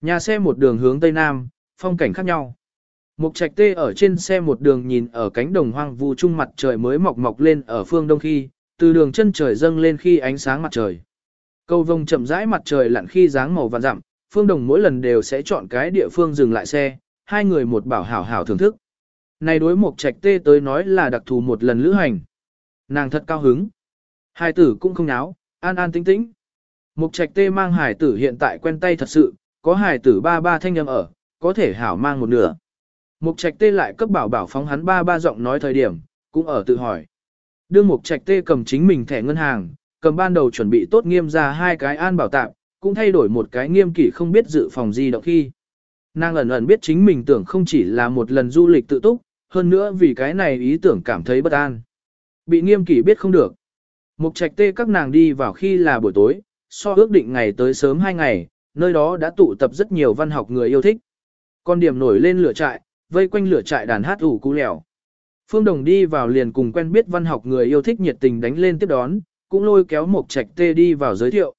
Nhà xe một đường hướng tây nam, phong cảnh khác nhau. Mục trạch tê ở trên xe một đường nhìn ở cánh đồng hoang vu trung mặt trời mới mọc mọc lên ở phương đông khi, từ đường chân trời dâng lên khi ánh sáng mặt trời. Cầu vông chậm rãi mặt trời lặn khi dáng màu vàng dặm, phương đồng mỗi lần đều sẽ chọn cái địa phương dừng lại xe, hai người một bảo hảo hảo thưởng thức. Này đối mục trạch tê tới nói là đặc thù một lần lữ hành. Nàng thật cao hứng. Hai tử cũng không náo, an an tĩnh tĩnh. Mục trạch tê mang hải tử hiện tại quen tay thật sự, có hải tử ba ba thanh âm ở, có thể hảo mang một nửa. Mục trạch tê lại cấp bảo bảo phóng hắn ba ba giọng nói thời điểm, cũng ở tự hỏi. Đương mục trạch tê cầm chính mình thẻ ngân hàng, cầm ban đầu chuẩn bị tốt nghiêm ra hai cái an bảo tạm, cũng thay đổi một cái nghiêm kỷ không biết dự phòng gì động khi. Nàng ẩn ẩn biết chính mình tưởng không chỉ là một lần du lịch tự túc, hơn nữa vì cái này ý tưởng cảm thấy bất an. Bị nghiêm kỷ biết không được. Mục trạch tê các nàng đi vào khi là buổi tối, so ước định ngày tới sớm hai ngày, nơi đó đã tụ tập rất nhiều văn học người yêu thích. Con điểm nổi lên lửa trại, vây quanh lửa trại đàn hát ủ cú lẻo. Phương Đồng đi vào liền cùng quen biết văn học người yêu thích nhiệt tình đánh lên tiếp đón, cũng lôi kéo Mộc trạch tê đi vào giới thiệu.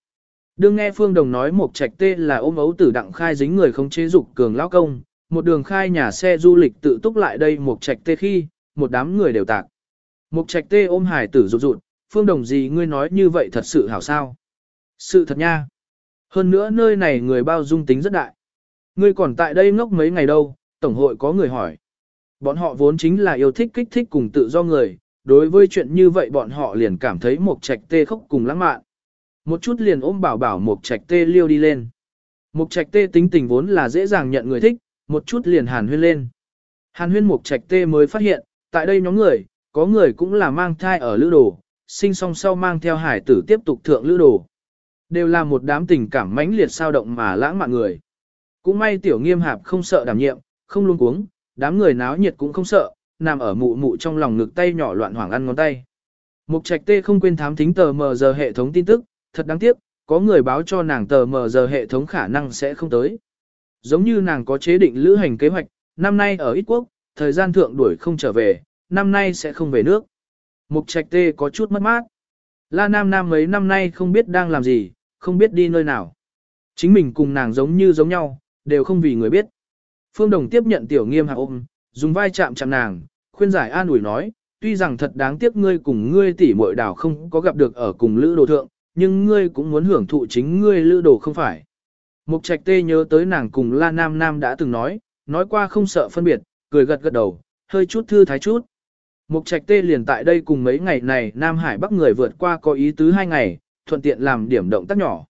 Đương nghe Phương Đồng nói Mộc trạch tê là ôm ấu tử đặng khai dính người không chế dục cường lão công, một đường khai nhà xe du lịch tự túc lại đây Mộc trạch tê khi, một đám người đều tạc. Mộc trạch tê ôm hải tử rụt rụt, Phương Đồng gì ngươi nói như vậy thật sự hảo sao? Sự thật nha. Hơn nữa nơi này người bao dung tính rất đại. Ngươi còn tại đây ngốc mấy ngày đâu, Tổng hội có người hỏi. Bọn họ vốn chính là yêu thích kích thích cùng tự do người, đối với chuyện như vậy bọn họ liền cảm thấy một trạch tê khóc cùng lãng mạn. Một chút liền ôm bảo bảo một trạch tê liêu đi lên. Một trạch tê tính tình vốn là dễ dàng nhận người thích, một chút liền hàn huyên lên. Hàn huyên một trạch tê mới phát hiện, tại đây nhóm người, có người cũng là mang thai ở lữ đồ, sinh song sau mang theo hải tử tiếp tục thượng lữ đồ. Đều là một đám tình cảm mãnh liệt sao động mà lãng mạn người. Cũng may tiểu nghiêm hạp không sợ đảm nhiệm, không luôn cuống, đám người náo nhiệt cũng không sợ, nằm ở mụ mụ trong lòng ngực tay nhỏ loạn hoảng ăn ngón tay. Mục trạch tê không quên thám thính tờ mờ giờ hệ thống tin tức, thật đáng tiếc, có người báo cho nàng tờ mờ giờ hệ thống khả năng sẽ không tới. Giống như nàng có chế định lữ hành kế hoạch, năm nay ở ít quốc, thời gian thượng đuổi không trở về, năm nay sẽ không về nước. Mục trạch tê có chút mất mát. La Nam Nam mấy năm nay không biết đang làm gì, không biết đi nơi nào. Chính mình cùng nàng giống như giống nhau, đều không vì người biết. Phương Đồng tiếp nhận tiểu nghiêm hạ ôm, dùng vai chạm chạm nàng, khuyên giải an ủi nói, tuy rằng thật đáng tiếc ngươi cùng ngươi tỷ muội đảo không có gặp được ở cùng lữ đồ thượng, nhưng ngươi cũng muốn hưởng thụ chính ngươi lữ đồ không phải. Mục trạch tê nhớ tới nàng cùng La Nam Nam đã từng nói, nói qua không sợ phân biệt, cười gật gật đầu, hơi chút thư thái chút. Mục trạch tê liền tại đây cùng mấy ngày này Nam Hải Bắc người vượt qua có ý tứ hai ngày, thuận tiện làm điểm động tác nhỏ.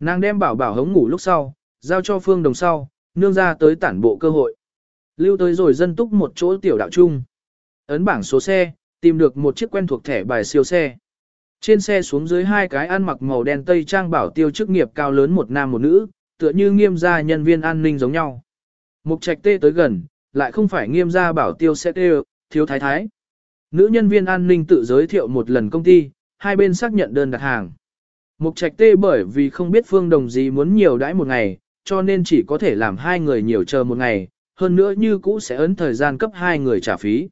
Nàng đem bảo bảo hống ngủ lúc sau, giao cho phương đồng sau, nương ra tới tản bộ cơ hội. Lưu tới rồi dân túc một chỗ tiểu đạo chung. Ấn bảng số xe, tìm được một chiếc quen thuộc thẻ bài siêu xe. Trên xe xuống dưới hai cái ăn mặc màu đen tây trang bảo tiêu chức nghiệp cao lớn một nam một nữ, tựa như nghiêm gia nhân viên an ninh giống nhau. Mục trạch tê tới gần, lại không phải nghiêm gia bảo tiêu xe tê, thiếu thái thái. Nữ nhân viên an ninh tự giới thiệu một lần công ty, hai bên xác nhận đơn đặt hàng. Mục trạch tê bởi vì không biết phương đồng gì muốn nhiều đãi một ngày, cho nên chỉ có thể làm hai người nhiều chờ một ngày, hơn nữa như cũ sẽ ấn thời gian cấp hai người trả phí.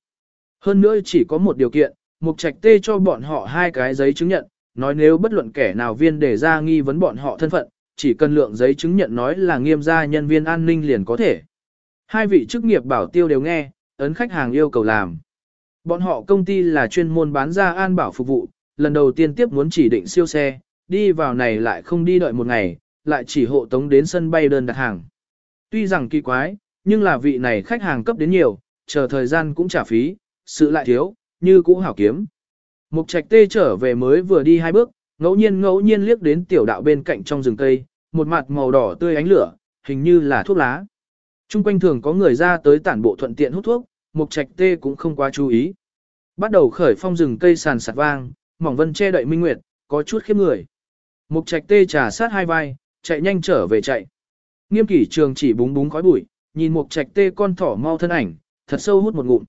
Hơn nữa chỉ có một điều kiện, mục trạch tê cho bọn họ hai cái giấy chứng nhận, nói nếu bất luận kẻ nào viên để ra nghi vấn bọn họ thân phận, chỉ cần lượng giấy chứng nhận nói là nghiêm gia nhân viên an ninh liền có thể. Hai vị chức nghiệp bảo tiêu đều nghe, ấn khách hàng yêu cầu làm. Bọn họ công ty là chuyên môn bán ra an bảo phục vụ, lần đầu tiên tiếp muốn chỉ định siêu xe, đi vào này lại không đi đợi một ngày, lại chỉ hộ tống đến sân bay đơn đặt hàng. Tuy rằng kỳ quái, nhưng là vị này khách hàng cấp đến nhiều, chờ thời gian cũng trả phí, sự lại thiếu, như cũ hảo kiếm. Mục trạch tê trở về mới vừa đi hai bước, ngẫu nhiên ngẫu nhiên liếc đến tiểu đạo bên cạnh trong rừng cây, một mặt màu đỏ tươi ánh lửa, hình như là thuốc lá. Trung quanh thường có người ra tới tản bộ thuận tiện hút thuốc, mục trạch tê cũng không quá chú ý. Bắt đầu khởi phong rừng cây sàn sạt vang, mỏng vân che đậy minh nguyệt, có chút khiếp người. Mục trạch tê trà sát hai vai, chạy nhanh trở về chạy. Nghiêm kỷ trường chỉ búng búng khói bụi, nhìn mục trạch tê con thỏ mau thân ảnh, thật sâu hút một ngụm.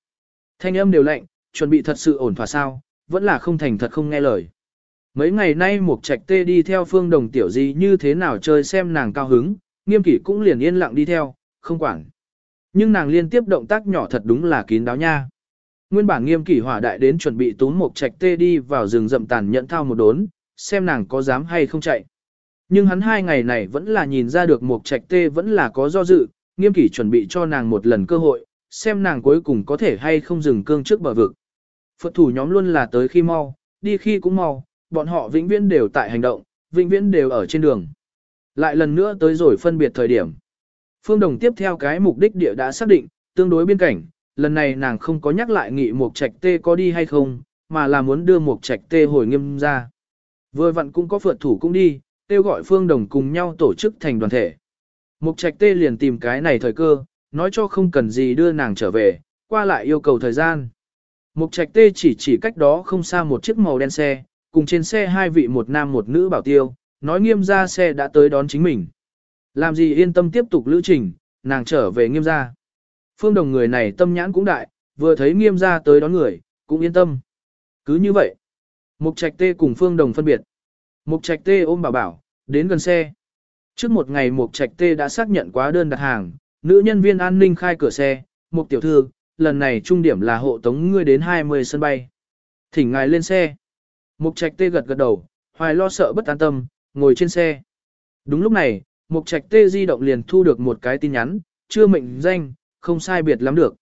Thanh âm đều lạnh, chuẩn bị thật sự ổn thỏa sao, vẫn là không thành thật không nghe lời. Mấy ngày nay mục trạch tê đi theo phương đồng tiểu gì như thế nào chơi xem nàng cao hứng, nghiêm kỷ cũng liền yên lặng đi theo, không quản. Nhưng nàng liên tiếp động tác nhỏ thật đúng là kín đáo nha. Nguyên bản nghiêm kỷ hỏa đại đến chuẩn bị tún mục trạch tê đi vào rừng rậm tàn nhẫn thao một đốn, xem nàng có dám hay không chạy. Nhưng hắn hai ngày này vẫn là nhìn ra được một trạch tê vẫn là có do dự, nghiêm kỷ chuẩn bị cho nàng một lần cơ hội, xem nàng cuối cùng có thể hay không dừng cương trước bờ vực. Phật thủ nhóm luôn là tới khi mau, đi khi cũng mau, bọn họ vĩnh viễn đều tại hành động, vĩnh viễn đều ở trên đường. Lại lần nữa tới rồi phân biệt thời điểm. Phương Đồng tiếp theo cái mục đích địa đã xác định, tương đối biên cảnh, lần này nàng không có nhắc lại nghị Mục Trạch Tê có đi hay không, mà là muốn đưa Mục Trạch Tê hồi nghiêm ra. Vừa vặn cũng có phượt thủ cũng đi, kêu gọi Phương Đồng cùng nhau tổ chức thành đoàn thể. Mục Trạch Tê liền tìm cái này thời cơ, nói cho không cần gì đưa nàng trở về, qua lại yêu cầu thời gian. Mục Trạch Tê chỉ chỉ cách đó không xa một chiếc màu đen xe, cùng trên xe hai vị một nam một nữ bảo tiêu, nói nghiêm ra xe đã tới đón chính mình. Làm gì yên tâm tiếp tục lữ trình, nàng trở về nghiêm gia. Phương đồng người này tâm nhãn cũng đại, vừa thấy nghiêm gia tới đón người, cũng yên tâm. Cứ như vậy, Mục Trạch Tê cùng Phương đồng phân biệt. Mục Trạch Tê ôm bảo bảo, đến gần xe. Trước một ngày Mục Trạch Tê đã xác nhận quá đơn đặt hàng, nữ nhân viên an ninh khai cửa xe, Mục tiểu thư, lần này trung điểm là hộ tống ngươi đến 20 sân bay. Thỉnh ngài lên xe. Mục Trạch Tê gật gật đầu, hoài lo sợ bất an tâm, ngồi trên xe. Đúng lúc này, Mục Trạch Tê di động liền thu được một cái tin nhắn, chưa mệnh danh, không sai biệt lắm được.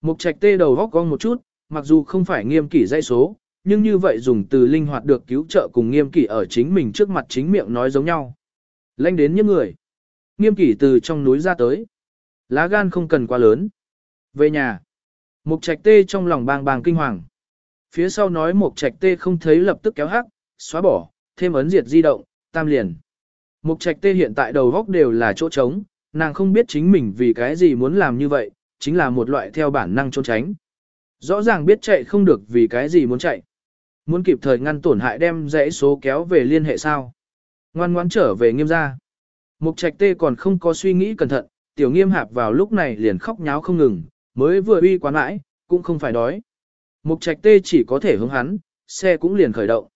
Mục Trạch Tê đầu góc cong một chút, mặc dù không phải nghiêm kỷ dãy số, nhưng như vậy dùng từ linh hoạt được cứu trợ cùng nghiêm kỷ ở chính mình trước mặt chính miệng nói giống nhau. Lanh đến những người. Nghiêm kỷ từ trong núi ra tới. Lá gan không cần quá lớn. Về nhà. Mục Trạch Tê trong lòng bàng bàng kinh hoàng. Phía sau nói Mục Trạch Tê không thấy lập tức kéo hắc, xóa bỏ, thêm ấn diệt di động, tam liền. Mục trạch tê hiện tại đầu góc đều là chỗ trống, nàng không biết chính mình vì cái gì muốn làm như vậy, chính là một loại theo bản năng trốn tránh. Rõ ràng biết chạy không được vì cái gì muốn chạy. Muốn kịp thời ngăn tổn hại đem dãy số kéo về liên hệ sao. Ngoan ngoãn trở về nghiêm gia. Mục trạch tê còn không có suy nghĩ cẩn thận, tiểu nghiêm hạp vào lúc này liền khóc nháo không ngừng, mới vừa uy quán mãi, cũng không phải đói. Mục trạch tê chỉ có thể hướng hắn, xe cũng liền khởi động.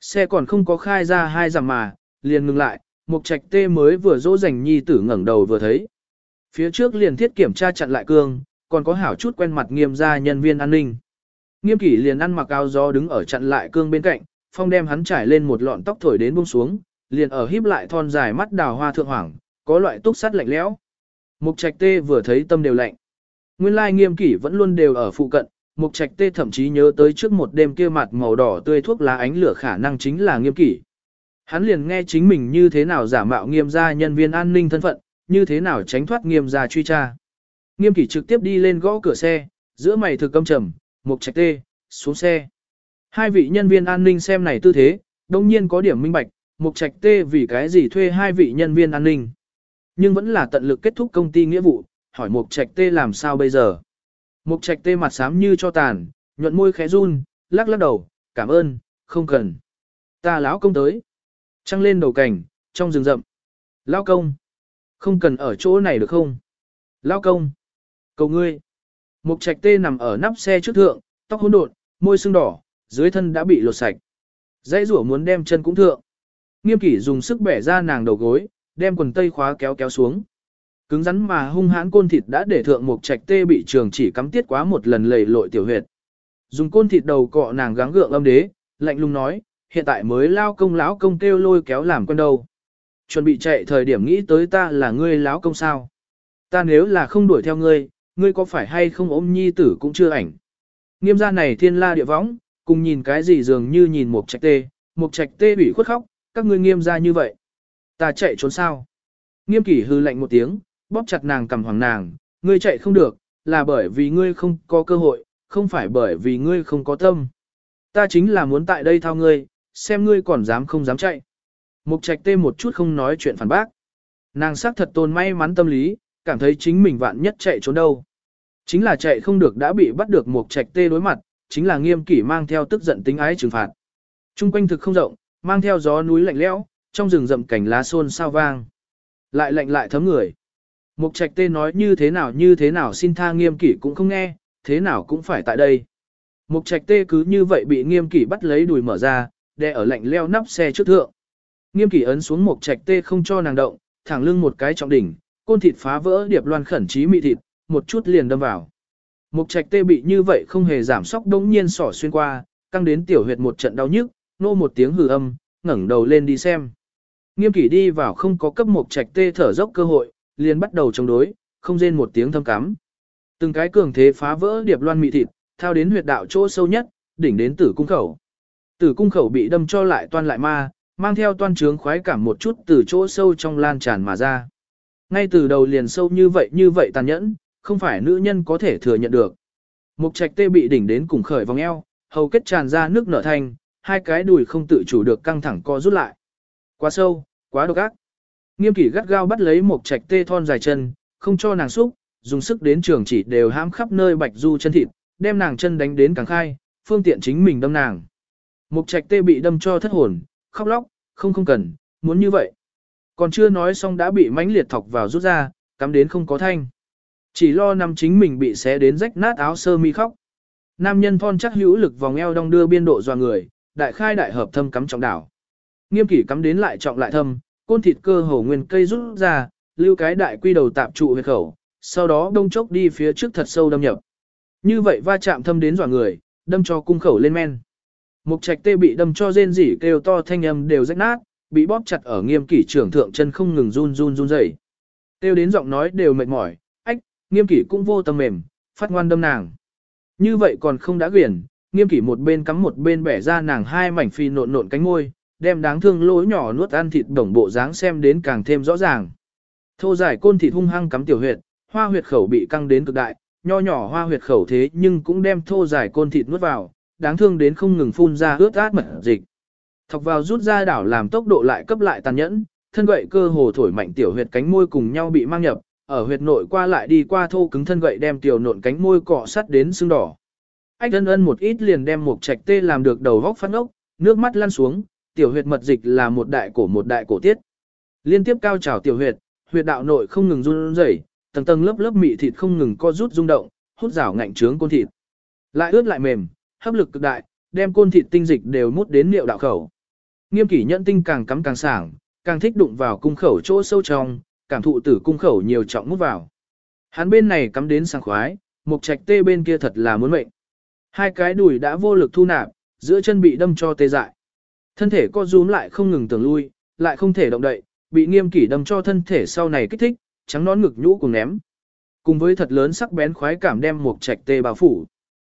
Xe còn không có khai ra hai dặm mà, liền ngừng lại, Mục Trạch Tê mới vừa dỗ dành nhi tử ngẩng đầu vừa thấy. Phía trước liền thiết kiểm tra chặn lại cương, còn có hảo chút quen mặt nghiêm gia nhân viên an ninh. Nghiêm kỷ liền ăn mặc áo gió đứng ở chặn lại cương bên cạnh, phong đem hắn trải lên một lọn tóc thổi đến buông xuống, liền ở híp lại thon dài mắt đào hoa thượng hoàng, có loại túc sắt lạnh lẽo. Mục Trạch Tê vừa thấy tâm đều lạnh. Nguyên lai nghiêm kỷ vẫn luôn đều ở phụ cận, Mục Trạch Tê thậm chí nhớ tới trước một đêm kia mặt màu đỏ tươi thuốc lá ánh lửa khả năng chính là nghiêm kỷ. Hắn liền nghe chính mình như thế nào giả mạo nghiêm gia nhân viên an ninh thân phận, như thế nào tránh thoát nghiêm gia truy tra. Nghiêm kỷ trực tiếp đi lên gõ cửa xe, giữa mày thực câm trầm, Mục Trạch Tê, xuống xe. Hai vị nhân viên an ninh xem này tư thế, đồng nhiên có điểm minh bạch, Mục Trạch Tê vì cái gì thuê hai vị nhân viên an ninh. Nhưng vẫn là tận lực kết thúc công ty nghĩa vụ, hỏi Mục Trạch Tê làm sao bây giờ. Mục trạch tê mặt xám như cho tàn, nhuận môi khẽ run, lắc lắc đầu, cảm ơn, không cần. Ta lão công tới. Trăng lên đầu cảnh, trong rừng rậm. Lão công. Không cần ở chỗ này được không? Lão công. Cầu ngươi. Mục trạch tê nằm ở nắp xe trước thượng, tóc hỗn độn, môi sưng đỏ, dưới thân đã bị lột sạch. Dãy rủa muốn đem chân cũng thượng. Nghiêm kỷ dùng sức bẻ ra nàng đầu gối, đem quần tây khóa kéo kéo xuống. Cứng rắn mà hung hãn côn thịt đã để thượng Mục trạch tê bị trường chỉ cắm tiết quá một lần lầy lội tiểu huyệt. Dùng côn thịt đầu cọ nàng gắng gượng âm đế, lạnh lùng nói, hiện tại mới lao công lão công kêu lôi kéo làm quen đâu. Chuẩn bị chạy thời điểm nghĩ tới ta là ngươi lão công sao. Ta nếu là không đuổi theo ngươi, ngươi có phải hay không ôm nhi tử cũng chưa ảnh. Nghiêm gia này thiên la địa võng, cùng nhìn cái gì dường như nhìn một trạch tê, một trạch tê bị khuất khóc, các ngươi nghiêm gia như vậy. Ta chạy trốn sao? Nghiêm kỷ hư lạnh một tiếng, bóp chặt nàng cầm hoàng nàng, ngươi chạy không được, là bởi vì ngươi không có cơ hội, không phải bởi vì ngươi không có tâm. Ta chính là muốn tại đây thao ngươi, xem ngươi còn dám không dám chạy. Mục trạch tê một chút không nói chuyện phản bác. Nàng xác thật tôn may mắn tâm lý, cảm thấy chính mình vạn nhất chạy trốn đâu. Chính là chạy không được đã bị bắt được một trạch tê đối mặt, chính là nghiêm kỷ mang theo tức giận tính ái trừng phạt. Trung quanh thực không rộng, mang theo gió núi lạnh lẽo, trong rừng rậm cảnh lá xôn sao vang. Lại lạnh lại thấm người. Mục trạch tê nói như thế nào như thế nào xin tha nghiêm kỷ cũng không nghe, thế nào cũng phải tại đây. Mục trạch tê cứ như vậy bị nghiêm kỷ bắt lấy đùi mở ra, đè ở lạnh leo nắp xe trước thượng. Nghiêm kỷ ấn xuống mục trạch tê không cho nàng động, thẳng lưng một cái trọng đỉnh, côn thịt phá vỡ điệp loan khẩn trí mị thịt, một chút liền đâm vào. Mục trạch tê bị như vậy không hề giảm sóc đống nhiên sỏ xuyên qua, căng đến tiểu huyệt một trận đau nhức, nô một tiếng hừ âm, ngẩng đầu lên đi xem. Nghiêm kỷ đi vào không có cấp mục trạch tê thở dốc cơ hội, liền bắt đầu chống đối, không rên một tiếng thâm cắm. Từng cái cường thế phá vỡ điệp loan mị thịt, thao đến huyệt đạo chỗ sâu nhất, đỉnh đến tử cung khẩu. Tử cung khẩu bị đâm cho lại toan lại ma, mang theo toan trướng khoái cảm một chút từ chỗ sâu trong lan tràn mà ra. Ngay từ đầu liền sâu như vậy như vậy tàn nhẫn, không phải nữ nhân có thể thừa nhận được. Mục trạch tê bị đỉnh đến cùng khởi vòng eo, hầu kết tràn ra nước nở thành, hai cái đùi không tự chủ được căng thẳng co rút lại. Quá sâu, quá độc ác. Nghiêm kỷ gắt gao bắt lấy một trạch tê thon dài chân, không cho nàng xúc, dùng sức đến trường chỉ đều hãm khắp nơi bạch du chân thịt, đem nàng chân đánh đến càng khai, phương tiện chính mình đâm nàng. Mục trạch tê bị đâm cho thất hồn, khóc lóc, không không cần, muốn như vậy. Còn chưa nói xong đã bị mãnh liệt thọc vào rút ra, cắm đến không có thanh. Chỉ lo nằm chính mình bị xé đến rách nát áo sơ mi khóc. Nam nhân thon chắc hữu lực vòng eo đong đưa biên độ dò người, đại khai đại hợp thâm cắm trọng đảo. Nghiêm kỷ cắm đến lại trọng lại thâm, côn thịt cơ hồ nguyên cây rút ra, lưu cái đại quy đầu tạm trụ huyệt khẩu, sau đó đông chốc đi phía trước thật sâu đâm nhập. Như vậy va chạm thâm đến dọa người, đâm cho cung khẩu lên men. Mục trạch tê bị đâm cho rên rỉ kêu to thanh âm đều rách nát, bị bóp chặt ở nghiêm kỷ trưởng thượng chân không ngừng run run run rẩy. Kêu đến giọng nói đều mệt mỏi, ách, nghiêm kỷ cũng vô tâm mềm, phát ngoan đâm nàng. Như vậy còn không đã quyển, nghiêm kỷ một bên cắm một bên bẻ ra nàng hai mảnh phi nộn nộn cánh môi, đem đáng thương lỗ nhỏ nuốt ăn thịt đồng bộ dáng xem đến càng thêm rõ ràng. Thô giải côn thịt hung hăng cắm tiểu huyệt, hoa huyệt khẩu bị căng đến cực đại, nho nhỏ hoa huyệt khẩu thế nhưng cũng đem thô giải côn thịt nuốt vào, đáng thương đến không ngừng phun ra ướt át mật dịch. Thọc vào rút ra đảo làm tốc độ lại cấp lại tàn nhẫn, thân gậy cơ hồ thổi mạnh tiểu huyệt cánh môi cùng nhau bị mang nhập, ở huyệt nội qua lại đi qua thô cứng thân gậy đem tiểu nộn cánh môi cọ sắt đến sưng đỏ. Ách ân ân một ít liền đem một trạch tê làm được đầu góc phát ốc, nước mắt lăn xuống, tiểu huyệt mật dịch là một đại cổ một đại cổ tiết. Liên tiếp cao trào tiểu huyệt, huyệt đạo nội không ngừng run rẩy, tầng tầng lớp lớp mị thịt không ngừng co rút rung động, hút rảo ngạnh trướng côn thịt. Lại ướt lại mềm, hấp lực cực đại, đem côn thịt tinh dịch đều mút đến liệu đạo khẩu. Nghiêm kỷ nhẫn tinh càng cắm càng sảng, càng thích đụng vào cung khẩu chỗ sâu trong, cảm thụ tử cung khẩu nhiều trọng mút vào. Hắn bên này cắm đến sảng khoái, mục trạch tê bên kia thật là muốn mệnh. Hai cái đùi đã vô lực thu nạp, giữa chân bị đâm cho tê dại. Thân thể co rúm lại không ngừng tưởng lui, lại không thể động đậy, bị nghiêm kỷ đâm cho thân thể sau này kích thích, trắng nón ngực nhũ cùng ném. Cùng với thật lớn sắc bén khoái cảm đem mục trạch tê bao phủ.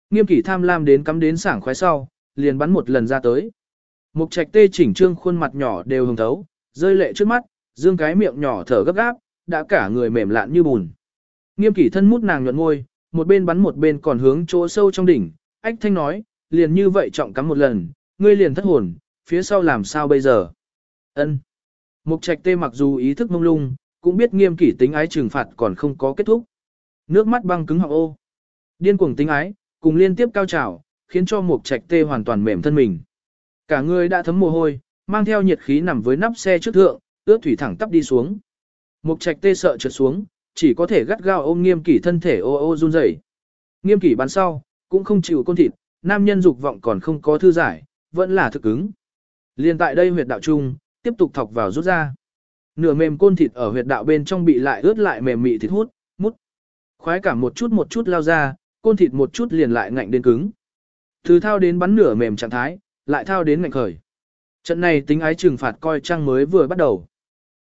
Nghiêm kỷ tham lam đến cắm đến sảng khoái sau, liền bắn một lần ra tới. Mục trạch tê chỉnh trương khuôn mặt nhỏ đều hồng thấu, rơi lệ trước mắt, dương cái miệng nhỏ thở gấp gáp, đã cả người mềm lạn như bùn. Nghiêm kỷ thân mút nàng nhuận môi, một bên bắn một bên còn hướng chỗ sâu trong đỉnh, ách thanh nói, liền như vậy trọng cắm một lần, ngươi liền thất hồn, phía sau làm sao bây giờ? Ân. Mục trạch tê mặc dù ý thức mông lung, cũng biết nghiêm kỷ tính ái trừng phạt còn không có kết thúc. Nước mắt băng cứng họng ô. Điên cuồng tính ái, cùng liên tiếp cao trào, khiến cho mục trạch tê hoàn toàn mềm thân mình. Cả người đã thấm mồ hôi, mang theo nhiệt khí nằm với nắp xe trước thượng, ướt thủy thẳng tắp đi xuống. Mục trạch tê sợ trượt xuống, chỉ có thể gắt gao ôm nghiêm kỷ thân thể ô ô run rẩy. Nghiêm kỷ bắn sau, cũng không chịu côn thịt, nam nhân dục vọng còn không có thư giải, vẫn là thực ứng. Liên tại đây huyệt đạo trung, tiếp tục thọc vào rút ra. Nửa mềm côn thịt ở huyệt đạo bên trong bị lại ướt lại mềm mị thịt hút, mút. Khoái cảm một chút một chút lao ra, côn thịt một chút liền lại ngạnh đến cứng. Từ thao đến bắn nửa mềm trạng thái, lại thao đến ngạnh khởi. Trận này tính ái trừng phạt coi trăng mới vừa bắt đầu.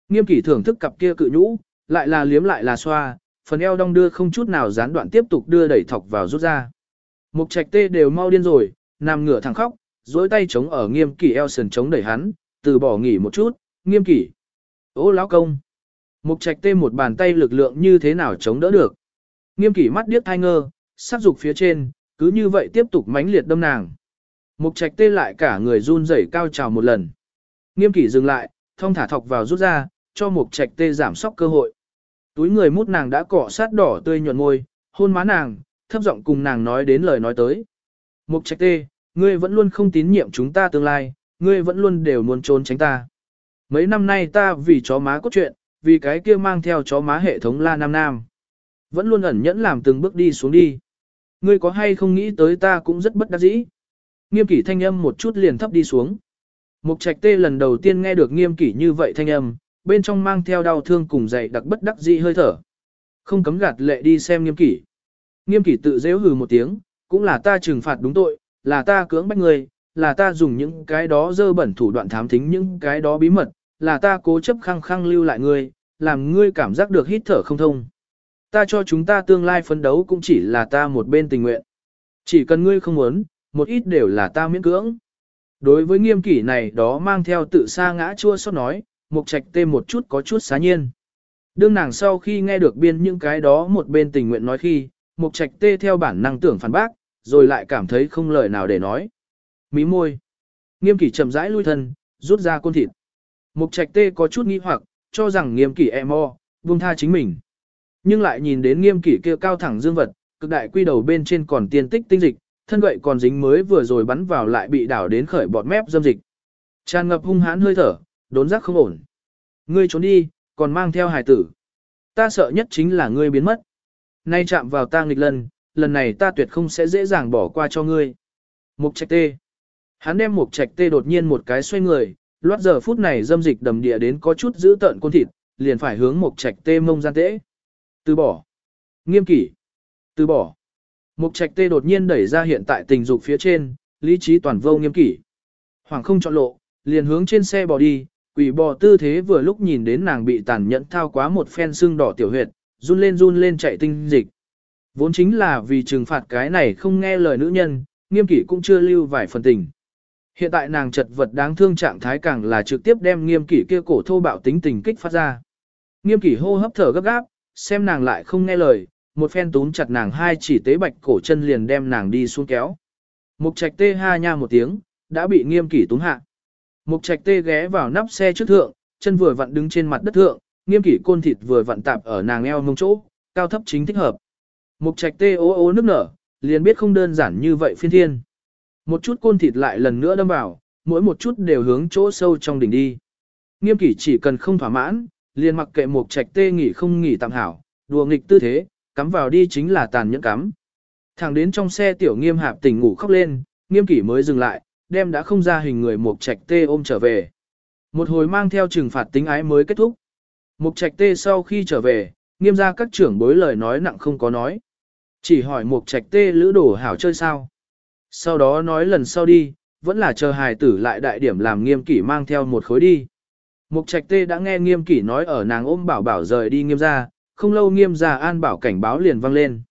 Nghiêm kỷ thưởng thức cặp kia cự nhũ, lại là liếm lại là xoa, phần eo đong đưa không chút nào gián đoạn tiếp tục đưa đẩy thọc vào rút ra. Mục trạch tê đều mau điên rồi, nằm ngửa thẳng khóc, dối tay chống ở nghiêm kỷ eo sườn chống đẩy hắn, từ bỏ nghỉ một chút, nghiêm kỷ. Ô lão công. Mục trạch tê một bàn tay lực lượng như thế nào chống đỡ được. Nghiêm kỷ mắt điếc thai ngơ, sắc dục phía trên, cứ như vậy tiếp tục mãnh liệt đâm nàng. Mục trạch tê lại cả người run rẩy cao trào một lần. Nghiêm kỷ dừng lại, thông thả thọc vào rút ra, cho mục trạch tê giảm sóc cơ hội. Túi người mút nàng đã cọ sát đỏ tươi nhuận môi, hôn má nàng, thấp giọng cùng nàng nói đến lời nói tới. Mục trạch tê, ngươi vẫn luôn không tín nhiệm chúng ta tương lai, ngươi vẫn luôn đều muốn trốn tránh ta. Mấy năm nay ta vì chó má cốt truyện, vì cái kia mang theo chó má hệ thống la nam nam. Vẫn luôn ẩn nhẫn làm từng bước đi xuống đi. Ngươi có hay không nghĩ tới ta cũng rất bất đắc dĩ. Nghiêm kỷ thanh âm một chút liền thấp đi xuống. Mục trạch tê lần đầu tiên nghe được nghiêm kỷ như vậy thanh âm, bên trong mang theo đau thương cùng dày đặc bất đắc dĩ hơi thở. Không cấm gạt lệ đi xem nghiêm kỷ. Nghiêm kỷ tự dễ hừ một tiếng, cũng là ta trừng phạt đúng tội, là ta cưỡng bách người, là ta dùng những cái đó dơ bẩn thủ đoạn thám thính những cái đó bí mật, là ta cố chấp khăng khăng lưu lại ngươi, làm ngươi cảm giác được hít thở không thông. Ta cho chúng ta tương lai phấn đấu cũng chỉ là ta một bên tình nguyện. Chỉ cần ngươi không muốn, một ít đều là ta miễn cưỡng. Đối với nghiêm kỷ này đó mang theo tự xa ngã chua xót nói, mục trạch tê một chút có chút xá nhiên. Đương nàng sau khi nghe được biên những cái đó một bên tình nguyện nói khi, mục trạch tê theo bản năng tưởng phản bác, rồi lại cảm thấy không lời nào để nói. Mí môi. Nghiêm kỷ chậm rãi lui thân, rút ra côn thịt. Mục trạch tê có chút nghi hoặc, cho rằng nghiêm kỷ e mo buông tha chính mình. Nhưng lại nhìn đến nghiêm kỷ kia cao thẳng dương vật, cực đại quy đầu bên trên còn tiên tích tinh dịch, thân gậy còn dính mới vừa rồi bắn vào lại bị đảo đến khởi bọt mép dâm dịch. Tràn ngập hung hãn hơi thở, đốn giác không ổn. Ngươi trốn đi, còn mang theo hài tử. Ta sợ nhất chính là ngươi biến mất. Nay chạm vào ta nghịch lần, lần này ta tuyệt không sẽ dễ dàng bỏ qua cho ngươi. Mục trạch tê. Hắn đem mục trạch tê đột nhiên một cái xoay người, loát giờ phút này dâm dịch đầm địa đến có chút giữ tợn côn thịt, liền phải hướng mục trạch tê mông gian tễ. Từ bỏ. Nghiêm kỷ. Từ bỏ. Mục trạch tê đột nhiên đẩy ra hiện tại tình dục phía trên, lý trí toàn vô nghiêm kỷ. Hoàng không chọn lộ, liền hướng trên xe bò đi, quỷ bò tư thế vừa lúc nhìn đến nàng bị tàn nhẫn thao quá một phen xương đỏ tiểu huyệt, run lên run lên chạy tinh dịch. Vốn chính là vì trừng phạt cái này không nghe lời nữ nhân, nghiêm kỷ cũng chưa lưu vài phần tình. Hiện tại nàng chật vật đáng thương trạng thái càng là trực tiếp đem nghiêm kỷ kia cổ thô bạo tính tình kích phát ra. Nghiêm kỷ hô hấp thở gấp gáp, xem nàng lại không nghe lời, một phen túm chặt nàng hai chỉ tế bạch cổ chân liền đem nàng đi xuống kéo. Mục trạch tê ha nha một tiếng, đã bị nghiêm kỷ túm hạ. Mục trạch tê ghé vào nắp xe trước thượng, chân vừa vặn đứng trên mặt đất thượng, nghiêm kỷ côn thịt vừa vặn tạp ở nàng eo mông chỗ, cao thấp chính thích hợp. Mục trạch tê ố ố nước nở, liền biết không đơn giản như vậy phiên thiên. Một chút côn thịt lại lần nữa đâm vào, mỗi một chút đều hướng chỗ sâu trong đỉnh đi. Nghiêm kỷ chỉ cần không thỏa mãn, liền mặc kệ mục trạch tê nghỉ không nghỉ tạm hảo, đùa nghịch tư thế, cắm vào đi chính là tàn nhẫn cắm. Thẳng đến trong xe tiểu nghiêm hạp tỉnh ngủ khóc lên, nghiêm kỷ mới dừng lại, đem đã không ra hình người mục trạch tê ôm trở về. Một hồi mang theo trừng phạt tính ái mới kết thúc. Mục trạch tê sau khi trở về, nghiêm ra các trưởng bối lời nói nặng không có nói. Chỉ hỏi mục trạch tê lữ đổ hảo chơi sao. Sau đó nói lần sau đi, vẫn là chờ hài tử lại đại điểm làm nghiêm kỷ mang theo một khối đi. Mục trạch tê đã nghe nghiêm kỷ nói ở nàng ôm bảo bảo rời đi nghiêm ra, không lâu nghiêm gia an bảo cảnh báo liền vang lên.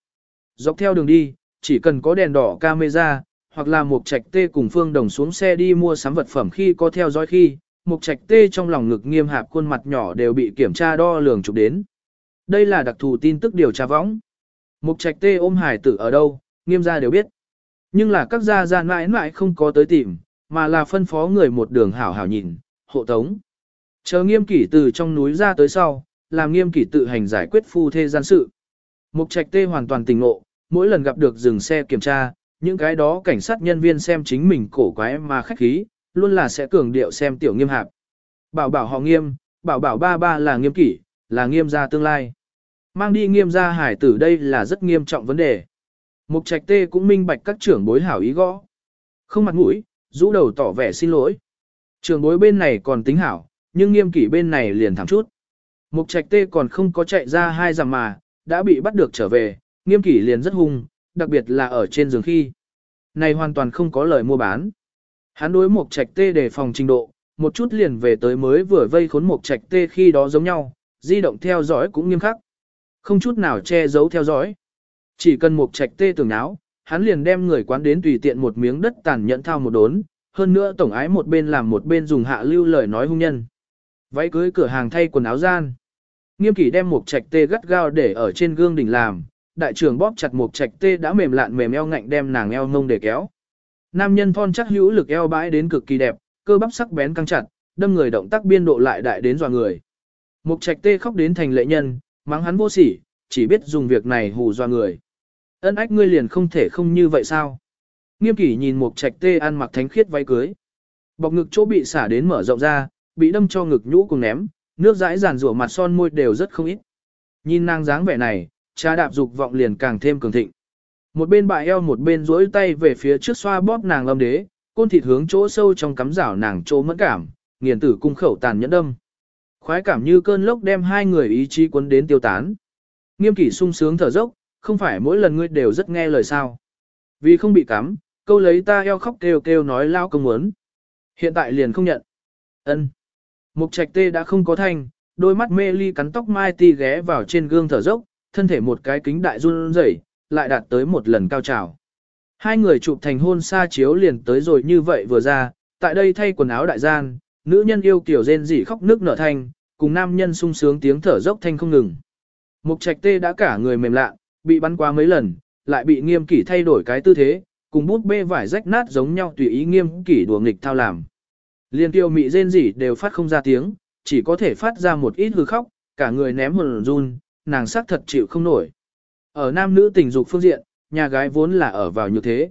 Dọc theo đường đi, chỉ cần có đèn đỏ camera, hoặc là mục trạch tê cùng phương đồng xuống xe đi mua sắm vật phẩm khi có theo dõi khi, mục trạch tê trong lòng ngực nghiêm hạp khuôn mặt nhỏ đều bị kiểm tra đo lường chụp đến. Đây là đặc thù tin tức điều tra võng. Mục trạch tê ôm hải tử ở đâu, nghiêm gia đều biết. Nhưng là các gia gia mãi mãi không có tới tìm, mà là phân phó người một đường hảo hảo nhìn, hộ tống. Chờ nghiêm kỷ từ trong núi ra tới sau, làm nghiêm kỷ tự hành giải quyết phu thê gian sự. Mục trạch tê hoàn toàn tình ngộ, mỗi lần gặp được dừng xe kiểm tra, những cái đó cảnh sát nhân viên xem chính mình cổ quái mà khách khí, luôn là sẽ cường điệu xem tiểu nghiêm hạp. Bảo bảo họ nghiêm, bảo bảo ba ba là nghiêm kỷ, là nghiêm gia tương lai. Mang đi nghiêm gia hải tử đây là rất nghiêm trọng vấn đề. Mục trạch tê cũng minh bạch các trưởng bối hảo ý gõ. Không mặt mũi, rũ đầu tỏ vẻ xin lỗi. Trưởng bối bên này còn tính hảo, nhưng nghiêm kỷ bên này liền thẳng chút. Mục trạch tê còn không có chạy ra hai dặm mà, đã bị bắt được trở về, nghiêm kỷ liền rất hung, đặc biệt là ở trên giường khi. Này hoàn toàn không có lời mua bán. Hắn đối mục trạch tê để phòng trình độ, một chút liền về tới mới vừa vây khốn mục trạch tê khi đó giống nhau, di động theo dõi cũng nghiêm khắc. Không chút nào che giấu theo dõi. Chỉ cần mục trạch tê tưởng náo, hắn liền đem người quán đến tùy tiện một miếng đất tàn nhẫn thao một đốn, hơn nữa tổng ái một bên làm một bên dùng hạ lưu lời nói hung nhân. Váy cưới cửa hàng thay quần áo gian. Nghiêm kỷ đem một trạch tê gắt gao để ở trên gương đỉnh làm, đại trưởng bóp chặt một trạch tê đã mềm lạn mềm eo ngạnh đem nàng eo ngông để kéo. Nam nhân thon chắc hữu lực eo bãi đến cực kỳ đẹp, cơ bắp sắc bén căng chặt, đâm người động tác biên độ lại đại đến dọa người. Mục trạch tê khóc đến thành lệ nhân, mắng hắn vô sỉ, chỉ biết dùng việc này hù dọa người. Ân ách ngươi liền không thể không như vậy sao? Nghiêm kỷ nhìn mục trạch tê ăn mặc thánh khiết váy cưới. Bọc ngực chỗ bị xả đến mở rộng ra, bị đâm cho ngực nhũ cùng ném, nước dãi giàn rủa mặt son môi đều rất không ít. Nhìn nàng dáng vẻ này, cha đạp dục vọng liền càng thêm cường thịnh. Một bên bại eo một bên duỗi tay về phía trước xoa bóp nàng lâm đế, côn thịt hướng chỗ sâu trong cắm rảo nàng chỗ mẫn cảm, nghiền tử cung khẩu tàn nhẫn đâm. Khoái cảm như cơn lốc đem hai người ý chí cuốn đến tiêu tán. Nghiêm kỷ sung sướng thở dốc, không phải mỗi lần ngươi đều rất nghe lời sao. Vì không bị cắm, câu lấy ta eo khóc kêu kêu nói lao công muốn. Hiện tại liền không nhận. ân Mục trạch tê đã không có thanh, đôi mắt mê ly cắn tóc mai ti ghé vào trên gương thở dốc, thân thể một cái kính đại run rẩy, lại đạt tới một lần cao trào. Hai người chụp thành hôn xa chiếu liền tới rồi như vậy vừa ra, tại đây thay quần áo đại gian, nữ nhân yêu kiểu rên rỉ khóc nước nở thanh, cùng nam nhân sung sướng tiếng thở dốc thanh không ngừng. Mục trạch tê đã cả người mềm lạ, bị bắn qua mấy lần, lại bị nghiêm kỷ thay đổi cái tư thế, cùng bút bê vải rách nát giống nhau tùy ý nghiêm kỷ đùa nghịch thao làm. Liên tiêu mị rên rỉ đều phát không ra tiếng, chỉ có thể phát ra một ít hư khóc, cả người ném hồn run, nàng sắc thật chịu không nổi. Ở nam nữ tình dục phương diện, nhà gái vốn là ở vào như thế.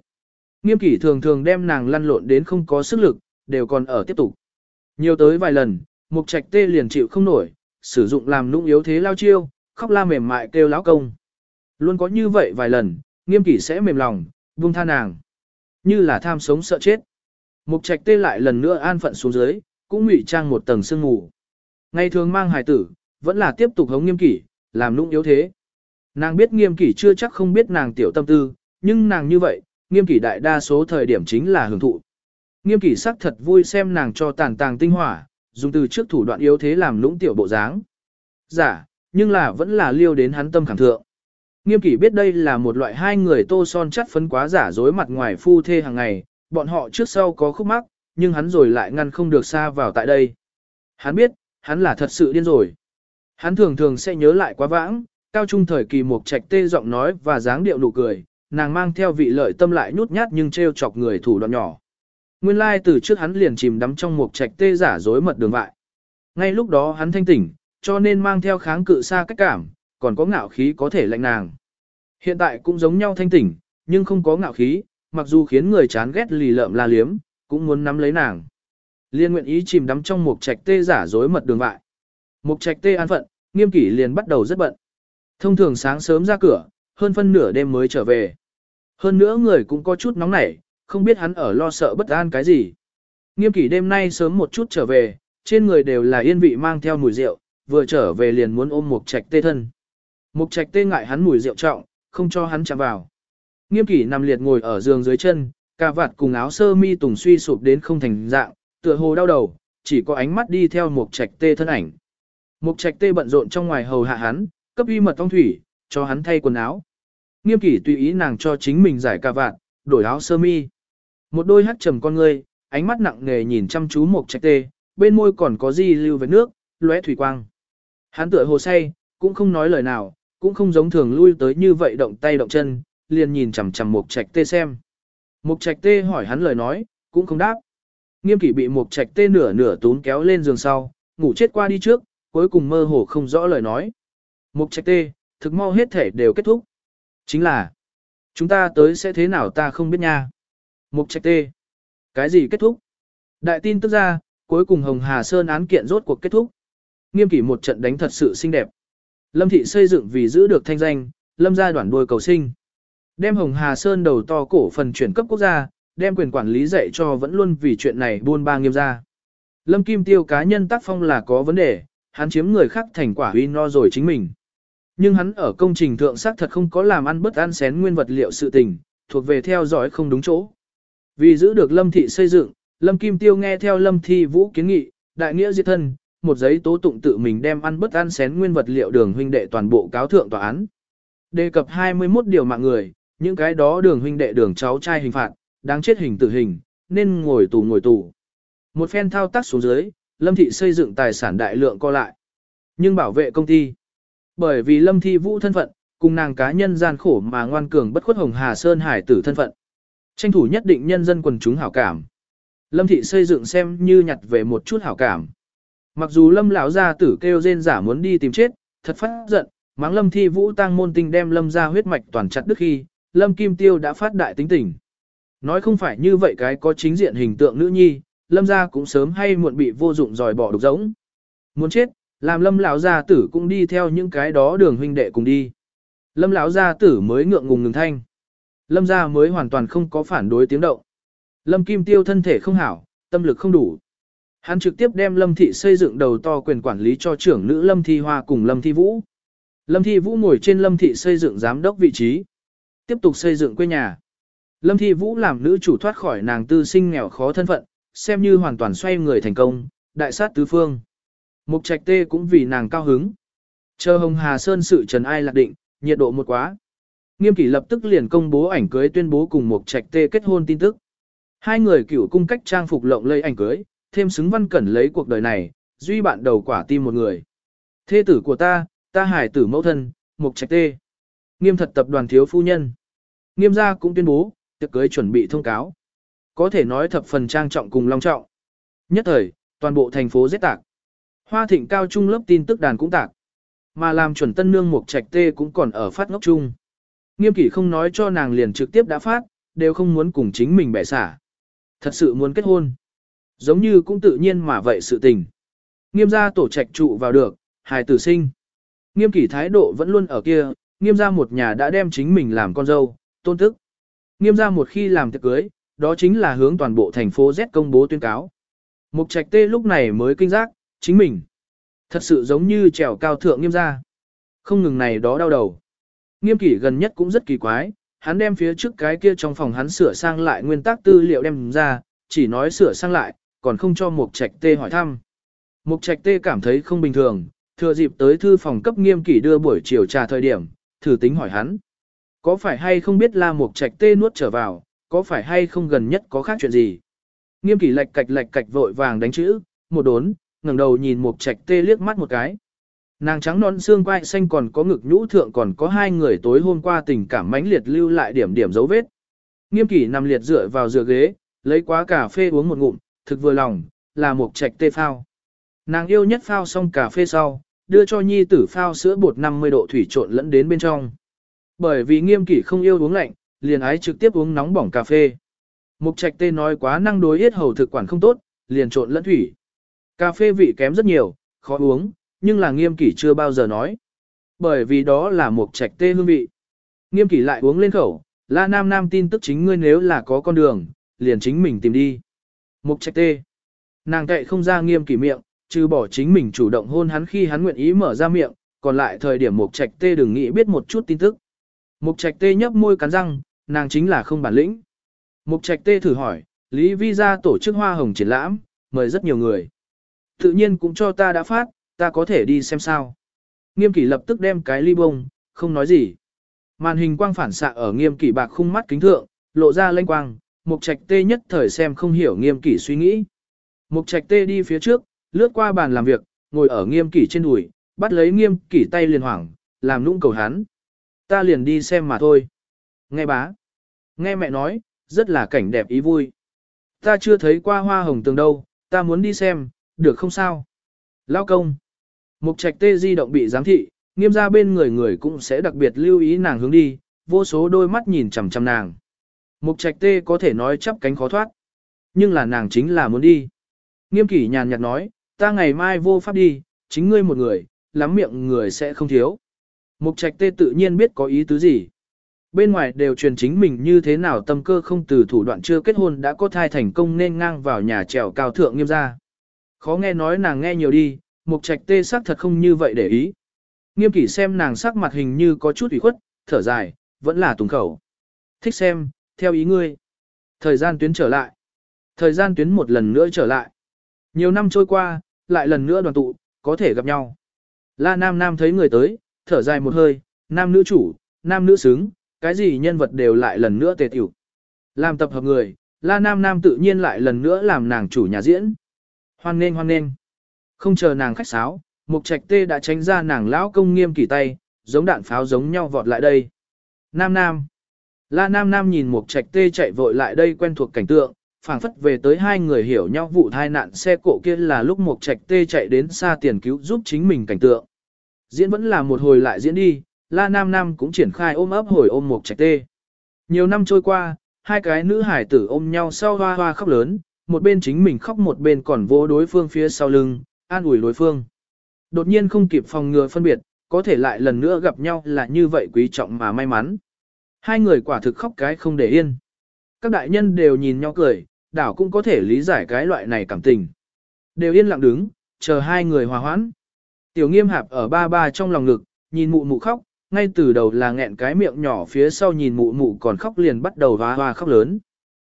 Nghiêm kỷ thường thường đem nàng lăn lộn đến không có sức lực, đều còn ở tiếp tục. Nhiều tới vài lần, mục trạch tê liền chịu không nổi, sử dụng làm nũng yếu thế lao chiêu, khóc la mềm mại kêu lão công. Luôn có như vậy vài lần, nghiêm kỷ sẽ mềm lòng, buông tha nàng. Như là tham sống sợ chết. Mục trạch tê lại lần nữa an phận xuống dưới, cũng ngụy trang một tầng sương mù. Ngày thường mang hài tử, vẫn là tiếp tục hống nghiêm kỷ, làm nũng yếu thế. Nàng biết nghiêm kỷ chưa chắc không biết nàng tiểu tâm tư, nhưng nàng như vậy, nghiêm kỷ đại đa số thời điểm chính là hưởng thụ. Nghiêm kỷ sắc thật vui xem nàng cho tàn tàng tinh hỏa, dùng từ trước thủ đoạn yếu thế làm lũng tiểu bộ dáng. Giả, nhưng là vẫn là liêu đến hắn tâm khảm thượng. Nghiêm kỷ biết đây là một loại hai người tô son chất phấn quá giả dối mặt ngoài phu thê hàng ngày, bọn họ trước sau có khúc mắc, nhưng hắn rồi lại ngăn không được xa vào tại đây. Hắn biết, hắn là thật sự điên rồi. Hắn thường thường sẽ nhớ lại quá vãng, cao trung thời kỳ một trạch tê giọng nói và dáng điệu nụ cười, nàng mang theo vị lợi tâm lại nhút nhát nhưng treo chọc người thủ đoạn nhỏ. Nguyên lai like từ trước hắn liền chìm đắm trong một trạch tê giả dối mật đường vại. Ngay lúc đó hắn thanh tỉnh, cho nên mang theo kháng cự xa cách cảm, còn có ngạo khí có thể lạnh nàng. Hiện tại cũng giống nhau thanh tỉnh, nhưng không có ngạo khí, mặc dù khiến người chán ghét lì lợm la liếm, cũng muốn nắm lấy nàng. Liên nguyện ý chìm đắm trong một trạch tê giả dối mật đường vại. Một trạch tê an phận, nghiêm kỷ liền bắt đầu rất bận. Thông thường sáng sớm ra cửa, hơn phân nửa đêm mới trở về. Hơn nữa người cũng có chút nóng nảy, không biết hắn ở lo sợ bất an cái gì. Nghiêm kỷ đêm nay sớm một chút trở về, trên người đều là yên vị mang theo mùi rượu, vừa trở về liền muốn ôm một trạch tê thân. Một trạch tê ngại hắn mùi rượu trọng, không cho hắn chạm vào. Nghiêm kỷ nằm liệt ngồi ở giường dưới chân, cà vạt cùng áo sơ mi tùng suy sụp đến không thành dạng, tựa hồ đau đầu, chỉ có ánh mắt đi theo một trạch tê thân ảnh. Một trạch tê bận rộn trong ngoài hầu hạ hắn, cấp y mật phong thủy, cho hắn thay quần áo. Nghiêm kỷ tùy ý nàng cho chính mình giải cà vạt, đổi áo sơ mi. Một đôi hắt trầm con ngươi, ánh mắt nặng nề nhìn chăm chú một trạch tê, bên môi còn có di lưu với nước, lóe thủy quang. Hắn tựa hồ say, cũng không nói lời nào, cũng không giống thường lui tới như vậy động tay động chân, liền nhìn chằm chằm mục trạch tê xem. Mục trạch tê hỏi hắn lời nói, cũng không đáp. Nghiêm kỷ bị mục trạch tê nửa nửa tún kéo lên giường sau, ngủ chết qua đi trước, cuối cùng mơ hồ không rõ lời nói. Mục trạch tê, thực mau hết thể đều kết thúc. Chính là, chúng ta tới sẽ thế nào ta không biết nha. Mục trạch tê, cái gì kết thúc? Đại tin tức ra, cuối cùng Hồng Hà Sơn án kiện rốt cuộc kết thúc. Nghiêm kỷ một trận đánh thật sự xinh đẹp. Lâm thị xây dựng vì giữ được thanh danh, lâm gia đoạn đuôi cầu sinh. Đem Hồng Hà Sơn đầu to cổ phần chuyển cấp quốc gia, đem quyền quản lý dạy cho vẫn luôn vì chuyện này buôn ba nghiêm ra. Lâm Kim Tiêu cá nhân tác phong là có vấn đề, hắn chiếm người khác thành quả huy no rồi chính mình. Nhưng hắn ở công trình thượng xác thật không có làm ăn bất ăn xén nguyên vật liệu sự tình, thuộc về theo dõi không đúng chỗ. Vì giữ được Lâm Thị xây dựng, Lâm Kim Tiêu nghe theo Lâm Thi Vũ kiến nghị, đại nghĩa diệt thân, một giấy tố tụng tự mình đem ăn bất ăn xén nguyên vật liệu đường huynh đệ toàn bộ cáo thượng tòa án. Đề cập 21 điều mạng người, những cái đó đường huynh đệ đường cháu trai hình phạt, đáng chết hình tử hình, nên ngồi tù ngồi tù. Một phen thao tác xuống dưới, Lâm Thị xây dựng tài sản đại lượng co lại. Nhưng bảo vệ công ty. Bởi vì Lâm Thị Vũ thân phận, cùng nàng cá nhân gian khổ mà ngoan cường bất khuất Hồng Hà Sơn Hải tử thân phận. Tranh thủ nhất định nhân dân quần chúng hảo cảm. Lâm Thị xây dựng xem như nhặt về một chút hảo cảm. Mặc dù Lâm lão gia tử kêu rên giả muốn đi tìm chết, thật phát giận, mắng Lâm Thi Vũ tăng môn tinh đem Lâm gia huyết mạch toàn chặt đức khi, Lâm Kim Tiêu đã phát đại tính tình. Nói không phải như vậy cái có chính diện hình tượng nữ nhi, Lâm gia cũng sớm hay muộn bị vô dụng dòi bỏ đục giống. Muốn chết, làm Lâm lão gia tử cũng đi theo những cái đó đường huynh đệ cùng đi. Lâm lão gia tử mới ngượng ngùng ngừng thanh. Lâm gia mới hoàn toàn không có phản đối tiếng động. Lâm Kim Tiêu thân thể không hảo, tâm lực không đủ. Hắn trực tiếp đem Lâm thị xây dựng đầu to quyền quản lý cho trưởng nữ Lâm Thi Hoa cùng Lâm Thi Vũ. Lâm Thi Vũ ngồi trên Lâm thị xây dựng giám đốc vị trí. Tiếp tục xây dựng quê nhà. Lâm Thi Vũ làm nữ chủ thoát khỏi nàng tư sinh nghèo khó thân phận, xem như hoàn toàn xoay người thành công, đại sát tứ phương. Mục trạch tê cũng vì nàng cao hứng. Chờ Hồng Hà Sơn sự trần ai lạc định, nhiệt độ một quá. Nghiêm kỷ lập tức liền công bố ảnh cưới tuyên bố cùng Mục trạch tê kết hôn tin tức. Hai người cửu cung cách trang phục lộng lây ảnh cưới, thêm xứng văn cẩn lấy cuộc đời này, duy bạn đầu quả tim một người. Thê tử của ta, ta hải tử mẫu thân, Mục trạch tê. Nghiêm thật tập đoàn thiếu phu nhân. Nghiêm gia cũng tuyên bố, tiệc cưới chuẩn bị thông cáo. Có thể nói thập phần trang trọng cùng long trọng. Nhất thời, toàn bộ thành phố rét tạc. Hoa thịnh cao trung lớp tin tức đàn cũng tạc. Mà làm chuẩn tân nương mục trạch tê cũng còn ở phát ngốc chung. Nghiêm kỷ không nói cho nàng liền trực tiếp đã phát, đều không muốn cùng chính mình bẻ xả. Thật sự muốn kết hôn. Giống như cũng tự nhiên mà vậy sự tình. Nghiêm gia tổ trạch trụ vào được, hài tử sinh. Nghiêm kỷ thái độ vẫn luôn ở kia, nghiêm gia một nhà đã đem chính mình làm con dâu, tôn thức. Nghiêm gia một khi làm tiệc cưới, đó chính là hướng toàn bộ thành phố Z công bố tuyên cáo. Mục trạch tê lúc này mới kinh giác, chính mình. Thật sự giống như trèo cao thượng nghiêm gia. Không ngừng này đó đau đầu. Nghiêm kỷ gần nhất cũng rất kỳ quái, hắn đem phía trước cái kia trong phòng hắn sửa sang lại nguyên tắc tư liệu đem ra, chỉ nói sửa sang lại, còn không cho Mục Trạch Tê hỏi thăm. Mục Trạch Tê cảm thấy không bình thường, thừa dịp tới thư phòng cấp nghiêm kỷ đưa buổi chiều trà thời điểm, thử tính hỏi hắn. Có phải hay không biết la Mục Trạch Tê nuốt trở vào, có phải hay không gần nhất có khác chuyện gì? Nghiêm kỷ lạch cạch lạch cạch vội vàng đánh chữ, một đốn, ngẩng đầu nhìn Mục Trạch Tê liếc mắt một cái. Nàng trắng non xương quai xanh còn có ngực nhũ thượng còn có hai người tối hôm qua tình cảm mãnh liệt lưu lại điểm điểm dấu vết. Nghiêm kỷ nằm liệt dựa vào dựa ghế, lấy quá cà phê uống một ngụm, thực vừa lòng, là một trạch tê phao. Nàng yêu nhất phao xong cà phê sau, đưa cho nhi tử phao sữa bột 50 độ thủy trộn lẫn đến bên trong. Bởi vì nghiêm kỷ không yêu uống lạnh, liền ái trực tiếp uống nóng bỏng cà phê. Mục trạch tê nói quá năng đối yết hầu thực quản không tốt, liền trộn lẫn thủy. Cà phê vị kém rất nhiều, khó uống, nhưng là nghiêm kỷ chưa bao giờ nói. Bởi vì đó là mục trạch tê hương vị. Nghiêm kỷ lại uống lên khẩu, la nam nam tin tức chính ngươi nếu là có con đường, liền chính mình tìm đi. Mục trạch tê. Nàng cậy không ra nghiêm kỷ miệng, trừ bỏ chính mình chủ động hôn hắn khi hắn nguyện ý mở ra miệng, còn lại thời điểm mục trạch tê đừng nghĩ biết một chút tin tức. Mục trạch tê nhấp môi cắn răng, nàng chính là không bản lĩnh. Mục trạch tê thử hỏi, Lý Vi ra tổ chức hoa hồng triển lãm, mời rất nhiều người. Tự nhiên cũng cho ta đã phát, ta có thể đi xem sao. Nghiêm kỷ lập tức đem cái ly bông, không nói gì. Màn hình quang phản xạ ở nghiêm kỷ bạc khung mắt kính thượng, lộ ra lanh quang, mục trạch tê nhất thời xem không hiểu nghiêm kỷ suy nghĩ. Mục trạch tê đi phía trước, lướt qua bàn làm việc, ngồi ở nghiêm kỷ trên đùi, bắt lấy nghiêm kỷ tay liền hoảng, làm nũng cầu hắn. Ta liền đi xem mà thôi. Nghe bá. Nghe mẹ nói, rất là cảnh đẹp ý vui. Ta chưa thấy qua hoa hồng tường đâu, ta muốn đi xem, được không sao? Lao công. Mục trạch tê di động bị giám thị, nghiêm ra bên người người cũng sẽ đặc biệt lưu ý nàng hướng đi, vô số đôi mắt nhìn chằm chằm nàng. Mục trạch tê có thể nói chắp cánh khó thoát. Nhưng là nàng chính là muốn đi. Nghiêm kỷ nhàn nhạt nói, ta ngày mai vô pháp đi, chính ngươi một người, lắm miệng người sẽ không thiếu. Mục trạch tê tự nhiên biết có ý tứ gì. Bên ngoài đều truyền chính mình như thế nào tâm cơ không từ thủ đoạn chưa kết hôn đã có thai thành công nên ngang vào nhà trèo cao thượng nghiêm gia. Khó nghe nói nàng nghe nhiều đi, mục trạch tê sắc thật không như vậy để ý. Nghiêm kỷ xem nàng sắc mặt hình như có chút ủy khuất, thở dài, vẫn là tùng khẩu. Thích xem, theo ý ngươi. Thời gian tuyến trở lại. Thời gian tuyến một lần nữa trở lại. Nhiều năm trôi qua, lại lần nữa đoàn tụ, có thể gặp nhau. La Nam Nam thấy người tới, thở dài một hơi, nam nữ chủ, nam nữ xứng, cái gì nhân vật đều lại lần nữa tề tiểu. Làm tập hợp người, La Nam Nam tự nhiên lại lần nữa làm nàng chủ nhà diễn. Hoan nên hoan nên. Không chờ nàng khách sáo, Mục Trạch Tê đã tránh ra nàng lão công nghiêm kỳ tay, giống đạn pháo giống nhau vọt lại đây. Nam Nam. La Nam Nam nhìn Mục Trạch Tê chạy vội lại đây quen thuộc cảnh tượng, phảng phất về tới hai người hiểu nhau vụ tai nạn xe cộ kia là lúc Mục Trạch Tê chạy đến xa tiền cứu giúp chính mình cảnh tượng. Diễn vẫn là một hồi lại diễn đi, La Nam Nam cũng triển khai ôm ấp hồi ôm một Trạch Tê. Nhiều năm trôi qua, hai cái nữ hải tử ôm nhau sau hoa hoa khóc lớn, một bên chính mình khóc một bên còn vô đối phương phía sau lưng, an ủi đối phương. Đột nhiên không kịp phòng ngừa phân biệt, có thể lại lần nữa gặp nhau là như vậy quý trọng mà may mắn. Hai người quả thực khóc cái không để yên. Các đại nhân đều nhìn nhau cười, đảo cũng có thể lý giải cái loại này cảm tình. Đều yên lặng đứng, chờ hai người hòa hoãn. Tiểu nghiêm hạp ở ba ba trong lòng ngực, nhìn mụ mụ khóc, ngay từ đầu là nghẹn cái miệng nhỏ phía sau nhìn mụ mụ còn khóc liền bắt đầu hoa hoa khóc lớn.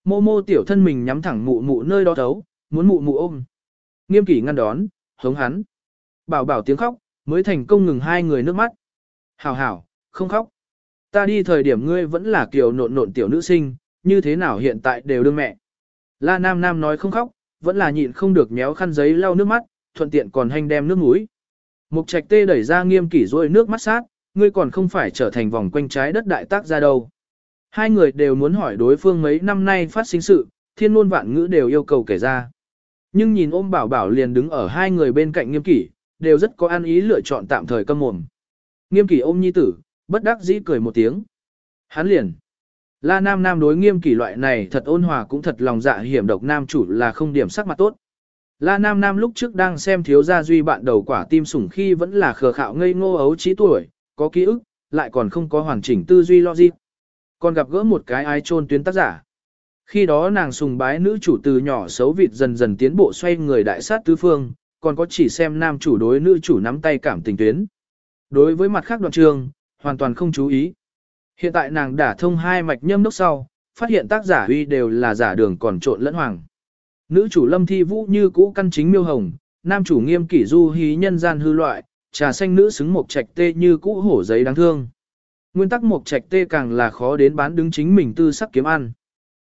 Mô mô tiểu thân mình nhắm thẳng mụ mụ nơi đó thấu, muốn mụ mụ ôm. Nghiêm kỷ ngăn đón, hống hắn. bảo bảo tiếng khóc, mới thành công ngừng hai người nước mắt. Hảo hảo, không khóc. Ta đi thời điểm ngươi vẫn là kiểu nộn nộn tiểu nữ sinh, như thế nào hiện tại đều đương mẹ. La Nam Nam nói không khóc, vẫn là nhịn không được méo khăn giấy lau nước mắt, thuận tiện còn hành đem nước mũi. Mục trạch tê đẩy ra nghiêm kỷ rôi nước mắt sát, ngươi còn không phải trở thành vòng quanh trái đất đại tác ra đâu. Hai người đều muốn hỏi đối phương mấy năm nay phát sinh sự, thiên ngôn vạn ngữ đều yêu cầu kể ra. Nhưng nhìn ôm bảo bảo liền đứng ở hai người bên cạnh nghiêm kỷ, đều rất có an ý lựa chọn tạm thời câm mồm. Nghiêm kỷ ôm nhi tử, bất đắc dĩ cười một tiếng. Hắn liền. La Nam Nam đối nghiêm kỷ loại này thật ôn hòa cũng thật lòng dạ hiểm độc nam chủ là không điểm sắc mặt tốt. La Nam Nam lúc trước đang xem thiếu gia duy bạn đầu quả tim sủng khi vẫn là khờ khạo ngây ngô ấu trí tuổi, có ký ức, lại còn không có hoàn chỉnh tư duy logic. Còn gặp gỡ một cái ai trôn tuyến tác giả. Khi đó nàng sùng bái nữ chủ từ nhỏ xấu vịt dần dần tiến bộ xoay người đại sát tứ phương, còn có chỉ xem nam chủ đối nữ chủ nắm tay cảm tình tuyến. Đối với mặt khác đoạn trường, hoàn toàn không chú ý. Hiện tại nàng đã thông hai mạch nhâm đốc sau, phát hiện tác giả uy đều là giả đường còn trộn lẫn hoàng. Nữ chủ lâm thi vũ như cũ căn chính miêu hồng, nam chủ nghiêm kỷ du hí nhân gian hư loại, trà xanh nữ xứng một trạch tê như cũ hổ giấy đáng thương. Nguyên tắc một trạch tê càng là khó đến bán đứng chính mình tư sắc kiếm ăn.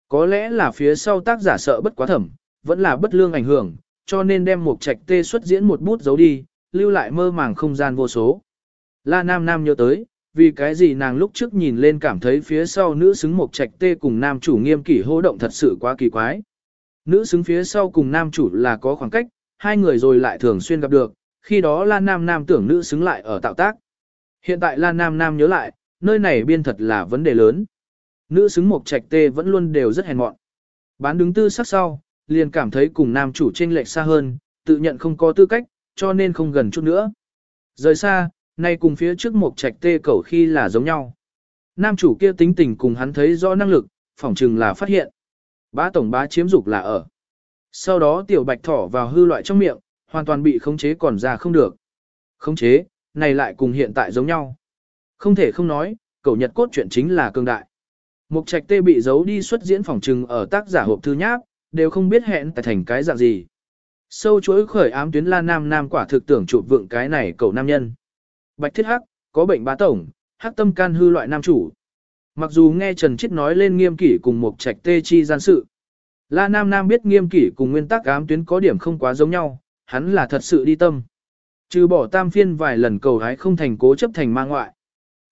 Có lẽ là phía sau tác giả sợ bất quá thẩm, vẫn là bất lương ảnh hưởng, cho nên đem một trạch tê xuất diễn một bút giấu đi, lưu lại mơ màng không gian vô số. La Nam Nam nhớ tới, vì cái gì nàng lúc trước nhìn lên cảm thấy phía sau nữ xứng một trạch tê cùng nam chủ nghiêm kỷ hô động thật sự quá kỳ quái. Nữ xứng phía sau cùng nam chủ là có khoảng cách, hai người rồi lại thường xuyên gặp được, khi đó Lan Nam Nam tưởng nữ xứng lại ở tạo tác. Hiện tại Lan Nam Nam nhớ lại, nơi này biên thật là vấn đề lớn. Nữ xứng một trạch tê vẫn luôn đều rất hèn mọn. Bán đứng tư sắc sau, liền cảm thấy cùng nam chủ chênh lệch xa hơn, tự nhận không có tư cách, cho nên không gần chút nữa. Rời xa, nay cùng phía trước một trạch tê cẩu khi là giống nhau. Nam chủ kia tính tình cùng hắn thấy rõ năng lực, phỏng chừng là phát hiện. Bá tổng bá chiếm dục là ở. Sau đó tiểu bạch thỏ vào hư loại trong miệng, hoàn toàn bị khống chế còn ra không được. Khống chế, này lại cùng hiện tại giống nhau. Không thể không nói, cậu nhật cốt chuyện chính là cường đại. Mục trạch tê bị giấu đi xuất diễn phòng trừng ở tác giả hộp thư nháp, đều không biết hẹn tại thành cái dạng gì. Sâu chuỗi khởi ám tuyến la nam nam quả thực tưởng chụp vượng cái này cậu nam nhân. Bạch thiết hắc, có bệnh bá tổng, hắc tâm can hư loại nam chủ. Mặc dù nghe Trần Chiết nói lên nghiêm kỷ cùng một trạch tê chi gian sự. La Nam Nam biết nghiêm kỷ cùng nguyên tắc ám tuyến có điểm không quá giống nhau, hắn là thật sự đi tâm. Trừ bỏ tam phiên vài lần cầu hái không thành cố chấp thành ma ngoại.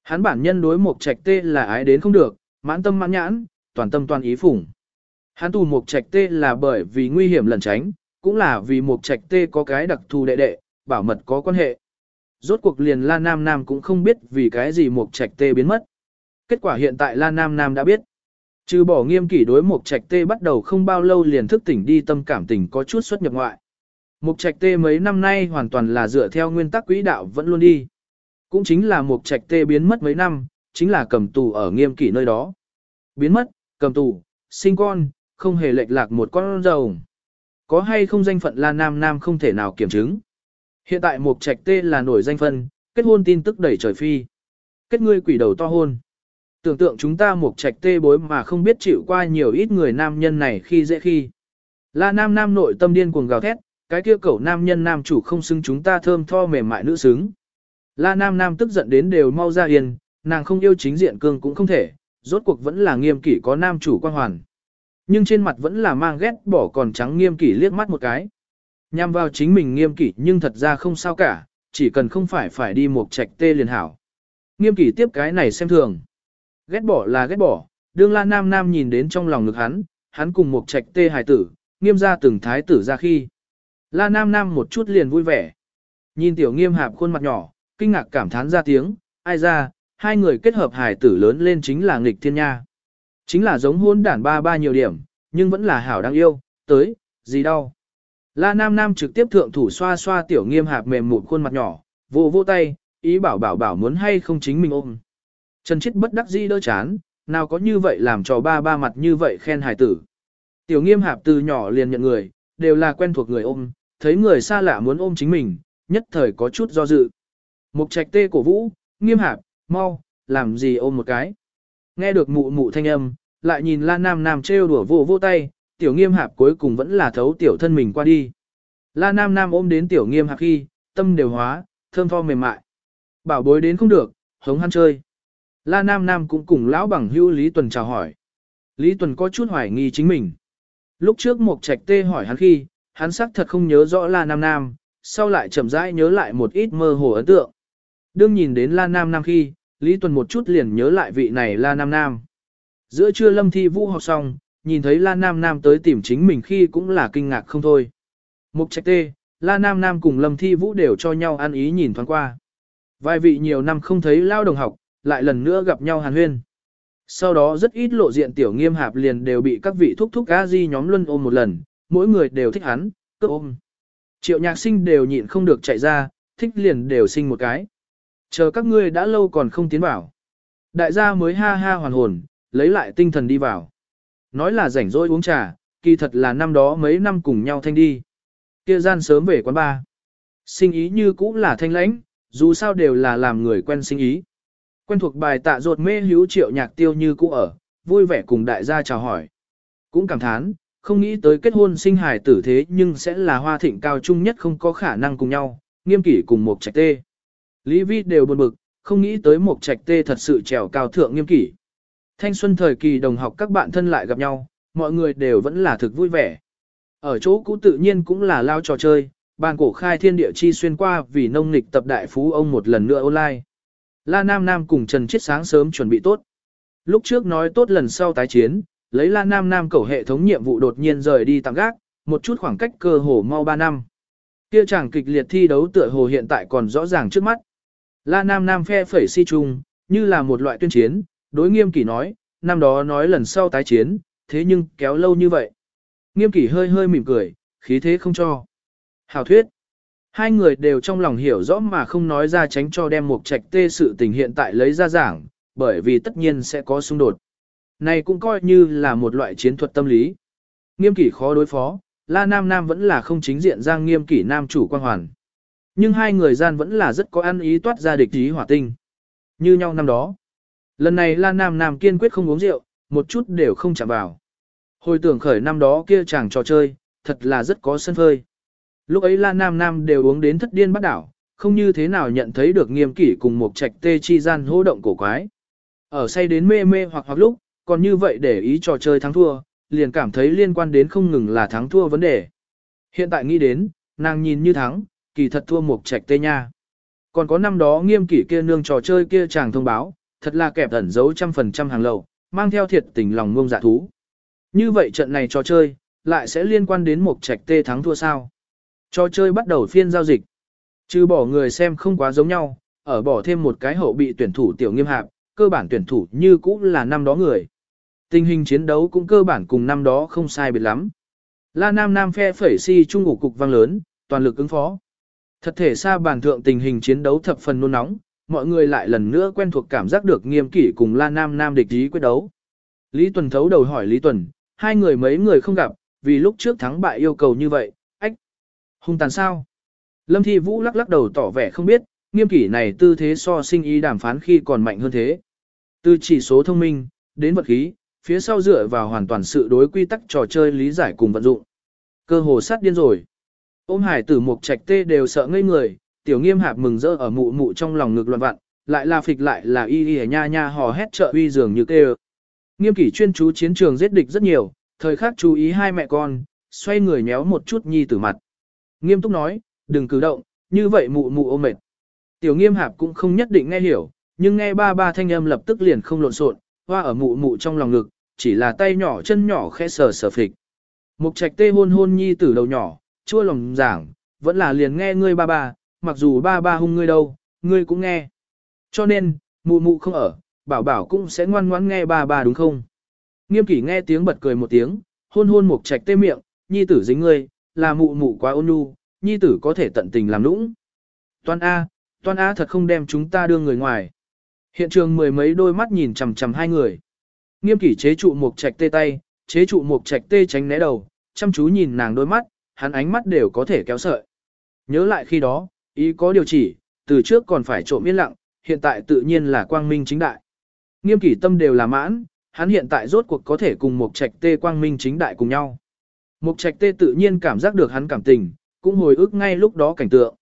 Hắn bản nhân đối một trạch tê là ái đến không được, mãn tâm mãn nhãn, toàn tâm toàn ý phủng. Hắn tù một trạch tê là bởi vì nguy hiểm lẩn tránh, cũng là vì một trạch tê có cái đặc thù đệ đệ, bảo mật có quan hệ. Rốt cuộc liền La Nam Nam cũng không biết vì cái gì một trạch tê biến mất. Kết quả hiện tại La Nam Nam đã biết. Trừ bỏ nghiêm kỷ đối Mục Trạch Tê bắt đầu không bao lâu liền thức tỉnh đi tâm cảm tình có chút xuất nhập ngoại. Mục Trạch Tê mấy năm nay hoàn toàn là dựa theo nguyên tắc quỹ đạo vẫn luôn đi. Cũng chính là Mục Trạch Tê biến mất mấy năm, chính là cầm tù ở nghiêm kỷ nơi đó. Biến mất, cầm tù, sinh con, không hề lệch lạc một con rồng. Có hay không danh phận La Nam Nam không thể nào kiểm chứng. Hiện tại Mục Trạch Tê là nổi danh phân, kết hôn tin tức đẩy trời phi. Kết ngươi quỷ đầu to hôn. Tưởng tượng chúng ta một trạch tê bối mà không biết chịu qua nhiều ít người nam nhân này khi dễ khi. La nam nam nội tâm điên cuồng gào thét, cái kia cẩu nam nhân nam chủ không xứng chúng ta thơm tho mềm mại nữ xứng. La nam nam tức giận đến đều mau ra yên, nàng không yêu chính diện cương cũng không thể, rốt cuộc vẫn là nghiêm kỷ có nam chủ quan hoàn. Nhưng trên mặt vẫn là mang ghét bỏ còn trắng nghiêm kỷ liếc mắt một cái. Nhằm vào chính mình nghiêm kỷ nhưng thật ra không sao cả, chỉ cần không phải phải đi một trạch tê liền hảo. Nghiêm kỷ tiếp cái này xem thường. Ghét bỏ là ghét bỏ, đương la nam nam nhìn đến trong lòng ngực hắn, hắn cùng một trạch tê hài tử, nghiêm ra từng thái tử ra khi. La nam nam một chút liền vui vẻ. Nhìn tiểu nghiêm hạp khuôn mặt nhỏ, kinh ngạc cảm thán ra tiếng, ai ra, hai người kết hợp hài tử lớn lên chính là nghịch thiên nha. Chính là giống hôn đản ba ba nhiều điểm, nhưng vẫn là hảo đáng yêu, tới, gì đau? La Nam Nam trực tiếp thượng thủ xoa xoa tiểu nghiêm hạp mềm mụn khuôn mặt nhỏ, vô vô tay, ý bảo bảo bảo muốn hay không chính mình ôm. Trần Chiết bất đắc dĩ đỡ chán, nào có như vậy làm cho ba ba mặt như vậy khen hài tử. Tiểu nghiêm hạp từ nhỏ liền nhận người, đều là quen thuộc người ôm, thấy người xa lạ muốn ôm chính mình, nhất thời có chút do dự. Mục trạch tê cổ vũ, nghiêm hạp, mau, làm gì ôm một cái. Nghe được mụ mụ thanh âm, lại nhìn la nam nam trêu đùa vô vô tay, tiểu nghiêm hạp cuối cùng vẫn là thấu tiểu thân mình qua đi. La nam nam ôm đến tiểu nghiêm hạp khi, tâm đều hóa, thơm tho mềm mại. Bảo bối đến không được, hống hăn chơi. La Nam Nam cũng cùng lão bằng hữu Lý Tuần chào hỏi. Lý Tuần có chút hoài nghi chính mình. Lúc trước Mục trạch tê hỏi hắn khi, hắn xác thật không nhớ rõ La Nam Nam, sau lại chậm rãi nhớ lại một ít mơ hồ ấn tượng. Đương nhìn đến La Nam Nam khi, Lý Tuần một chút liền nhớ lại vị này La Nam Nam. Giữa trưa lâm thi vũ học xong, nhìn thấy La Nam Nam tới tìm chính mình khi cũng là kinh ngạc không thôi. Mục trạch tê, La Nam Nam cùng lâm thi vũ đều cho nhau ăn ý nhìn thoáng qua. Vài vị nhiều năm không thấy lao đồng học, lại lần nữa gặp nhau hàn huyên. Sau đó rất ít lộ diện tiểu nghiêm hạp liền đều bị các vị thúc thúc gã di nhóm luân ôm một lần, mỗi người đều thích hắn, cơ ôm. Triệu nhạc sinh đều nhịn không được chạy ra, thích liền đều sinh một cái. Chờ các ngươi đã lâu còn không tiến vào. Đại gia mới ha ha hoàn hồn, lấy lại tinh thần đi vào. Nói là rảnh rỗi uống trà, kỳ thật là năm đó mấy năm cùng nhau thanh đi. Kia gian sớm về quán ba. Sinh ý như cũng là thanh lãnh, dù sao đều là làm người quen sinh ý. Quen thuộc bài tạ ruột mê hữu triệu nhạc tiêu như cũ ở, vui vẻ cùng đại gia chào hỏi. Cũng cảm thán, không nghĩ tới kết hôn sinh hài tử thế nhưng sẽ là hoa thịnh cao trung nhất không có khả năng cùng nhau, nghiêm kỷ cùng một trạch tê. Lý vi đều buồn bực, không nghĩ tới một trạch tê thật sự trèo cao thượng nghiêm kỷ. Thanh xuân thời kỳ đồng học các bạn thân lại gặp nhau, mọi người đều vẫn là thực vui vẻ. Ở chỗ cũ tự nhiên cũng là lao trò chơi, bàn cổ khai thiên địa chi xuyên qua vì nông nghịch tập đại phú ông một lần nữa online. La Nam Nam cùng Trần Chiết sáng sớm chuẩn bị tốt. Lúc trước nói tốt lần sau tái chiến, lấy La Nam Nam cầu hệ thống nhiệm vụ đột nhiên rời đi tạm gác, một chút khoảng cách cơ hồ mau 3 năm. Kia chẳng kịch liệt thi đấu tựa hồ hiện tại còn rõ ràng trước mắt. La Nam Nam phe phẩy si chung, như là một loại tuyên chiến, đối nghiêm kỷ nói, năm đó nói lần sau tái chiến, thế nhưng kéo lâu như vậy. Nghiêm kỷ hơi hơi mỉm cười, khí thế không cho. Hào thuyết. Hai người đều trong lòng hiểu rõ mà không nói ra tránh cho đem một trạch tê sự tình hiện tại lấy ra giảng, bởi vì tất nhiên sẽ có xung đột. Này cũng coi như là một loại chiến thuật tâm lý. Nghiêm kỷ khó đối phó, La Nam Nam vẫn là không chính diện giang nghiêm kỷ nam chủ quan hoàn. Nhưng hai người gian vẫn là rất có ăn ý toát ra địch ý hỏa tinh. Như nhau năm đó. Lần này La Nam Nam kiên quyết không uống rượu, một chút đều không chạm vào. Hồi tưởng khởi năm đó kia chàng trò chơi, thật là rất có sân phơi. Lúc ấy La Nam Nam đều uống đến thất điên bắt đảo, không như thế nào nhận thấy được nghiêm kỷ cùng một trạch tê chi gian hô động cổ quái. Ở say đến mê mê hoặc hoặc lúc, còn như vậy để ý trò chơi thắng thua, liền cảm thấy liên quan đến không ngừng là thắng thua vấn đề. Hiện tại nghĩ đến, nàng nhìn như thắng, kỳ thật thua một trạch tê nha. Còn có năm đó nghiêm kỷ kia nương trò chơi kia chàng thông báo, thật là kẹp ẩn giấu trăm phần trăm hàng lầu, mang theo thiệt tình lòng ngông dạ thú. Như vậy trận này trò chơi, lại sẽ liên quan đến một trạch tê thắng thua sao. Cho chơi bắt đầu phiên giao dịch. Trừ bỏ người xem không quá giống nhau, ở bỏ thêm một cái hậu bị tuyển thủ tiểu nghiêm hạp, cơ bản tuyển thủ như cũ là năm đó người. Tình hình chiến đấu cũng cơ bản cùng năm đó không sai biệt lắm. La Nam Nam phe phẩy si trung ngủ cục vang lớn, toàn lực ứng phó. Thật thể xa bàn thượng tình hình chiến đấu thập phần nôn nóng, mọi người lại lần nữa quen thuộc cảm giác được nghiêm kỷ cùng La Nam Nam địch ý quyết đấu. Lý Tuần thấu đầu hỏi Lý Tuần, hai người mấy người không gặp, vì lúc trước thắng bại yêu cầu như vậy, hung tàn sao? Lâm Thi Vũ lắc lắc đầu tỏ vẻ không biết, nghiêm kỷ này tư thế so sinh ý đàm phán khi còn mạnh hơn thế. Từ chỉ số thông minh, đến vật khí, phía sau dựa vào hoàn toàn sự đối quy tắc trò chơi lý giải cùng vận dụng. Cơ hồ sát điên rồi. Ôm hải tử mục trạch tê đều sợ ngây người, tiểu nghiêm hạp mừng rỡ ở mụ mụ trong lòng ngực loạn vặn, lại là phịch lại là y y nha nha hò hét trợ uy dường như kêu. Nghiêm kỷ chuyên chú chiến trường giết địch rất nhiều, thời khắc chú ý hai mẹ con, xoay người nhéo một chút nhi tử mặt. Nghiêm túc nói, đừng cử động, như vậy mụ mụ ôm mệt. Tiểu nghiêm hạp cũng không nhất định nghe hiểu, nhưng nghe ba ba thanh âm lập tức liền không lộn xộn, hoa ở mụ mụ trong lòng ngực, chỉ là tay nhỏ chân nhỏ khẽ sờ sờ phịch. Mục trạch tê hôn hôn nhi tử đầu nhỏ, chua lòng giảng, vẫn là liền nghe ngươi ba ba, mặc dù ba ba hung ngươi đâu, ngươi cũng nghe. Cho nên, mụ mụ không ở, bảo bảo cũng sẽ ngoan ngoãn nghe ba ba đúng không? Nghiêm kỷ nghe tiếng bật cười một tiếng, hôn hôn mục trạch tê miệng, nhi tử dính ngươi, là mụ mụ quá ôn nhu, nhi tử có thể tận tình làm nũng. Toan A, toan A thật không đem chúng ta đưa người ngoài. Hiện trường mười mấy đôi mắt nhìn chằm chằm hai người. Nghiêm kỷ chế trụ mục trạch tê tay, chế trụ mục trạch tê tránh né đầu, chăm chú nhìn nàng đôi mắt, hắn ánh mắt đều có thể kéo sợi. Nhớ lại khi đó, ý có điều chỉ, từ trước còn phải trộm yên lặng, hiện tại tự nhiên là quang minh chính đại. Nghiêm kỷ tâm đều là mãn, hắn hiện tại rốt cuộc có thể cùng một trạch tê quang minh chính đại cùng nhau. Mục trạch tê tự nhiên cảm giác được hắn cảm tình, cũng hồi ức ngay lúc đó cảnh tượng.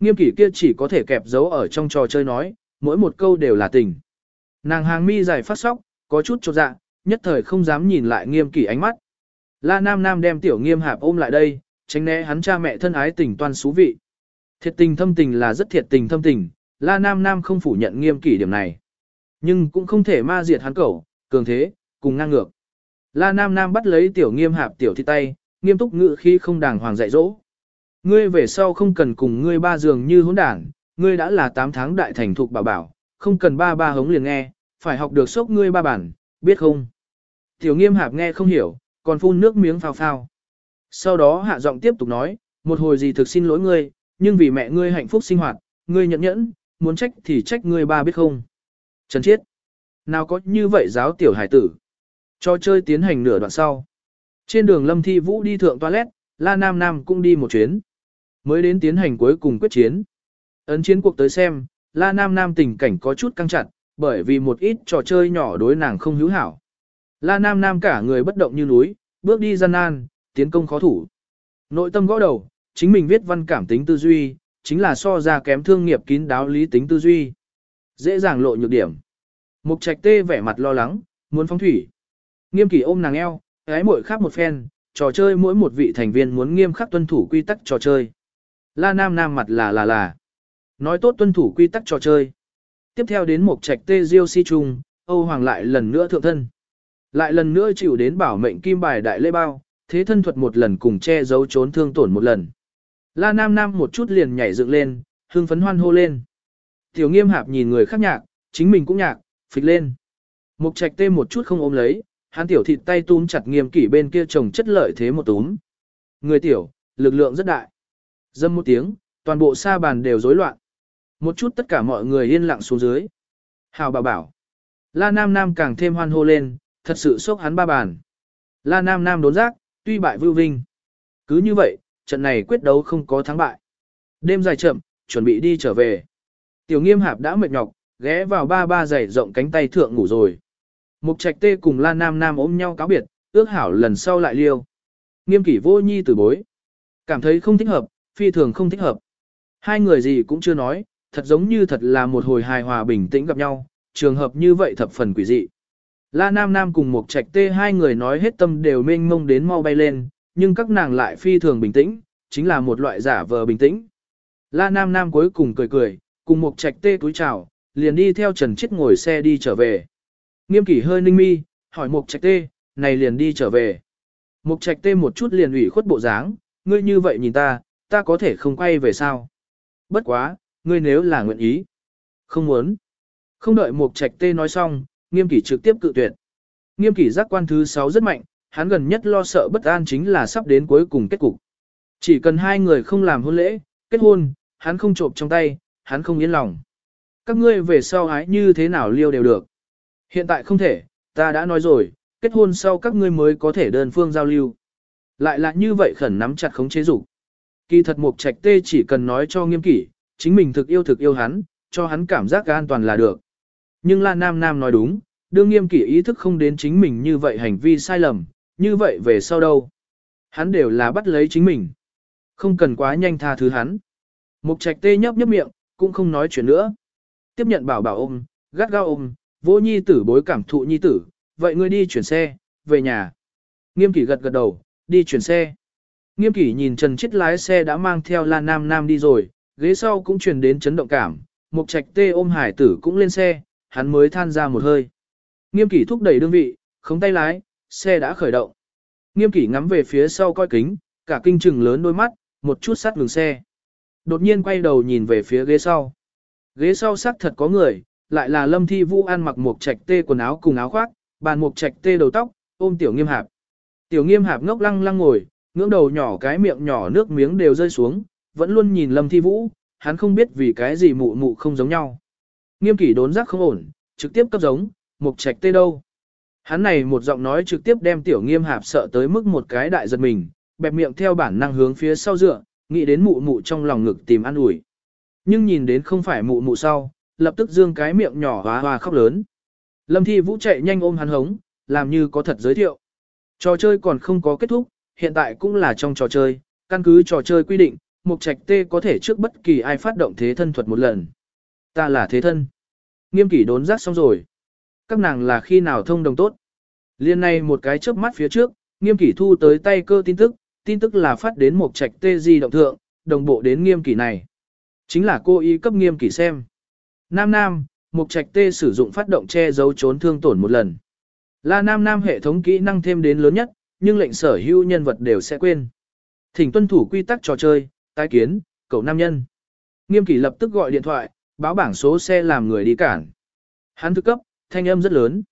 Nghiêm kỷ kia chỉ có thể kẹp giấu ở trong trò chơi nói, mỗi một câu đều là tình. Nàng hàng mi dài phát sóc, có chút chột dạ, nhất thời không dám nhìn lại nghiêm kỷ ánh mắt. La Nam Nam đem tiểu nghiêm hạp ôm lại đây, tránh né hắn cha mẹ thân ái tình toan xú vị. Thiệt tình thâm tình là rất thiệt tình thâm tình, La Nam Nam không phủ nhận nghiêm kỷ điểm này. Nhưng cũng không thể ma diệt hắn cẩu, cường thế, cùng ngang ngược. La Nam Nam bắt lấy tiểu nghiêm hạp tiểu thi tay, nghiêm túc ngự khi không đàng hoàng dạy dỗ. Ngươi về sau không cần cùng ngươi ba giường như hỗn đảng, ngươi đã là 8 tháng đại thành thục bảo bảo, không cần ba ba hống liền nghe, phải học được sốc ngươi ba bản, biết không? Tiểu nghiêm hạp nghe không hiểu, còn phun nước miếng phao phao. Sau đó hạ giọng tiếp tục nói, một hồi gì thực xin lỗi ngươi, nhưng vì mẹ ngươi hạnh phúc sinh hoạt, ngươi nhẫn nhẫn, muốn trách thì trách ngươi ba biết không. Trần Chiết, nào có như vậy giáo tiểu hải tử. Cho chơi tiến hành nửa đoạn sau. Trên đường Lâm Thi Vũ đi thượng toilet, La Nam Nam cũng đi một chuyến. Mới đến tiến hành cuối cùng quyết chiến. Ấn chiến cuộc tới xem, La Nam Nam tình cảnh có chút căng chặt, bởi vì một ít trò chơi nhỏ đối nàng không hữu hảo. La Nam Nam cả người bất động như núi, bước đi gian nan, tiến công khó thủ. Nội tâm gõ đầu, chính mình viết văn cảm tính tư duy, chính là so ra kém thương nghiệp kín đáo lý tính tư duy. Dễ dàng lộ nhược điểm. Mục trạch tê vẻ mặt lo lắng, muốn phóng thủy. Nghiêm kỷ ôm nàng eo, ái muội khác một phen, trò chơi mỗi một vị thành viên muốn nghiêm khắc tuân thủ quy tắc trò chơi. La Nam Nam mặt là là là. Nói tốt tuân thủ quy tắc trò chơi. Tiếp theo đến một trạch tê diêu si trung, Âu Hoàng lại lần nữa thượng thân. Lại lần nữa chịu đến bảo mệnh kim bài đại lễ bao, thế thân thuật một lần cùng che giấu trốn thương tổn một lần. La Nam Nam một chút liền nhảy dựng lên, hương phấn hoan hô lên. Tiểu nghiêm hạp nhìn người khác nhạc, chính mình cũng nhạc, phịch lên. Mục trạch tê một chút không ôm lấy, hắn tiểu thịt tay túm chặt nghiêm kỷ bên kia trồng chất lợi thế một túm. Người tiểu, lực lượng rất đại. Dâm một tiếng, toàn bộ sa bàn đều rối loạn. Một chút tất cả mọi người yên lặng xuống dưới. Hào bảo bảo. La Nam Nam càng thêm hoan hô lên, thật sự sốc hắn ba bàn. La Nam Nam đốn giác, tuy bại vưu vinh. Cứ như vậy, trận này quyết đấu không có thắng bại. Đêm dài chậm, chuẩn bị đi trở về. Tiểu nghiêm hạp đã mệt nhọc, ghé vào ba ba giày rộng cánh tay thượng ngủ rồi. Mục trạch tê cùng La Nam Nam ôm nhau cáo biệt, ước hảo lần sau lại liêu. Nghiêm kỷ vô nhi từ bối. Cảm thấy không thích hợp, phi thường không thích hợp. Hai người gì cũng chưa nói, thật giống như thật là một hồi hài hòa bình tĩnh gặp nhau, trường hợp như vậy thập phần quỷ dị. La Nam Nam cùng Mục trạch tê hai người nói hết tâm đều mênh mông đến mau bay lên, nhưng các nàng lại phi thường bình tĩnh, chính là một loại giả vờ bình tĩnh. La Nam Nam cuối cùng cười cười, cùng Mục trạch tê túi chào, liền đi theo Trần Chiết ngồi xe đi trở về. Nghiêm kỷ hơi ninh mi, hỏi Mục trạch tê, này liền đi trở về. Mục trạch tê một chút liền ủy khuất bộ dáng, ngươi như vậy nhìn ta, ta có thể không quay về sao. Bất quá, ngươi nếu là nguyện ý. Không muốn. Không đợi Mục trạch tê nói xong, nghiêm kỷ trực tiếp cự tuyệt. Nghiêm kỷ giác quan thứ 6 rất mạnh, hắn gần nhất lo sợ bất an chính là sắp đến cuối cùng kết cục. Chỉ cần hai người không làm hôn lễ, kết hôn, hắn không trộm trong tay, hắn không yên lòng. Các ngươi về sau ái như thế nào liêu đều được. Hiện tại không thể, ta đã nói rồi, kết hôn sau các ngươi mới có thể đơn phương giao lưu. Lại là như vậy khẩn nắm chặt khống chế dục. Kỳ thật mục trạch tê chỉ cần nói cho nghiêm kỷ, chính mình thực yêu thực yêu hắn, cho hắn cảm giác an toàn là được. Nhưng La Nam Nam nói đúng, đương nghiêm kỷ ý thức không đến chính mình như vậy hành vi sai lầm, như vậy về sau đâu. Hắn đều là bắt lấy chính mình. Không cần quá nhanh tha thứ hắn. Mục trạch tê nhấp nhấp miệng, cũng không nói chuyện nữa. Tiếp nhận bảo bảo ôm, gắt gao ôm, vô nhi tử bối cảm thụ nhi tử, vậy ngươi đi chuyển xe, về nhà. Nghiêm kỷ gật gật đầu, đi chuyển xe. Nghiêm kỷ nhìn Trần Chiết lái xe đã mang theo La Nam Nam đi rồi, ghế sau cũng truyền đến chấn động cảm, Mục Trạch Tê ôm hải tử cũng lên xe, hắn mới than ra một hơi. Nghiêm kỷ thúc đẩy đương vị, không tay lái, xe đã khởi động. Nghiêm kỷ ngắm về phía sau coi kính, cả kinh trừng lớn đôi mắt, một chút sát ngừng xe. Đột nhiên quay đầu nhìn về phía ghế sau. Ghế sau xác thật có người, lại là Lâm Thi Vũ ăn mặc một trạch tê quần áo cùng áo khoác, bàn một trạch tê đầu tóc, ôm tiểu nghiêm hạp. Tiểu nghiêm hạp ngốc lăng lăng ngồi, ngưỡng đầu nhỏ cái miệng nhỏ nước miếng đều rơi xuống, vẫn luôn nhìn Lâm Thi Vũ, hắn không biết vì cái gì mụ mụ không giống nhau. Nghiêm kỷ đốn giác không ổn, trực tiếp cấp giống, một trạch tê đâu. Hắn này một giọng nói trực tiếp đem tiểu nghiêm hạp sợ tới mức một cái đại giật mình, bẹp miệng theo bản năng hướng phía sau dựa, nghĩ đến mụ mụ trong lòng ngực tìm ăn ủi. Nhưng nhìn đến không phải mụ mụ sau, lập tức dương cái miệng nhỏ hoa hoa khóc lớn. Lâm Thi Vũ chạy nhanh ôm hắn hống, làm như có thật giới thiệu. Trò chơi còn không có kết thúc, hiện tại cũng là trong trò chơi, căn cứ trò chơi quy định, Mục Trạch Tê có thể trước bất kỳ ai phát động thế thân thuật một lần. Ta là thế thân. Nghiêm kỷ đốn giác xong rồi. Các nàng là khi nào thông đồng tốt. Liên này một cái chớp mắt phía trước, nghiêm kỷ thu tới tay cơ tin tức, tin tức là phát đến Mục Trạch Tê di động thượng, đồng bộ đến nghiêm kỷ này. Chính là cô ý cấp nghiêm kỷ xem. Nam Nam, Mục Trạch Tê sử dụng phát động che giấu trốn thương tổn một lần. Là Nam Nam hệ thống kỹ năng thêm đến lớn nhất, nhưng lệnh sở hữu nhân vật đều sẽ quên. Thỉnh tuân thủ quy tắc trò chơi, tái kiến, cậu nam nhân. Nghiêm kỷ lập tức gọi điện thoại, báo bảng số xe làm người đi cản. Hắn thức cấp, thanh âm rất lớn.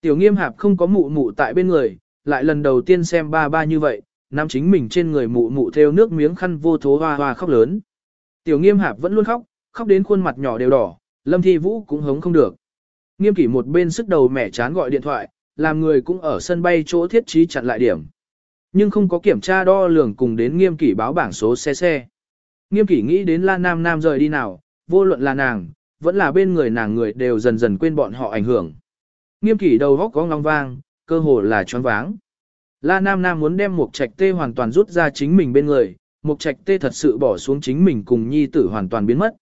Tiểu nghiêm hạp không có mụ mụ tại bên người, lại lần đầu tiên xem ba ba như vậy, nam chính mình trên người mụ mụ theo nước miếng khăn vô thố hoa hoa khóc lớn. Tiểu nghiêm hạp vẫn luôn khóc, khóc đến khuôn mặt nhỏ đều đỏ, lâm thi vũ cũng hống không được. Nghiêm kỷ một bên sức đầu mẻ chán gọi điện thoại, làm người cũng ở sân bay chỗ thiết trí chặn lại điểm. Nhưng không có kiểm tra đo lường cùng đến nghiêm kỷ báo bảng số xe xe. Nghiêm kỷ nghĩ đến La Nam Nam rời đi nào, vô luận là nàng, vẫn là bên người nàng người đều dần dần quên bọn họ ảnh hưởng. Nghiêm kỷ đầu góc có ngong vang, cơ hồ là choáng váng. La Nam Nam muốn đem một trạch tê hoàn toàn rút ra chính mình bên người, một trạch tê thật sự bỏ xuống chính mình cùng nhi tử hoàn toàn biến mất.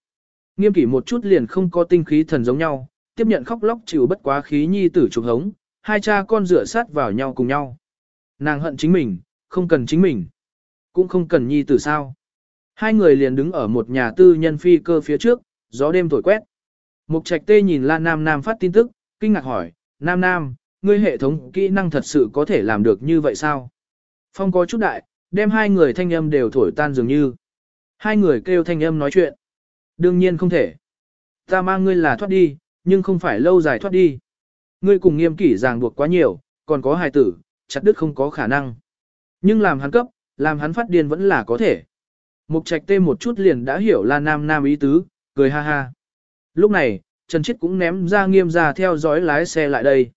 Nghiêm kỷ một chút liền không có tinh khí thần giống nhau, tiếp nhận khóc lóc chịu bất quá khí nhi tử trục hống, hai cha con rửa sát vào nhau cùng nhau. Nàng hận chính mình, không cần chính mình, cũng không cần nhi tử sao. Hai người liền đứng ở một nhà tư nhân phi cơ phía trước, gió đêm thổi quét. Mục trạch tê nhìn Lan Nam Nam phát tin tức, kinh ngạc hỏi, Nam Nam, ngươi hệ thống kỹ năng thật sự có thể làm được như vậy sao? Phong có chút đại, đem hai người thanh âm đều thổi tan dường như. Hai người kêu thanh âm nói chuyện. Đương nhiên không thể. Ta mang ngươi là thoát đi, nhưng không phải lâu dài thoát đi. Ngươi cùng nghiêm kỷ ràng buộc quá nhiều, còn có hài tử, chặt đứt không có khả năng. Nhưng làm hắn cấp, làm hắn phát điên vẫn là có thể. Mục trạch tê một chút liền đã hiểu là nam nam ý tứ, cười ha ha. Lúc này, Trần Chiết cũng ném ra nghiêm ra theo dõi lái xe lại đây.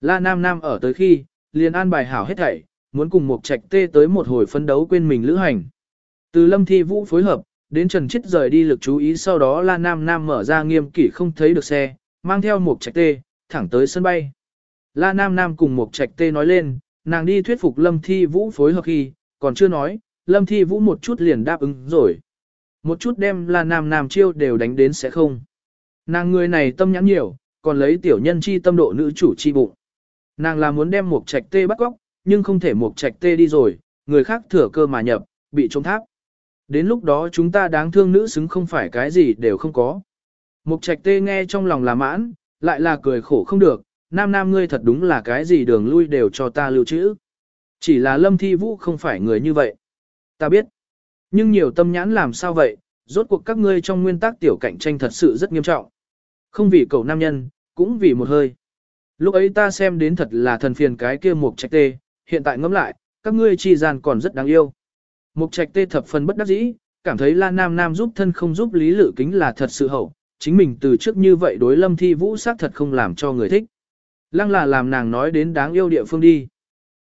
La Nam Nam ở tới khi, liền an bài hảo hết thảy, muốn cùng Mục Trạch Tê tới một hồi phân đấu quên mình lữ hành. Từ Lâm Thi Vũ phối hợp, đến Trần Chít rời đi lực chú ý sau đó La Nam Nam mở ra nghiêm kỷ không thấy được xe, mang theo một Trạch Tê, thẳng tới sân bay. La Nam Nam cùng một Trạch Tê nói lên, nàng đi thuyết phục Lâm Thi Vũ phối hợp khi, còn chưa nói, Lâm Thi Vũ một chút liền đáp ứng rồi. Một chút đem La Nam Nam chiêu đều đánh đến sẽ không. Nàng người này tâm nhãn nhiều, còn lấy tiểu nhân chi tâm độ nữ chủ chi bụng. Nàng là muốn đem một Trạch Tê bắt góc, nhưng không thể một Trạch Tê đi rồi, người khác thừa cơ mà nhập, bị trông tháp. Đến lúc đó chúng ta đáng thương nữ xứng không phải cái gì đều không có. Mục Trạch Tê nghe trong lòng là mãn, lại là cười khổ không được, nam nam ngươi thật đúng là cái gì đường lui đều cho ta lưu trữ. Chỉ là lâm thi vũ không phải người như vậy. Ta biết. Nhưng nhiều tâm nhãn làm sao vậy, rốt cuộc các ngươi trong nguyên tắc tiểu cạnh tranh thật sự rất nghiêm trọng. Không vì cầu nam nhân, cũng vì một hơi. Lúc ấy ta xem đến thật là thần phiền cái kia mục trạch tê, hiện tại ngẫm lại, các ngươi chi gian còn rất đáng yêu. Mục trạch tê thập phần bất đắc dĩ, cảm thấy la nam nam giúp thân không giúp lý lự kính là thật sự hậu, chính mình từ trước như vậy đối lâm thi vũ xác thật không làm cho người thích. Lăng là làm nàng nói đến đáng yêu địa phương đi.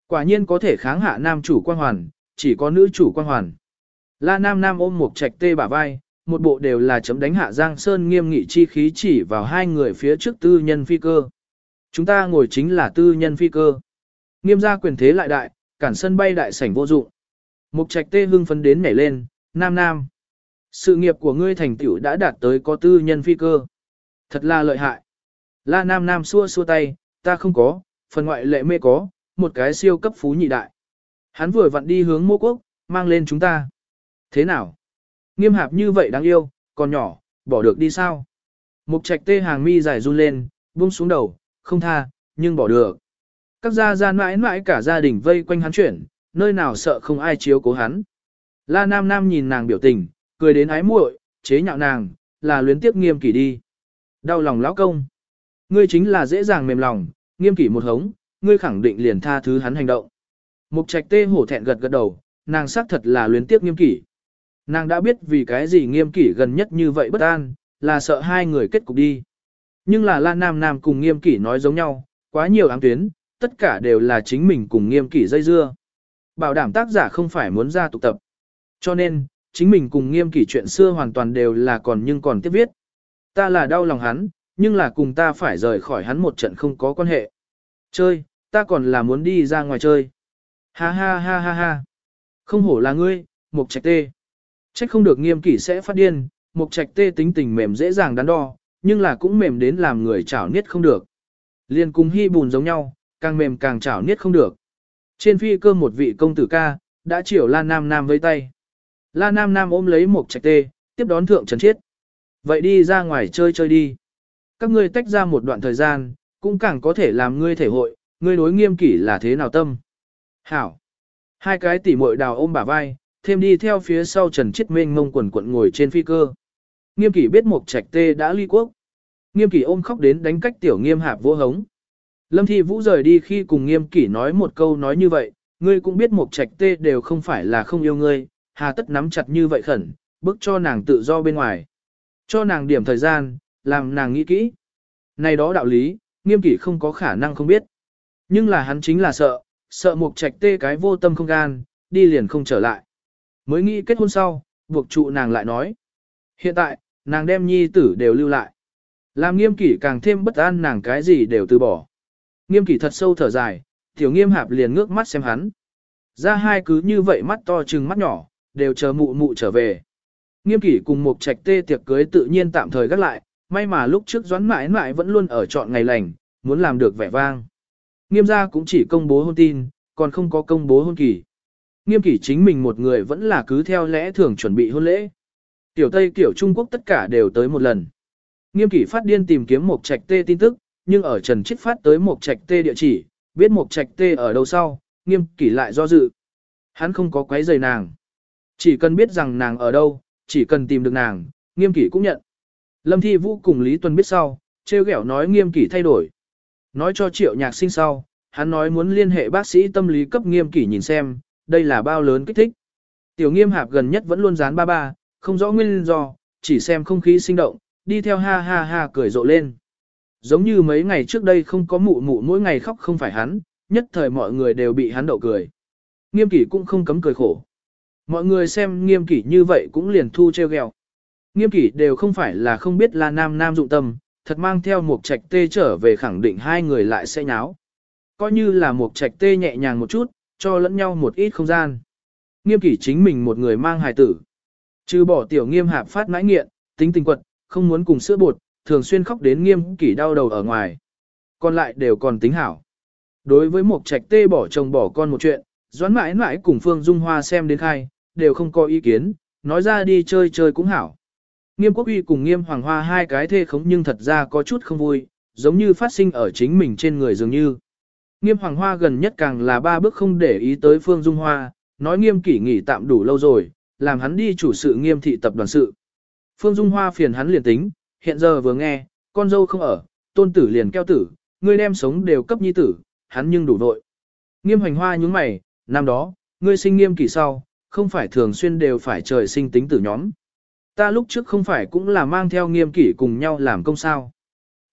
Quả nhiên có thể kháng hạ nam chủ quan hoàn, chỉ có nữ chủ quan hoàn. La nam nam ôm một trạch tê bả vai, một bộ đều là chấm đánh hạ Giang Sơn nghiêm nghị chi khí chỉ vào hai người phía trước tư nhân phi cơ. Chúng ta ngồi chính là tư nhân phi cơ. Nghiêm gia quyền thế lại đại, cản sân bay đại sảnh vô dụng. Mục trạch tê hưng phấn đến nhảy lên, nam nam. Sự nghiệp của ngươi thành tựu đã đạt tới có tư nhân phi cơ. Thật là lợi hại. La nam nam xua xua tay, ta không có, phần ngoại lệ mê có, một cái siêu cấp phú nhị đại. Hắn vừa vặn đi hướng mô quốc, mang lên chúng ta. Thế nào? Nghiêm hạp như vậy đáng yêu, còn nhỏ, bỏ được đi sao? Mục trạch tê hàng mi dài run lên, buông xuống đầu, không tha, nhưng bỏ được. Các gia gia mãi mãi cả gia đình vây quanh hắn chuyển, nơi nào sợ không ai chiếu cố hắn. La Nam Nam nhìn nàng biểu tình, cười đến ái muội, chế nhạo nàng, là luyến tiếp nghiêm kỷ đi. Đau lòng lão công. Ngươi chính là dễ dàng mềm lòng, nghiêm kỷ một hống, ngươi khẳng định liền tha thứ hắn hành động. Mục trạch tê hổ thẹn gật gật đầu, nàng xác thật là luyến tiếp nghiêm kỷ. Nàng đã biết vì cái gì nghiêm kỷ gần nhất như vậy bất an, là sợ hai người kết cục đi. Nhưng là La Nam Nam cùng nghiêm kỷ nói giống nhau, quá nhiều áng tuyến, tất cả đều là chính mình cùng nghiêm kỷ dây dưa. Bảo đảm tác giả không phải muốn ra tụ tập. Cho nên, chính mình cùng nghiêm kỷ chuyện xưa hoàn toàn đều là còn nhưng còn tiếp viết. Ta là đau lòng hắn, nhưng là cùng ta phải rời khỏi hắn một trận không có quan hệ. Chơi, ta còn là muốn đi ra ngoài chơi. Ha ha ha ha ha. Không hổ là ngươi, mục trạch tê. Trách không được nghiêm kỷ sẽ phát điên, mục trạch tê tính tình mềm dễ dàng đắn đo, nhưng là cũng mềm đến làm người chảo niết không được. Liên cùng hy bùn giống nhau, càng mềm càng chảo niết không được. Trên phi cơ một vị công tử ca, đã chiều La Nam Nam với tay. La Nam Nam ôm lấy một trạch tê, tiếp đón thượng trần chiết. Vậy đi ra ngoài chơi chơi đi. Các ngươi tách ra một đoạn thời gian, cũng càng có thể làm ngươi thể hội, ngươi đối nghiêm kỷ là thế nào tâm. Hảo. Hai cái tỉ muội đào ôm bả vai, thêm đi theo phía sau Trần Chiết Mênh ngông quần quận ngồi trên phi cơ. Nghiêm kỷ biết một trạch tê đã ly quốc. Nghiêm kỷ ôm khóc đến đánh cách tiểu nghiêm hạp vô hống. Lâm Thi Vũ rời đi khi cùng nghiêm kỷ nói một câu nói như vậy, ngươi cũng biết một trạch tê đều không phải là không yêu ngươi, hà tất nắm chặt như vậy khẩn, bức cho nàng tự do bên ngoài. Cho nàng điểm thời gian, làm nàng nghĩ kỹ. Này đó đạo lý, nghiêm kỷ không có khả năng không biết. Nhưng là hắn chính là sợ, sợ một trạch tê cái vô tâm không gan, đi liền không trở lại. Mới nghĩ kết hôn sau, buộc trụ nàng lại nói. Hiện tại, nàng đem nhi tử đều lưu lại. Làm nghiêm kỷ càng thêm bất an nàng cái gì đều từ bỏ. Nghiêm kỷ thật sâu thở dài, tiểu nghiêm hạp liền ngước mắt xem hắn. Ra hai cứ như vậy mắt to trừng mắt nhỏ, đều chờ mụ mụ trở về. Nghiêm kỷ cùng một trạch tê tiệc cưới tự nhiên tạm thời gác lại, may mà lúc trước doãn mãi mãi vẫn luôn ở chọn ngày lành, muốn làm được vẻ vang. Nghiêm gia cũng chỉ công bố hôn tin, còn không có công bố hôn kỳ. Nghiêm kỷ chính mình một người vẫn là cứ theo lẽ thường chuẩn bị hôn lễ. Tiểu Tây kiểu Trung Quốc tất cả đều tới một lần. Nghiêm kỷ phát điên tìm kiếm một trạch tê tin tức, nhưng ở Trần Chiết phát tới một trạch tê địa chỉ, biết một trạch tê ở đâu sau, nghiêm kỷ lại do dự. Hắn không có quấy rầy nàng. Chỉ cần biết rằng nàng ở đâu, chỉ cần tìm được nàng, nghiêm kỷ cũng nhận. Lâm Thi Vũ cùng Lý Tuân biết sau, treo ghẹo nói nghiêm kỷ thay đổi. Nói cho triệu nhạc sinh sau, hắn nói muốn liên hệ bác sĩ tâm lý cấp nghiêm kỷ nhìn xem, đây là bao lớn kích thích. Tiểu nghiêm hạp gần nhất vẫn luôn dán ba ba, không rõ nguyên do, chỉ xem không khí sinh động, đi theo ha ha ha cười rộ lên. Giống như mấy ngày trước đây không có mụ mụ mỗi ngày khóc không phải hắn, nhất thời mọi người đều bị hắn đậu cười. Nghiêm kỷ cũng không cấm cười khổ. Mọi người xem nghiêm kỷ như vậy cũng liền thu treo gheo. Nghiêm kỷ đều không phải là không biết là nam nam dụng tâm, thật mang theo một trạch tê trở về khẳng định hai người lại sẽ nháo. Coi như là một trạch tê nhẹ nhàng một chút, cho lẫn nhau một ít không gian. Nghiêm kỷ chính mình một người mang hài tử. Trừ bỏ tiểu nghiêm hạp phát mãi nghiện, tính tình quật, không muốn cùng sữa bột, thường xuyên khóc đến nghiêm kỷ đau đầu ở ngoài. Còn lại đều còn tính hảo. Đối với một trạch tê bỏ chồng bỏ con một chuyện, doãn mãi mãi cùng Phương Dung Hoa xem đến khai, đều không có ý kiến, nói ra đi chơi chơi cũng hảo. Nghiêm quốc uy cùng nghiêm hoàng hoa hai cái thê khống nhưng thật ra có chút không vui, giống như phát sinh ở chính mình trên người dường như. Nghiêm hoàng hoa gần nhất càng là ba bước không để ý tới Phương Dung Hoa, nói nghiêm kỷ nghỉ tạm đủ lâu rồi, làm hắn đi chủ sự nghiêm thị tập đoàn sự. Phương Dung Hoa phiền hắn liền tính, hiện giờ vừa nghe, con dâu không ở, tôn tử liền keo tử, ngươi đem sống đều cấp nhi tử, hắn nhưng đủ vội. Nghiêm hoành hoa nhướng mày, năm đó, ngươi sinh nghiêm kỷ sau, không phải thường xuyên đều phải trời sinh tính tử nhóm. Ta lúc trước không phải cũng là mang theo nghiêm kỷ cùng nhau làm công sao.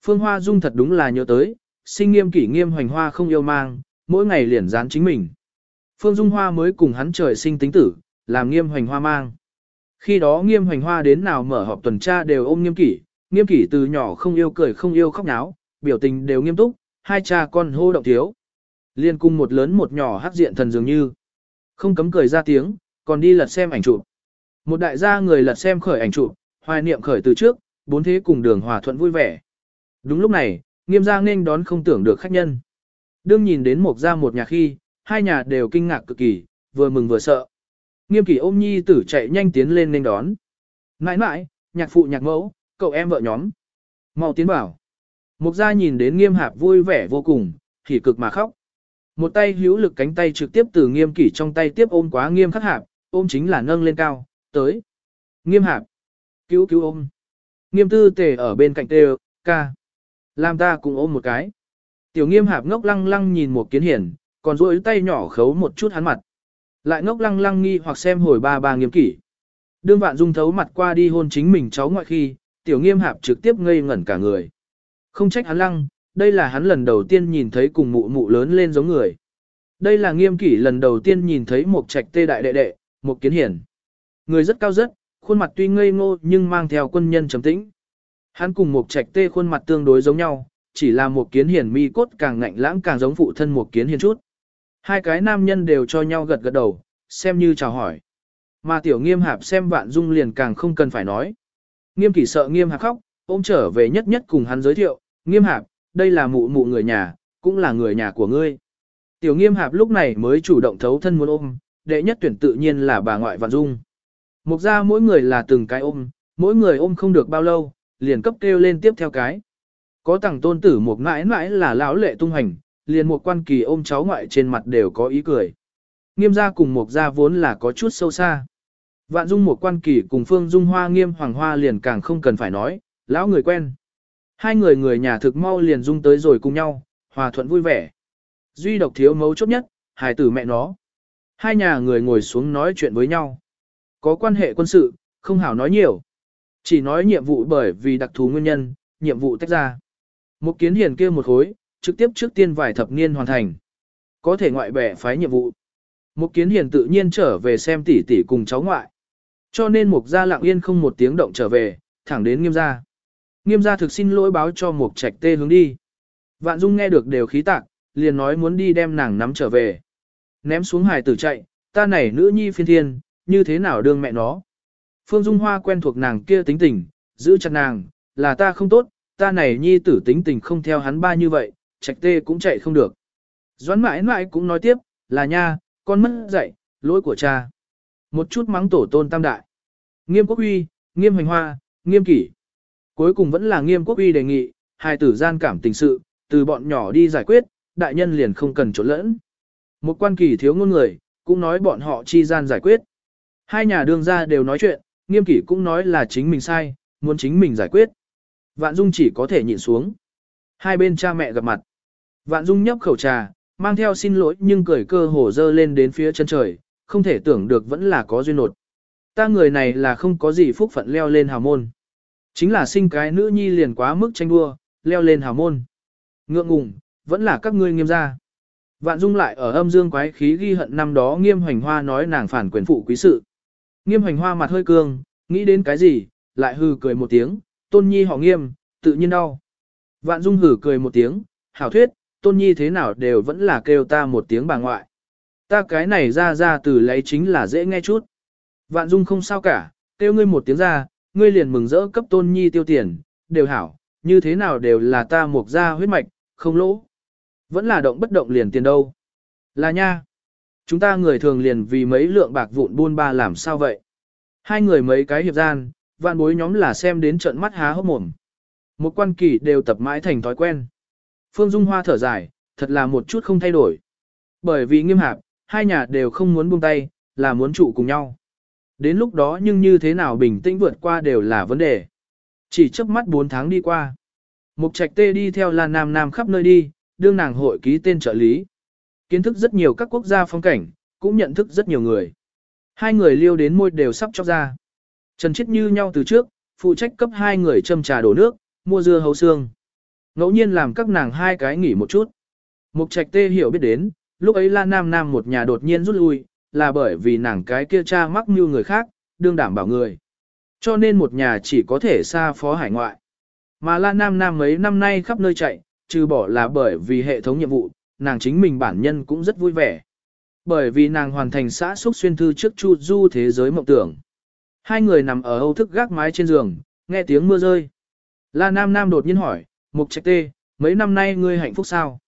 Phương Hoa Dung thật đúng là nhớ tới, sinh nghiêm kỷ nghiêm hoành hoa không yêu mang, mỗi ngày liền dán chính mình. Phương Dung Hoa mới cùng hắn trời sinh tính tử, làm nghiêm hoành hoa mang. Khi đó nghiêm hoành hoa đến nào mở họp tuần tra đều ôm nghiêm kỷ, nghiêm kỷ từ nhỏ không yêu cười không yêu khóc náo, biểu tình đều nghiêm túc, hai cha con hô động thiếu. Liên cung một lớn một nhỏ hát diện thần dường như. Không cấm cười ra tiếng, còn đi lật xem ảnh chụp. Một đại gia người lật xem khởi ảnh chụp, hoài niệm khởi từ trước, bốn thế cùng đường hòa thuận vui vẻ. Đúng lúc này, nghiêm gia nên đón không tưởng được khách nhân. Đương nhìn đến một gia một nhà khi, hai nhà đều kinh ngạc cực kỳ, vừa mừng vừa sợ. Nghiêm kỷ ôm nhi tử chạy nhanh tiến lên nên đón. Nãi nãi, nhạc phụ nhạc mẫu, cậu em vợ nhóm. mau tiến bảo. Mục gia nhìn đến nghiêm hạp vui vẻ vô cùng, thì cực mà khóc. Một tay hữu lực cánh tay trực tiếp từ nghiêm kỷ trong tay tiếp ôm quá nghiêm khắc hạp, ôm chính là nâng lên cao, tới. Nghiêm hạp. Cứu cứu ôm. Nghiêm tư tề ở bên cạnh tê ca. Làm ta cùng ôm một cái. Tiểu nghiêm hạp ngốc lăng lăng nhìn một kiến hiển, còn duỗi tay nhỏ khấu một chút hắn mặt. Lại ngốc lăng lăng nghi hoặc xem hồi ba ba nghiêm kỷ. Đương vạn dung thấu mặt qua đi hôn chính mình cháu ngoại khi, tiểu nghiêm hạp trực tiếp ngây ngẩn cả người. Không trách hắn lăng, đây là hắn lần đầu tiên nhìn thấy cùng mụ mụ lớn lên giống người. Đây là nghiêm kỷ lần đầu tiên nhìn thấy một trạch tê đại đệ đệ, một kiến hiển. Người rất cao rất, khuôn mặt tuy ngây ngô nhưng mang theo quân nhân trầm tĩnh. Hắn cùng một trạch tê khuôn mặt tương đối giống nhau, chỉ là một kiến hiển mi cốt càng ngạnh lãng càng giống phụ thân một kiến hiển chút. Hai cái nam nhân đều cho nhau gật gật đầu, xem như chào hỏi. Mà tiểu nghiêm hạp xem vạn dung liền càng không cần phải nói. Nghiêm kỷ sợ nghiêm hạc khóc, ôm trở về nhất nhất cùng hắn giới thiệu, nghiêm hạc, đây là mụ mụ người nhà, cũng là người nhà của ngươi. Tiểu nghiêm hạp lúc này mới chủ động thấu thân muốn ôm, đệ nhất tuyển tự nhiên là bà ngoại vạn dung. Mục ra mỗi người là từng cái ôm, mỗi người ôm không được bao lâu, liền cấp kêu lên tiếp theo cái. Có tặng tôn tử một mãi mãi là lão lệ tung hành, liền một quan kỳ ôm cháu ngoại trên mặt đều có ý cười. Nghiêm gia cùng mục gia vốn là có chút sâu xa. Vạn dung một quan kỳ cùng phương dung hoa nghiêm hoàng hoa liền càng không cần phải nói, lão người quen. Hai người người nhà thực mau liền dung tới rồi cùng nhau, hòa thuận vui vẻ. Duy độc thiếu mấu chốt nhất, hài tử mẹ nó. Hai nhà người ngồi xuống nói chuyện với nhau. Có quan hệ quân sự, không hảo nói nhiều. Chỉ nói nhiệm vụ bởi vì đặc thù nguyên nhân, nhiệm vụ tách ra. Một kiến hiền kia một khối, trực tiếp trước tiên vài thập niên hoàn thành. Có thể ngoại bẻ phái nhiệm vụ. Một kiến hiền tự nhiên trở về xem tỷ tỷ cùng cháu ngoại. Cho nên mục gia lặng yên không một tiếng động trở về, thẳng đến nghiêm gia. Nghiêm gia thực xin lỗi báo cho mục trạch tê hướng đi. Vạn Dung nghe được đều khí tạc, liền nói muốn đi đem nàng nắm trở về. Ném xuống hài tử chạy, ta này nữ nhi phiên thiên, như thế nào đương mẹ nó. Phương Dung Hoa quen thuộc nàng kia tính tình, giữ chặt nàng, là ta không tốt, ta này nhi tử tính tình không theo hắn ba như vậy, trạch tê cũng chạy không được. Doãn mãi mãi cũng nói tiếp, là nha, con mất dạy, lỗi của cha. Một chút mắng tổ tôn tam đại. Nghiêm quốc uy, nghiêm hoành hoa, nghiêm kỷ. Cuối cùng vẫn là nghiêm quốc uy đề nghị, hai tử gian cảm tình sự, từ bọn nhỏ đi giải quyết, đại nhân liền không cần trốn lẫn. Một quan kỳ thiếu ngôn người, cũng nói bọn họ chi gian giải quyết. Hai nhà đương gia đều nói chuyện, nghiêm kỷ cũng nói là chính mình sai, muốn chính mình giải quyết. Vạn Dung chỉ có thể nhịn xuống. Hai bên cha mẹ gặp mặt. Vạn Dung nhấp khẩu trà, mang theo xin lỗi nhưng cười cơ hồ dơ lên đến phía chân trời, không thể tưởng được vẫn là có duyên nột. Ta người này là không có gì phúc phận leo lên hào môn. Chính là sinh cái nữ nhi liền quá mức tranh đua, leo lên hào môn. Ngượng ngùng, vẫn là các ngươi nghiêm gia. Vạn Dung lại ở âm dương quái khí ghi hận năm đó nghiêm hoành hoa nói nàng phản quyền phụ quý sự. Nghiêm hoành hoa mặt hơi cương, nghĩ đến cái gì, lại hừ cười một tiếng, tôn nhi họ nghiêm, tự nhiên đau. Vạn Dung hừ cười một tiếng, hảo thuyết, tôn nhi thế nào đều vẫn là kêu ta một tiếng bà ngoại. Ta cái này ra ra từ lấy chính là dễ nghe chút. Vạn Dung không sao cả, kêu ngươi một tiếng ra, ngươi liền mừng rỡ cấp tôn nhi tiêu tiền, đều hảo, như thế nào đều là ta mục ra huyết mạch, không lỗ. Vẫn là động bất động liền tiền đâu. Là nha. Chúng ta người thường liền vì mấy lượng bạc vụn buôn ba làm sao vậy? Hai người mấy cái hiệp gian, vạn bối nhóm là xem đến trận mắt há hốc mồm. Một quan kỳ đều tập mãi thành thói quen. Phương Dung Hoa thở dài, thật là một chút không thay đổi. Bởi vì nghiêm hạp, hai nhà đều không muốn buông tay, là muốn trụ cùng nhau. Đến lúc đó nhưng như thế nào bình tĩnh vượt qua đều là vấn đề. Chỉ trước mắt 4 tháng đi qua. Mục trạch tê đi theo là nam nam khắp nơi đi, đương nàng hội ký tên trợ lý. Kiến thức rất nhiều các quốc gia phong cảnh, cũng nhận thức rất nhiều người. Hai người liêu đến môi đều sắp chóc ra. Trần chết như nhau từ trước, phụ trách cấp hai người châm trà đổ nước, mua dưa hấu xương. Ngẫu nhiên làm các nàng hai cái nghỉ một chút. Mục trạch tê hiểu biết đến, lúc ấy la nam nam một nhà đột nhiên rút lui, là bởi vì nàng cái kia cha mắc mưu người khác, đương đảm bảo người. Cho nên một nhà chỉ có thể xa phó hải ngoại. Mà la nam nam mấy năm nay khắp nơi chạy, trừ bỏ là bởi vì hệ thống nhiệm vụ, nàng chính mình bản nhân cũng rất vui vẻ. Bởi vì nàng hoàn thành xã xúc xuyên thư trước chu du thế giới mộng tưởng. Hai người nằm ở âu thức gác mái trên giường, nghe tiếng mưa rơi. La Nam Nam đột nhiên hỏi, Mục Trạch Tê, mấy năm nay ngươi hạnh phúc sao?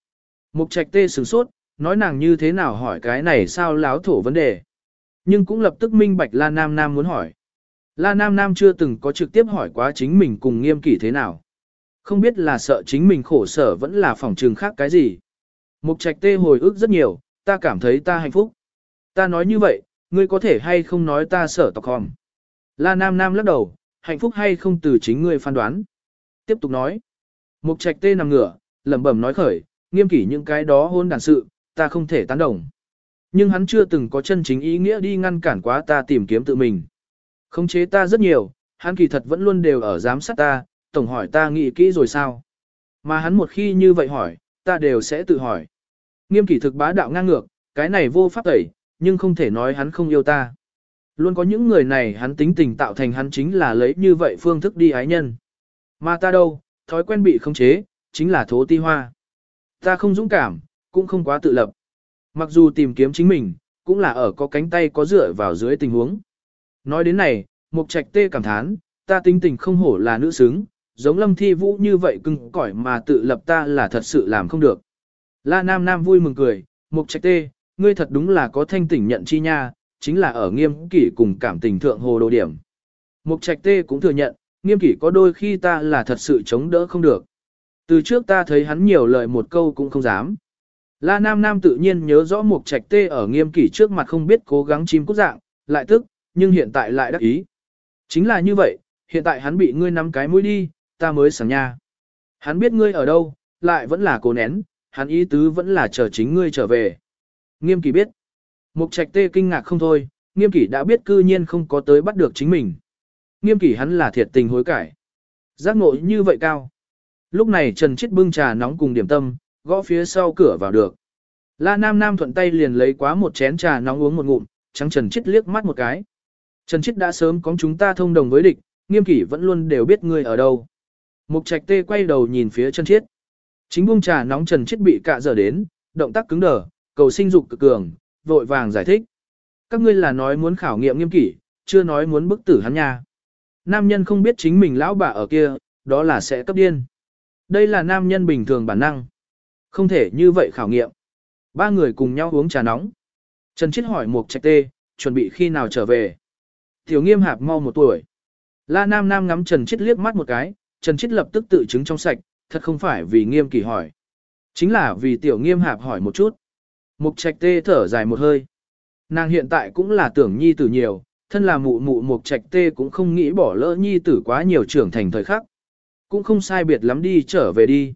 Mục Trạch Tê sửng sốt, nói nàng như thế nào hỏi cái này sao láo thổ vấn đề. Nhưng cũng lập tức minh bạch La Nam Nam muốn hỏi. La Nam Nam chưa từng có trực tiếp hỏi quá chính mình cùng nghiêm kỷ thế nào. Không biết là sợ chính mình khổ sở vẫn là phòng trường khác cái gì. Mục trạch tê hồi ức rất nhiều, ta cảm thấy ta hạnh phúc. Ta nói như vậy, ngươi có thể hay không nói ta sở tộc hòm. La Nam Nam lắc đầu, hạnh phúc hay không từ chính ngươi phán đoán. Tiếp tục nói. Mục trạch tê nằm ngửa, lẩm bẩm nói khởi, nghiêm kỷ những cái đó hôn đàn sự, ta không thể tán đồng. Nhưng hắn chưa từng có chân chính ý nghĩa đi ngăn cản quá ta tìm kiếm tự mình. Khống chế ta rất nhiều, hắn kỳ thật vẫn luôn đều ở giám sát ta, tổng hỏi ta nghĩ kỹ rồi sao. Mà hắn một khi như vậy hỏi, ta đều sẽ tự hỏi. Nghiêm kỷ thực bá đạo ngang ngược, cái này vô pháp tẩy, nhưng không thể nói hắn không yêu ta. Luôn có những người này hắn tính tình tạo thành hắn chính là lấy như vậy phương thức đi ái nhân. Mà ta đâu, thói quen bị khống chế, chính là thố ti hoa. Ta không dũng cảm, cũng không quá tự lập. Mặc dù tìm kiếm chính mình, cũng là ở có cánh tay có dựa vào dưới tình huống. Nói đến này, Mục Trạch Tê cảm thán, ta tinh tình không hổ là nữ xứng, giống Lâm Thi Vũ như vậy cưng cỏi mà tự lập ta là thật sự làm không được. La Nam Nam vui mừng cười, Mục Trạch Tê, ngươi thật đúng là có thanh tỉnh nhận chi nha, chính là ở nghiêm kỷ cùng cảm tình thượng hồ đồ điểm. Mục Trạch Tê cũng thừa nhận, nghiêm kỷ có đôi khi ta là thật sự chống đỡ không được. Từ trước ta thấy hắn nhiều lời một câu cũng không dám. La Nam Nam tự nhiên nhớ rõ Mục Trạch Tê ở nghiêm kỷ trước mặt không biết cố gắng chim cút dạng, lại tức, nhưng hiện tại lại đắc ý. Chính là như vậy, hiện tại hắn bị ngươi nắm cái mũi đi, ta mới sẵn nha. Hắn biết ngươi ở đâu, lại vẫn là cố nén, hắn ý tứ vẫn là chờ chính ngươi trở về. Nghiêm kỷ biết. Mục trạch tê kinh ngạc không thôi, nghiêm kỷ đã biết cư nhiên không có tới bắt được chính mình. Nghiêm kỷ hắn là thiệt tình hối cải. Giác ngộ như vậy cao. Lúc này Trần Chiết bưng trà nóng cùng điểm tâm, gõ phía sau cửa vào được. La Nam Nam thuận tay liền lấy quá một chén trà nóng uống một ngụm, trắng Trần Chiết liếc mắt một cái. Trần Chiết đã sớm có chúng ta thông đồng với địch, nghiêm kỷ vẫn luôn đều biết ngươi ở đâu. Mục trạch tê quay đầu nhìn phía Trần Chiết. Chính bung trà nóng Trần Chiết bị cạ dở đến, động tác cứng đờ, cầu sinh dục cực cường, vội vàng giải thích. Các ngươi là nói muốn khảo nghiệm nghiêm kỷ, chưa nói muốn bức tử hắn nha. Nam nhân không biết chính mình lão bà ở kia, đó là sẽ cấp điên. Đây là nam nhân bình thường bản năng. Không thể như vậy khảo nghiệm. Ba người cùng nhau uống trà nóng. Trần Chiết hỏi Mục Trạch Tê, chuẩn bị khi nào trở về. Tiểu nghiêm hạp mau một tuổi. La Nam Nam ngắm Trần Chiết liếc mắt một cái, Trần Chiết lập tức tự chứng trong sạch, thật không phải vì nghiêm kỳ hỏi. Chính là vì tiểu nghiêm hạp hỏi một chút. Mục trạch tê thở dài một hơi. Nàng hiện tại cũng là tưởng nhi tử nhiều, thân là mụ mụ mục trạch tê cũng không nghĩ bỏ lỡ nhi tử quá nhiều trưởng thành thời khắc. Cũng không sai biệt lắm đi trở về đi.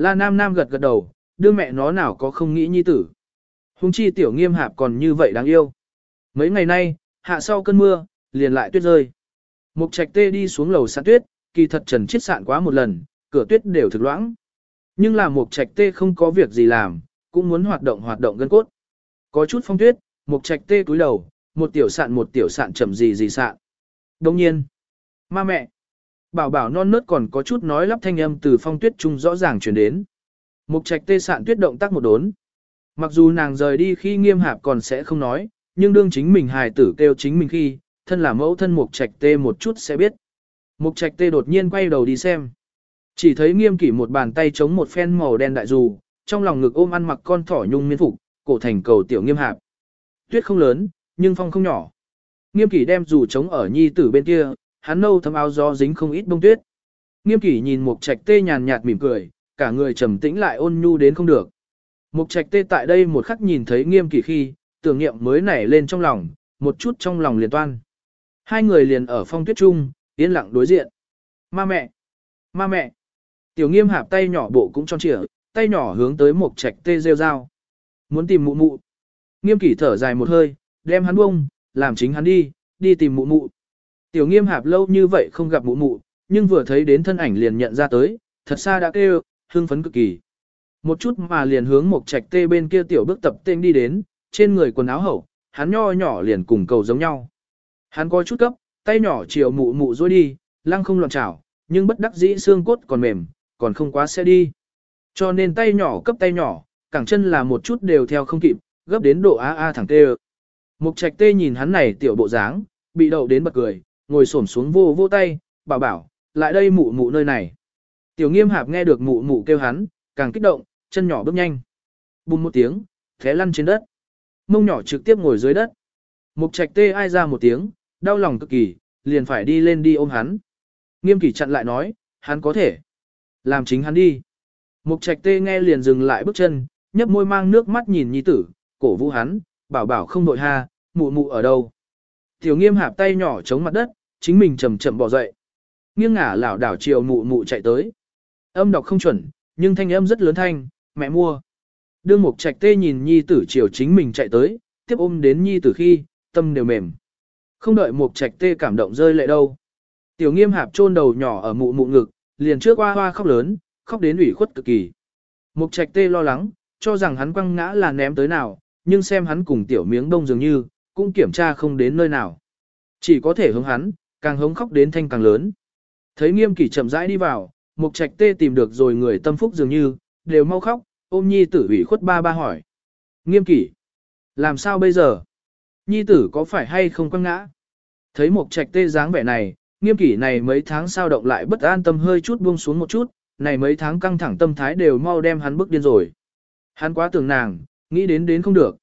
La Nam Nam gật gật đầu, đưa mẹ nó nào có không nghĩ nhi tử. Hùng chi tiểu nghiêm hạp còn như vậy đáng yêu. Mấy ngày nay, hạ sau cơn mưa, liền lại tuyết rơi. Mục trạch tê đi xuống lầu sạn tuyết, kỳ thật trần chiết sạn quá một lần, cửa tuyết đều thực loãng. Nhưng là mục trạch tê không có việc gì làm, cũng muốn hoạt động hoạt động gân cốt. Có chút phong tuyết, mục trạch tê cúi đầu, một tiểu sạn một tiểu sạn chậm gì gì sạn. Đồng nhiên, ma mẹ, bảo bảo non nớt còn có chút nói lắp thanh âm từ phong tuyết trung rõ ràng truyền đến. Mục trạch tê sạn tuyết động tác một đốn. Mặc dù nàng rời đi khi nghiêm hạp còn sẽ không nói, nhưng đương chính mình hài tử kêu chính mình khi, thân là mẫu thân mục trạch tê một chút sẽ biết. Mục trạch tê đột nhiên quay đầu đi xem. Chỉ thấy nghiêm kỷ một bàn tay chống một phen màu đen đại dù, trong lòng ngực ôm ăn mặc con thỏ nhung miên phục, cổ thành cầu tiểu nghiêm hạp. Tuyết không lớn, nhưng phong không nhỏ. Nghiêm kỷ đem dù chống ở nhi tử bên kia, hắn nâu thấm áo gió dính không ít bông tuyết. Nghiêm kỷ nhìn mục trạch tê nhàn nhạt mỉm cười, cả người trầm tĩnh lại ôn nhu đến không được. Mục trạch tê tại đây một khắc nhìn thấy nghiêm kỷ khi, tưởng niệm mới nảy lên trong lòng, một chút trong lòng liền toan. Hai người liền ở phong tuyết chung, yên lặng đối diện. Ma mẹ! Ma mẹ! Tiểu nghiêm hạp tay nhỏ bộ cũng tròn trịa, tay nhỏ hướng tới một trạch tê rêu dao. Muốn tìm mụ mụ. Nghiêm kỷ thở dài một hơi, đem hắn bông, làm chính hắn đi, đi tìm mụ mụ. Tiểu nghiêm hạp lâu như vậy không gặp mụ mụ, nhưng vừa thấy đến thân ảnh liền nhận ra tới, thật xa đã kêu, hưng phấn cực kỳ. Một chút mà liền hướng một trạch tê bên kia tiểu bước tập tên đi đến, trên người quần áo hậu, hắn nho nhỏ liền cùng cầu giống nhau. Hắn có chút cấp, tay nhỏ chiều mụ mụ dối đi, lăng không loạn chảo, nhưng bất đắc dĩ xương cốt còn mềm, còn không quá sẽ đi. Cho nên tay nhỏ cấp tay nhỏ, cẳng chân là một chút đều theo không kịp, gấp đến độ a a thẳng tê Mục trạch tê nhìn hắn này tiểu bộ dáng, bị đậu đến bật cười, ngồi xổm xuống vô vô tay, bảo bảo, lại đây mụ mụ nơi này. Tiểu nghiêm hạp nghe được mụ mụ kêu hắn, càng kích động, chân nhỏ bước nhanh. Bùm một tiếng, thế lăn trên đất. Mông nhỏ trực tiếp ngồi dưới đất. Mục trạch tê ai ra một tiếng, đau lòng cực kỳ, liền phải đi lên đi ôm hắn. Nghiêm kỷ chặn lại nói, hắn có thể. Làm chính hắn đi. Mục trạch tê nghe liền dừng lại bước chân, nhấp môi mang nước mắt nhìn nhi tử, cổ vũ hắn, bảo bảo không đội ha, mụ mụ ở đâu. Tiểu nghiêm hạp tay nhỏ chống mặt đất, chính mình chậm chậm bỏ dậy. Nghiêng ngả lảo đảo chiều mụ mụ chạy tới. Âm đọc không chuẩn, nhưng thanh âm rất lớn thanh, mẹ mua. Đương mục trạch tê nhìn nhi tử chiều chính mình chạy tới, tiếp ôm đến nhi tử khi, tâm đều mềm. Không đợi mục trạch tê cảm động rơi lệ đâu. Tiểu nghiêm hạp chôn đầu nhỏ ở mụ mụ ngực, liền trước hoa hoa khóc lớn, khóc đến ủy khuất cực kỳ. Mục trạch tê lo lắng, cho rằng hắn quăng ngã là ném tới nào, nhưng xem hắn cùng tiểu miếng đông dường như, cũng kiểm tra không đến nơi nào. Chỉ có thể hướng hắn, càng hống khóc đến thanh càng lớn. Thấy nghiêm kỷ chậm rãi đi vào, mục trạch tê tìm được rồi người tâm phúc dường như, đều mau khóc, ôm nhi tử ủy khuất ba ba hỏi. Nghiêm kỷ, làm sao bây giờ? Nhi tử có phải hay không quăng ngã? Thấy mục trạch tê dáng vẻ này, nghiêm kỷ này mấy tháng sao động lại bất an tâm hơi chút buông xuống một chút, này mấy tháng căng thẳng tâm thái đều mau đem hắn bước điên rồi. Hắn quá tưởng nàng, nghĩ đến đến không được.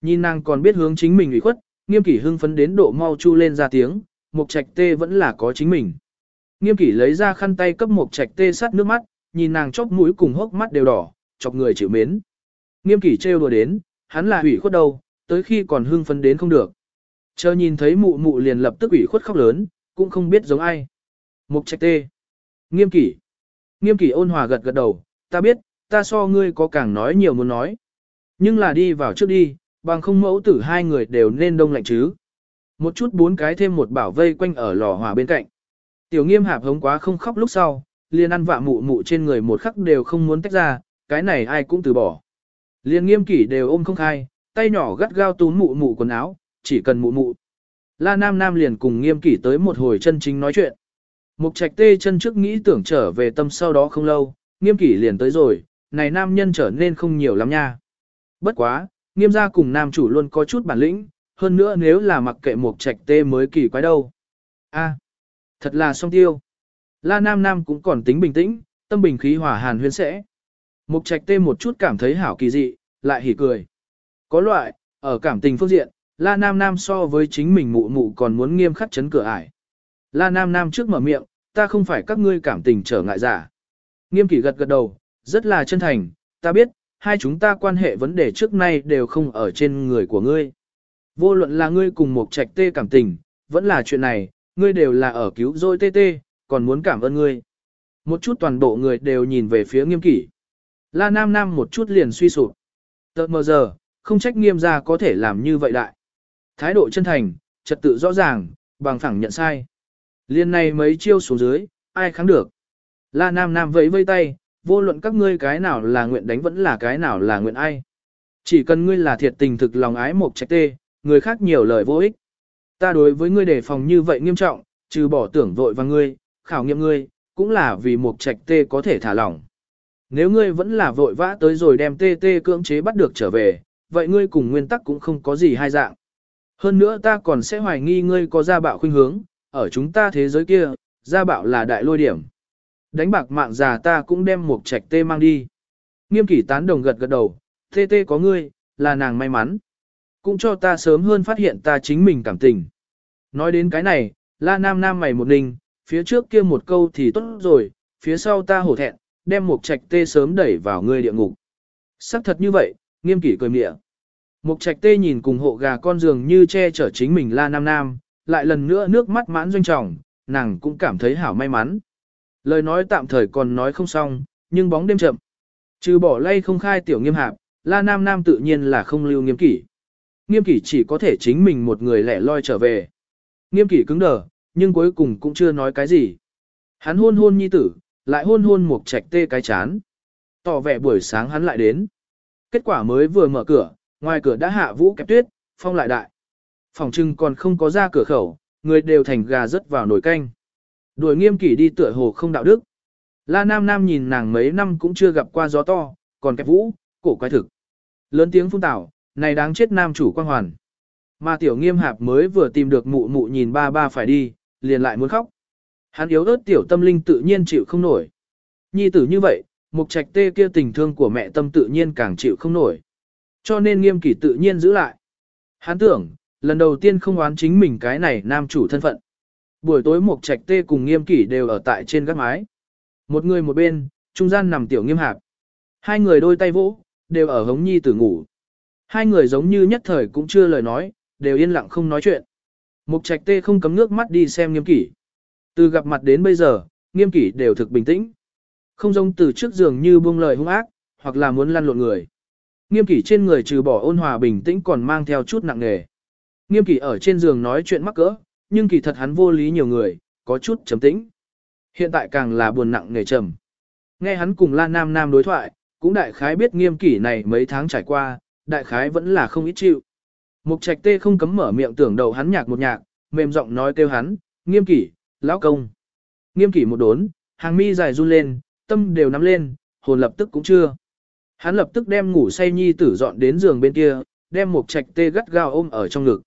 Nhìn nàng còn biết hướng chính mình ủy khuất, nghiêm kỷ hưng phấn đến độ mau chu lên ra tiếng, Mục trạch tê vẫn là có chính mình. Nghiêm kỷ lấy ra khăn tay cấp Mục trạch tê sát nước mắt, nhìn nàng chóp mũi cùng hốc mắt đều đỏ, chọc người chịu mến. Nghiêm kỷ trêu đùa đến, hắn là ủy khuất đâu, tới khi còn hưng phấn đến không được. Chờ nhìn thấy mụ mụ liền lập tức ủy khuất khóc lớn, cũng không biết giống ai. Mục trạch tê. Nghiêm kỷ. Nghiêm kỷ ôn hòa gật gật đầu, ta biết, ta so ngươi có càng nói nhiều muốn nói. Nhưng là đi vào trước đi, bằng không mẫu tử hai người đều nên đông lạnh chứ. Một chút bốn cái thêm một bảo vây quanh ở lò hỏa bên cạnh. Tiểu nghiêm hạp hống quá không khóc lúc sau, liền ăn vạ mụ mụ trên người một khắc đều không muốn tách ra, cái này ai cũng từ bỏ. Liền nghiêm kỷ đều ôm không khai, tay nhỏ gắt gao túm mụ mụ quần áo, chỉ cần mụ mụ. La Nam Nam liền cùng nghiêm kỷ tới một hồi chân chính nói chuyện. Mục trạch tê chân trước nghĩ tưởng trở về tâm sau đó không lâu, nghiêm kỷ liền tới rồi, này nam nhân trở nên không nhiều lắm nha. Bất quá, nghiêm gia cùng nam chủ luôn có chút bản lĩnh, hơn nữa nếu là mặc kệ mục trạch tê mới kỳ quái đâu. a thật là song tiêu. La Nam Nam cũng còn tính bình tĩnh, tâm bình khí hòa hàn huyên sẽ. Mục trạch tê một chút cảm thấy hảo kỳ dị, lại hỉ cười. Có loại, ở cảm tình phương diện, La Nam Nam so với chính mình mụ mụ còn muốn nghiêm khắc chấn cửa ải. La Nam Nam trước mở miệng, ta không phải các ngươi cảm tình trở ngại giả. Nghiêm kỷ gật gật đầu, rất là chân thành, ta biết, hai chúng ta quan hệ vấn đề trước nay đều không ở trên người của ngươi. Vô luận là ngươi cùng một trạch tê cảm tình, vẫn là chuyện này, ngươi đều là ở cứu rồi tê tê, còn muốn cảm ơn ngươi. Một chút toàn bộ người đều nhìn về phía nghiêm kỷ. La Nam Nam một chút liền suy sụp. Tợt mờ giờ, không trách nghiêm ra có thể làm như vậy đại. Thái độ chân thành, trật tự rõ ràng, bằng phẳng nhận sai. Liên này mấy chiêu xuống dưới, ai kháng được. La Nam Nam vẫy vây tay, vô luận các ngươi cái nào là nguyện đánh vẫn là cái nào là nguyện ai. Chỉ cần ngươi là thiệt tình thực lòng ái một trạch tê, người khác nhiều lời vô ích. Ta đối với ngươi đề phòng như vậy nghiêm trọng, trừ bỏ tưởng vội và ngươi, khảo nghiệm ngươi, cũng là vì một trạch tê có thể thả lỏng. Nếu ngươi vẫn là vội vã tới rồi đem tê tê cưỡng chế bắt được trở về, vậy ngươi cùng nguyên tắc cũng không có gì hai dạng. Hơn nữa ta còn sẽ hoài nghi ngươi có gia bạo khuynh hướng, ở chúng ta thế giới kia, gia bạo là đại lôi điểm. Đánh bạc mạng già ta cũng đem một trạch tê mang đi. Nghiêm kỷ tán đồng gật gật đầu, tê tê có ngươi, là nàng may mắn. Cũng cho ta sớm hơn phát hiện ta chính mình cảm tình. Nói đến cái này, la nam nam mày một ninh, phía trước kia một câu thì tốt rồi, phía sau ta hổ thẹn, đem một trạch tê sớm đẩy vào ngươi địa ngục. Sắc thật như vậy, nghiêm kỷ cười mịa. Mục trạch tê nhìn cùng hộ gà con giường như che chở chính mình la nam nam, lại lần nữa nước mắt mãn doanh trọng, nàng cũng cảm thấy hảo may mắn. Lời nói tạm thời còn nói không xong, nhưng bóng đêm chậm. Trừ bỏ lay không khai tiểu nghiêm hạp, la nam nam tự nhiên là không lưu nghiêm kỷ. Nghiêm kỷ chỉ có thể chính mình một người lẻ loi trở về. Nghiêm kỷ cứng đờ, nhưng cuối cùng cũng chưa nói cái gì. Hắn hôn hôn nhi tử, lại hôn hôn một trạch tê cái chán. Tỏ vẻ buổi sáng hắn lại đến. Kết quả mới vừa mở cửa, ngoài cửa đã hạ vũ kẹp tuyết, phong lại đại. Phòng trưng còn không có ra cửa khẩu, người đều thành gà rớt vào nồi canh. Đuổi nghiêm kỷ đi tựa hồ không đạo đức. La Nam Nam nhìn nàng mấy năm cũng chưa gặp qua gió to, còn kẹp vũ, cổ quái thực. Lớn tiếng phun tảo, này đáng chết nam chủ quang hoàn. Mà tiểu nghiêm hạp mới vừa tìm được mụ mụ nhìn ba ba phải đi, liền lại muốn khóc. Hắn yếu ớt tiểu tâm linh tự nhiên chịu không nổi. Nhi tử như vậy, mục trạch tê kia tình thương của mẹ tâm tự nhiên càng chịu không nổi. Cho nên nghiêm kỷ tự nhiên giữ lại. Hắn tưởng, lần đầu tiên không oán chính mình cái này nam chủ thân phận. Buổi tối mục trạch tê cùng nghiêm kỷ đều ở tại trên gác mái. Một người một bên, trung gian nằm tiểu nghiêm hạp. Hai người đôi tay vỗ, đều ở hống nhi tử ngủ. Hai người giống như nhất thời cũng chưa lời nói, đều yên lặng không nói chuyện. Mục trạch tê không cấm nước mắt đi xem nghiêm kỷ. Từ gặp mặt đến bây giờ, nghiêm kỷ đều thực bình tĩnh. Không giống từ trước giường như buông lời hung ác, hoặc là muốn lăn lộn người. Nghiêm kỷ trên người trừ bỏ ôn hòa bình tĩnh còn mang theo chút nặng nề. Nghiêm kỷ ở trên giường nói chuyện mắc cỡ, nhưng kỳ thật hắn vô lý nhiều người, có chút trầm tĩnh. Hiện tại càng là buồn nặng nề trầm. Nghe hắn cùng La Nam Nam đối thoại, cũng đại khái biết nghiêm kỷ này mấy tháng trải qua, đại khái vẫn là không ít chịu. Mục trạch tê không cấm mở miệng tưởng đầu hắn nhạc một nhạc, mềm giọng nói kêu hắn, nghiêm kỷ, lão công. Nghiêm kỷ một đốn, hàng mi dài run lên, tâm đều nắm lên, hồn lập tức cũng chưa. Hắn lập tức đem ngủ say nhi tử dọn đến giường bên kia, đem Mục trạch tê gắt gao ôm ở trong ngực.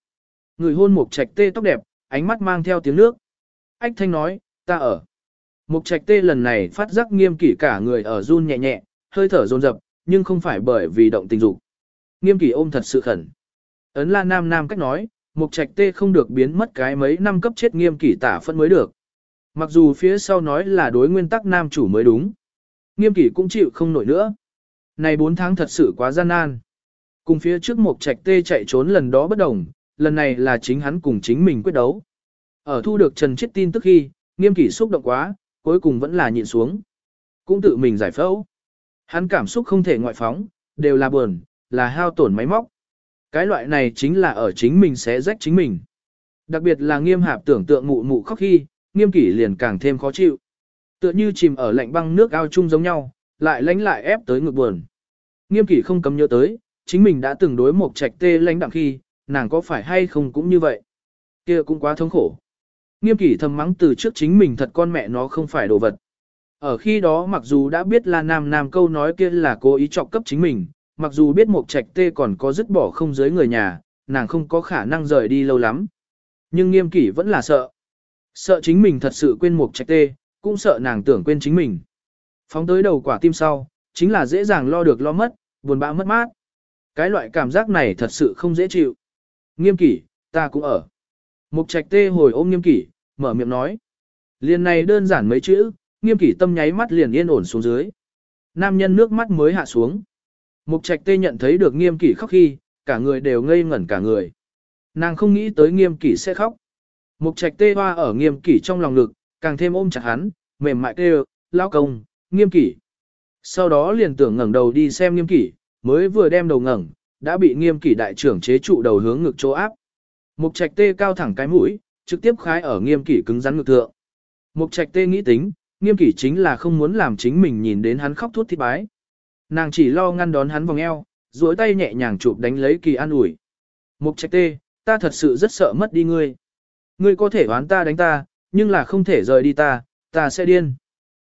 Người hôn Mục trạch tê tóc đẹp, ánh mắt mang theo tiếng nước. Ách thanh nói, ta ở. Mục trạch tê lần này phát giác nghiêm kỷ cả người ở run nhẹ nhẹ, hơi thở dồn dập, nhưng không phải bởi vì động tình dục. Nghiêm kỷ ôm thật sự khẩn. Ấn la nam nam cách nói, mục trạch tê không được biến mất cái mấy năm cấp chết nghiêm kỷ tả phân mới được. Mặc dù phía sau nói là đối nguyên tắc nam chủ mới đúng. Nghiêm kỷ cũng chịu không nổi nữa. Này 4 tháng thật sự quá gian nan. Cùng phía trước mục trạch tê chạy trốn lần đó bất đồng, lần này là chính hắn cùng chính mình quyết đấu. Ở thu được Trần Chết tin tức khi, nghiêm kỷ xúc động quá, cuối cùng vẫn là nhịn xuống. Cũng tự mình giải phẫu. Hắn cảm xúc không thể ngoại phóng, đều là buồn, là hao tổn máy móc. Cái loại này chính là ở chính mình sẽ rách chính mình. Đặc biệt là nghiêm hạp tưởng tượng mụ mụ khóc khi, nghiêm kỷ liền càng thêm khó chịu. Tựa như chìm ở lạnh băng nước ao chung giống nhau, lại lánh lại ép tới ngực buồn. Nghiêm kỷ không cấm nhớ tới, chính mình đã từng đối một trạch tê lãnh đặng khi, nàng có phải hay không cũng như vậy. kia cũng quá thống khổ. Nghiêm kỷ thầm mắng từ trước chính mình thật con mẹ nó không phải đồ vật. Ở khi đó mặc dù đã biết là nam nam câu nói kia là cố ý trọng cấp chính mình, mặc dù biết một trạch tê còn có dứt bỏ không giới người nhà, nàng không có khả năng rời đi lâu lắm. Nhưng nghiêm kỷ vẫn là sợ. Sợ chính mình thật sự quên một trạch tê, cũng sợ nàng tưởng quên chính mình. Phóng tới đầu quả tim sau, chính là dễ dàng lo được lo mất, buồn bã mất mát. Cái loại cảm giác này thật sự không dễ chịu. Nghiêm kỷ, ta cũng ở. Mục trạch tê hồi ôm nghiêm kỷ, mở miệng nói. Liền này đơn giản mấy chữ, nghiêm kỷ tâm nháy mắt liền yên ổn xuống dưới. Nam nhân nước mắt mới hạ xuống. Mục trạch tê nhận thấy được nghiêm kỷ khóc khi, cả người đều ngây ngẩn cả người. Nàng không nghĩ tới nghiêm kỷ sẽ khóc. Mục trạch tê hoa ở nghiêm kỷ trong lòng lực, càng thêm ôm chặt hắn, mềm mại kêu, lao công, nghiêm kỷ. Sau đó liền tưởng ngẩng đầu đi xem nghiêm kỷ, mới vừa đem đầu ngẩng, đã bị nghiêm kỷ đại trưởng chế trụ đầu hướng ngực chỗ áp. Mục trạch tê cao thẳng cái mũi, trực tiếp khái ở nghiêm kỷ cứng rắn ngực thượng. Mục trạch tê nghĩ tính, nghiêm kỷ chính là không muốn làm chính mình nhìn đến hắn khóc thút thít bái. Nàng chỉ lo ngăn đón hắn vòng eo, duỗi tay nhẹ nhàng chụp đánh lấy kỳ an ủi. Mục trạch tê, ta thật sự rất sợ mất đi ngươi. Ngươi có thể oán ta đánh ta, nhưng là không thể rời đi ta, ta sẽ điên.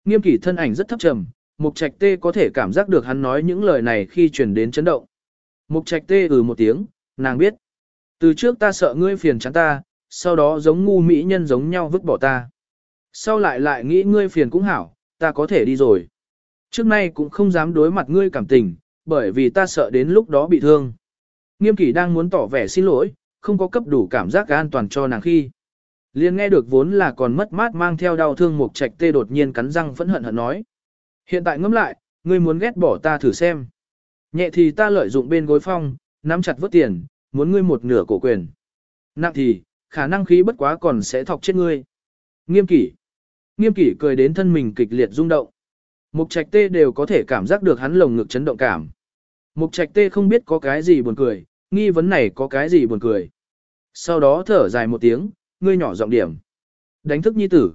Nghiêm kỷ thân ảnh rất thấp trầm, mục trạch tê có thể cảm giác được hắn nói những lời này khi truyền đến chấn động. Mục trạch tê ừ một tiếng, nàng biết. Từ trước ta sợ ngươi phiền chán ta, sau đó giống ngu mỹ nhân giống nhau vứt bỏ ta. Sau lại lại nghĩ ngươi phiền cũng hảo, ta có thể đi rồi. Trước nay cũng không dám đối mặt ngươi cảm tình, bởi vì ta sợ đến lúc đó bị thương. Nghiêm kỷ đang muốn tỏ vẻ xin lỗi, không có cấp đủ cảm giác an toàn cho nàng khi. Liên nghe được vốn là còn mất mát mang theo đau thương một trạch tê đột nhiên cắn răng phẫn hận hận nói. Hiện tại ngẫm lại, ngươi muốn ghét bỏ ta thử xem. Nhẹ thì ta lợi dụng bên gối phong, nắm chặt vớt tiền, muốn ngươi một nửa cổ quyền. Nặng thì, khả năng khí bất quá còn sẽ thọc chết ngươi. Nghiêm kỷ. Nghiêm kỷ cười đến thân mình kịch liệt rung động. Mục trạch tê đều có thể cảm giác được hắn lồng ngực chấn động cảm. Mục trạch tê không biết có cái gì buồn cười, nghi vấn này có cái gì buồn cười. Sau đó thở dài một tiếng, ngươi nhỏ giọng điểm. Đánh thức nhi tử.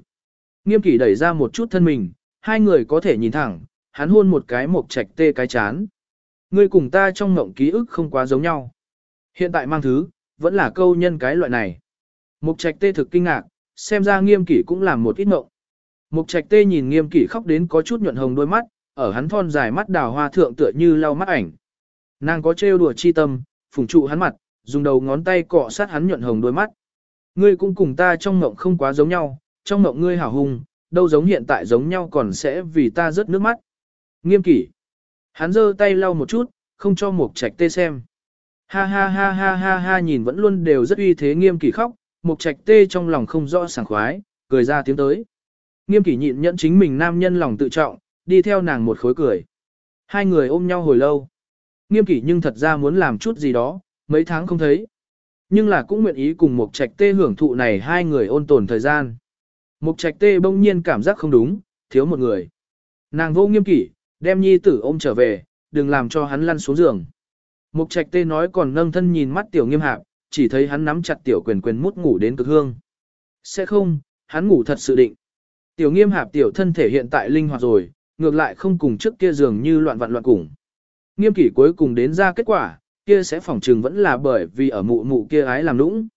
Nghiêm kỷ đẩy ra một chút thân mình, hai người có thể nhìn thẳng, hắn hôn một cái mục trạch tê cái chán. Ngươi cùng ta trong ngộng ký ức không quá giống nhau. Hiện tại mang thứ, vẫn là câu nhân cái loại này. Mục trạch tê thực kinh ngạc, xem ra nghiêm kỷ cũng làm một ít ngộng. Mục trạch tê nhìn nghiêm kỷ khóc đến có chút nhuận hồng đôi mắt, ở hắn thon dài mắt đào hoa thượng tựa như lau mắt ảnh. Nàng có trêu đùa chi tâm, phùng trụ hắn mặt, dùng đầu ngón tay cọ sát hắn nhuận hồng đôi mắt. Ngươi cũng cùng ta trong mộng không quá giống nhau, trong mộng ngươi hảo hùng, đâu giống hiện tại giống nhau còn sẽ vì ta rớt nước mắt. Nghiêm kỷ. Hắn giơ tay lau một chút, không cho mục trạch tê xem. Ha ha ha ha ha ha nhìn vẫn luôn đều rất uy thế nghiêm kỷ khóc, mục trạch tê trong lòng không rõ sảng khoái, cười ra tiếng tới. Nghiêm kỷ nhịn nhẫn chính mình nam nhân lòng tự trọng, đi theo nàng một khối cười. Hai người ôm nhau hồi lâu. Nghiêm kỷ nhưng thật ra muốn làm chút gì đó, mấy tháng không thấy. Nhưng là cũng nguyện ý cùng một trạch tê hưởng thụ này hai người ôn tồn thời gian. Mục trạch tê bỗng nhiên cảm giác không đúng, thiếu một người. Nàng vô nghiêm kỷ, đem nhi tử ôm trở về, đừng làm cho hắn lăn xuống giường. Mục trạch tê nói còn nâng thân nhìn mắt tiểu nghiêm hạp, chỉ thấy hắn nắm chặt tiểu quyền quyền mút ngủ đến cực hương. Sẽ không, hắn ngủ thật sự định. Tiểu nghiêm hạp tiểu thân thể hiện tại linh hoạt rồi, ngược lại không cùng trước kia dường như loạn vạn loạn cùng. Nghiêm kỷ cuối cùng đến ra kết quả, kia sẽ phỏng trừng vẫn là bởi vì ở mụ mụ kia ái làm nũng.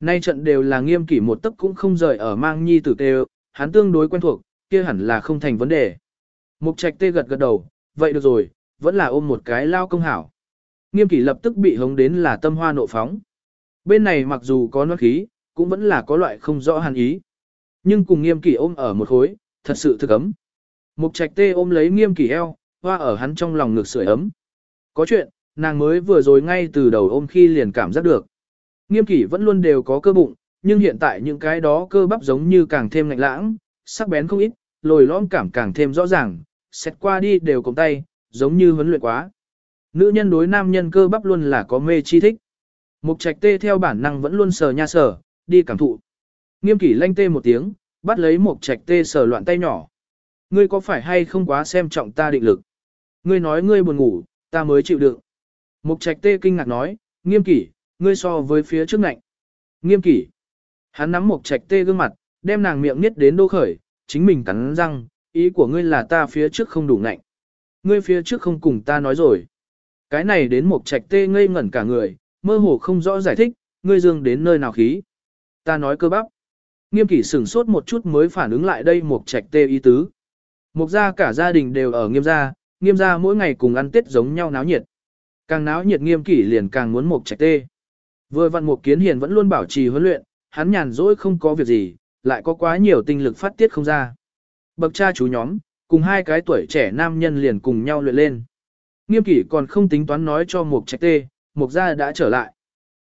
Nay trận đều là nghiêm kỷ một tấc cũng không rời ở mang nhi tử tê hắn tương đối quen thuộc, kia hẳn là không thành vấn đề. Mục trạch tê gật gật đầu, vậy được rồi, vẫn là ôm một cái lao công hảo. Nghiêm kỷ lập tức bị hống đến là tâm hoa nộ phóng. Bên này mặc dù có nó khí, cũng vẫn là có loại không rõ hàn ý. Nhưng cùng nghiêm kỷ ôm ở một khối, thật sự thực ấm. Mục trạch tê ôm lấy nghiêm kỷ eo, hoa ở hắn trong lòng ngực sưởi ấm. Có chuyện, nàng mới vừa rồi ngay từ đầu ôm khi liền cảm giác được. Nghiêm kỷ vẫn luôn đều có cơ bụng, nhưng hiện tại những cái đó cơ bắp giống như càng thêm lạnh lãng, sắc bén không ít, lồi lõm cảm càng thêm rõ ràng, xét qua đi đều cùng tay, giống như huấn luyện quá. Nữ nhân đối nam nhân cơ bắp luôn là có mê chi thích. Mục trạch tê theo bản năng vẫn luôn sờ nha sờ, đi cảm thụ. Nghiêm kỷ lanh tê một tiếng, bắt lấy một trạch tê sờ loạn tay nhỏ. Ngươi có phải hay không quá xem trọng ta định lực? Ngươi nói ngươi buồn ngủ, ta mới chịu đựng. Mục trạch tê kinh ngạc nói, nghiêm kỷ, ngươi so với phía trước ngạnh. Nghiêm kỷ. Hắn nắm mục trạch tê gương mặt, đem nàng miệng niết đến đô khởi, chính mình cắn răng, ý của ngươi là ta phía trước không đủ ngạnh. Ngươi phía trước không cùng ta nói rồi. Cái này đến mục trạch tê ngây ngẩn cả người, mơ hồ không rõ giải thích, ngươi dương đến nơi nào khí. Ta nói cơ bắp. Nghiêm kỷ sửng sốt một chút mới phản ứng lại đây một trạch tê ý tứ. Mục gia cả gia đình đều ở nghiêm gia, nghiêm gia mỗi ngày cùng ăn tết giống nhau náo nhiệt. Càng náo nhiệt nghiêm kỷ liền càng muốn mục trạch tê. Vừa vặn mục kiến hiền vẫn luôn bảo trì huấn luyện, hắn nhàn rỗi không có việc gì, lại có quá nhiều tinh lực phát tiết không ra. Bậc cha chú nhóm, cùng hai cái tuổi trẻ nam nhân liền cùng nhau luyện lên. Nghiêm kỷ còn không tính toán nói cho mục trạch tê, mục gia đã trở lại.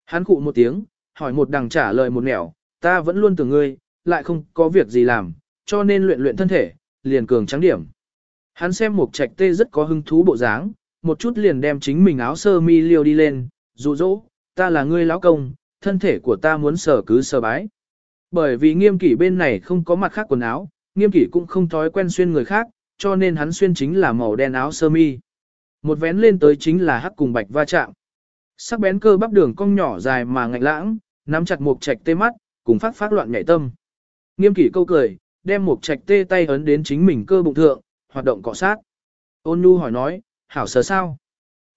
Hắn cụ một tiếng, hỏi một đằng trả lời một nẻo, ta vẫn luôn tưởng ngươi, lại không có việc gì làm, cho nên luyện luyện thân thể, liền cường trắng điểm. Hắn xem mục trạch tê rất có hứng thú bộ dáng, một chút liền đem chính mình áo sơ mi liêu đi lên, dụ dỗ, ta là ngươi lão công, thân thể của ta muốn sở cứ sờ bái. Bởi vì nghiêm kỷ bên này không có mặt khác quần áo, nghiêm kỷ cũng không thói quen xuyên người khác, cho nên hắn xuyên chính là màu đen áo sơ mi. Một vén lên tới chính là hắc cùng bạch va chạm. Sắc bén cơ bắp đường cong nhỏ dài mà ngạnh lãng, nắm chặt một trạch tê mắt, cùng phát phát loạn nhảy tâm. Nghiêm kỷ câu cười, đem một trạch tê tay ấn đến chính mình cơ bụng thượng, hoạt động cọ sát. Ôn nhu hỏi nói, hảo sờ sao?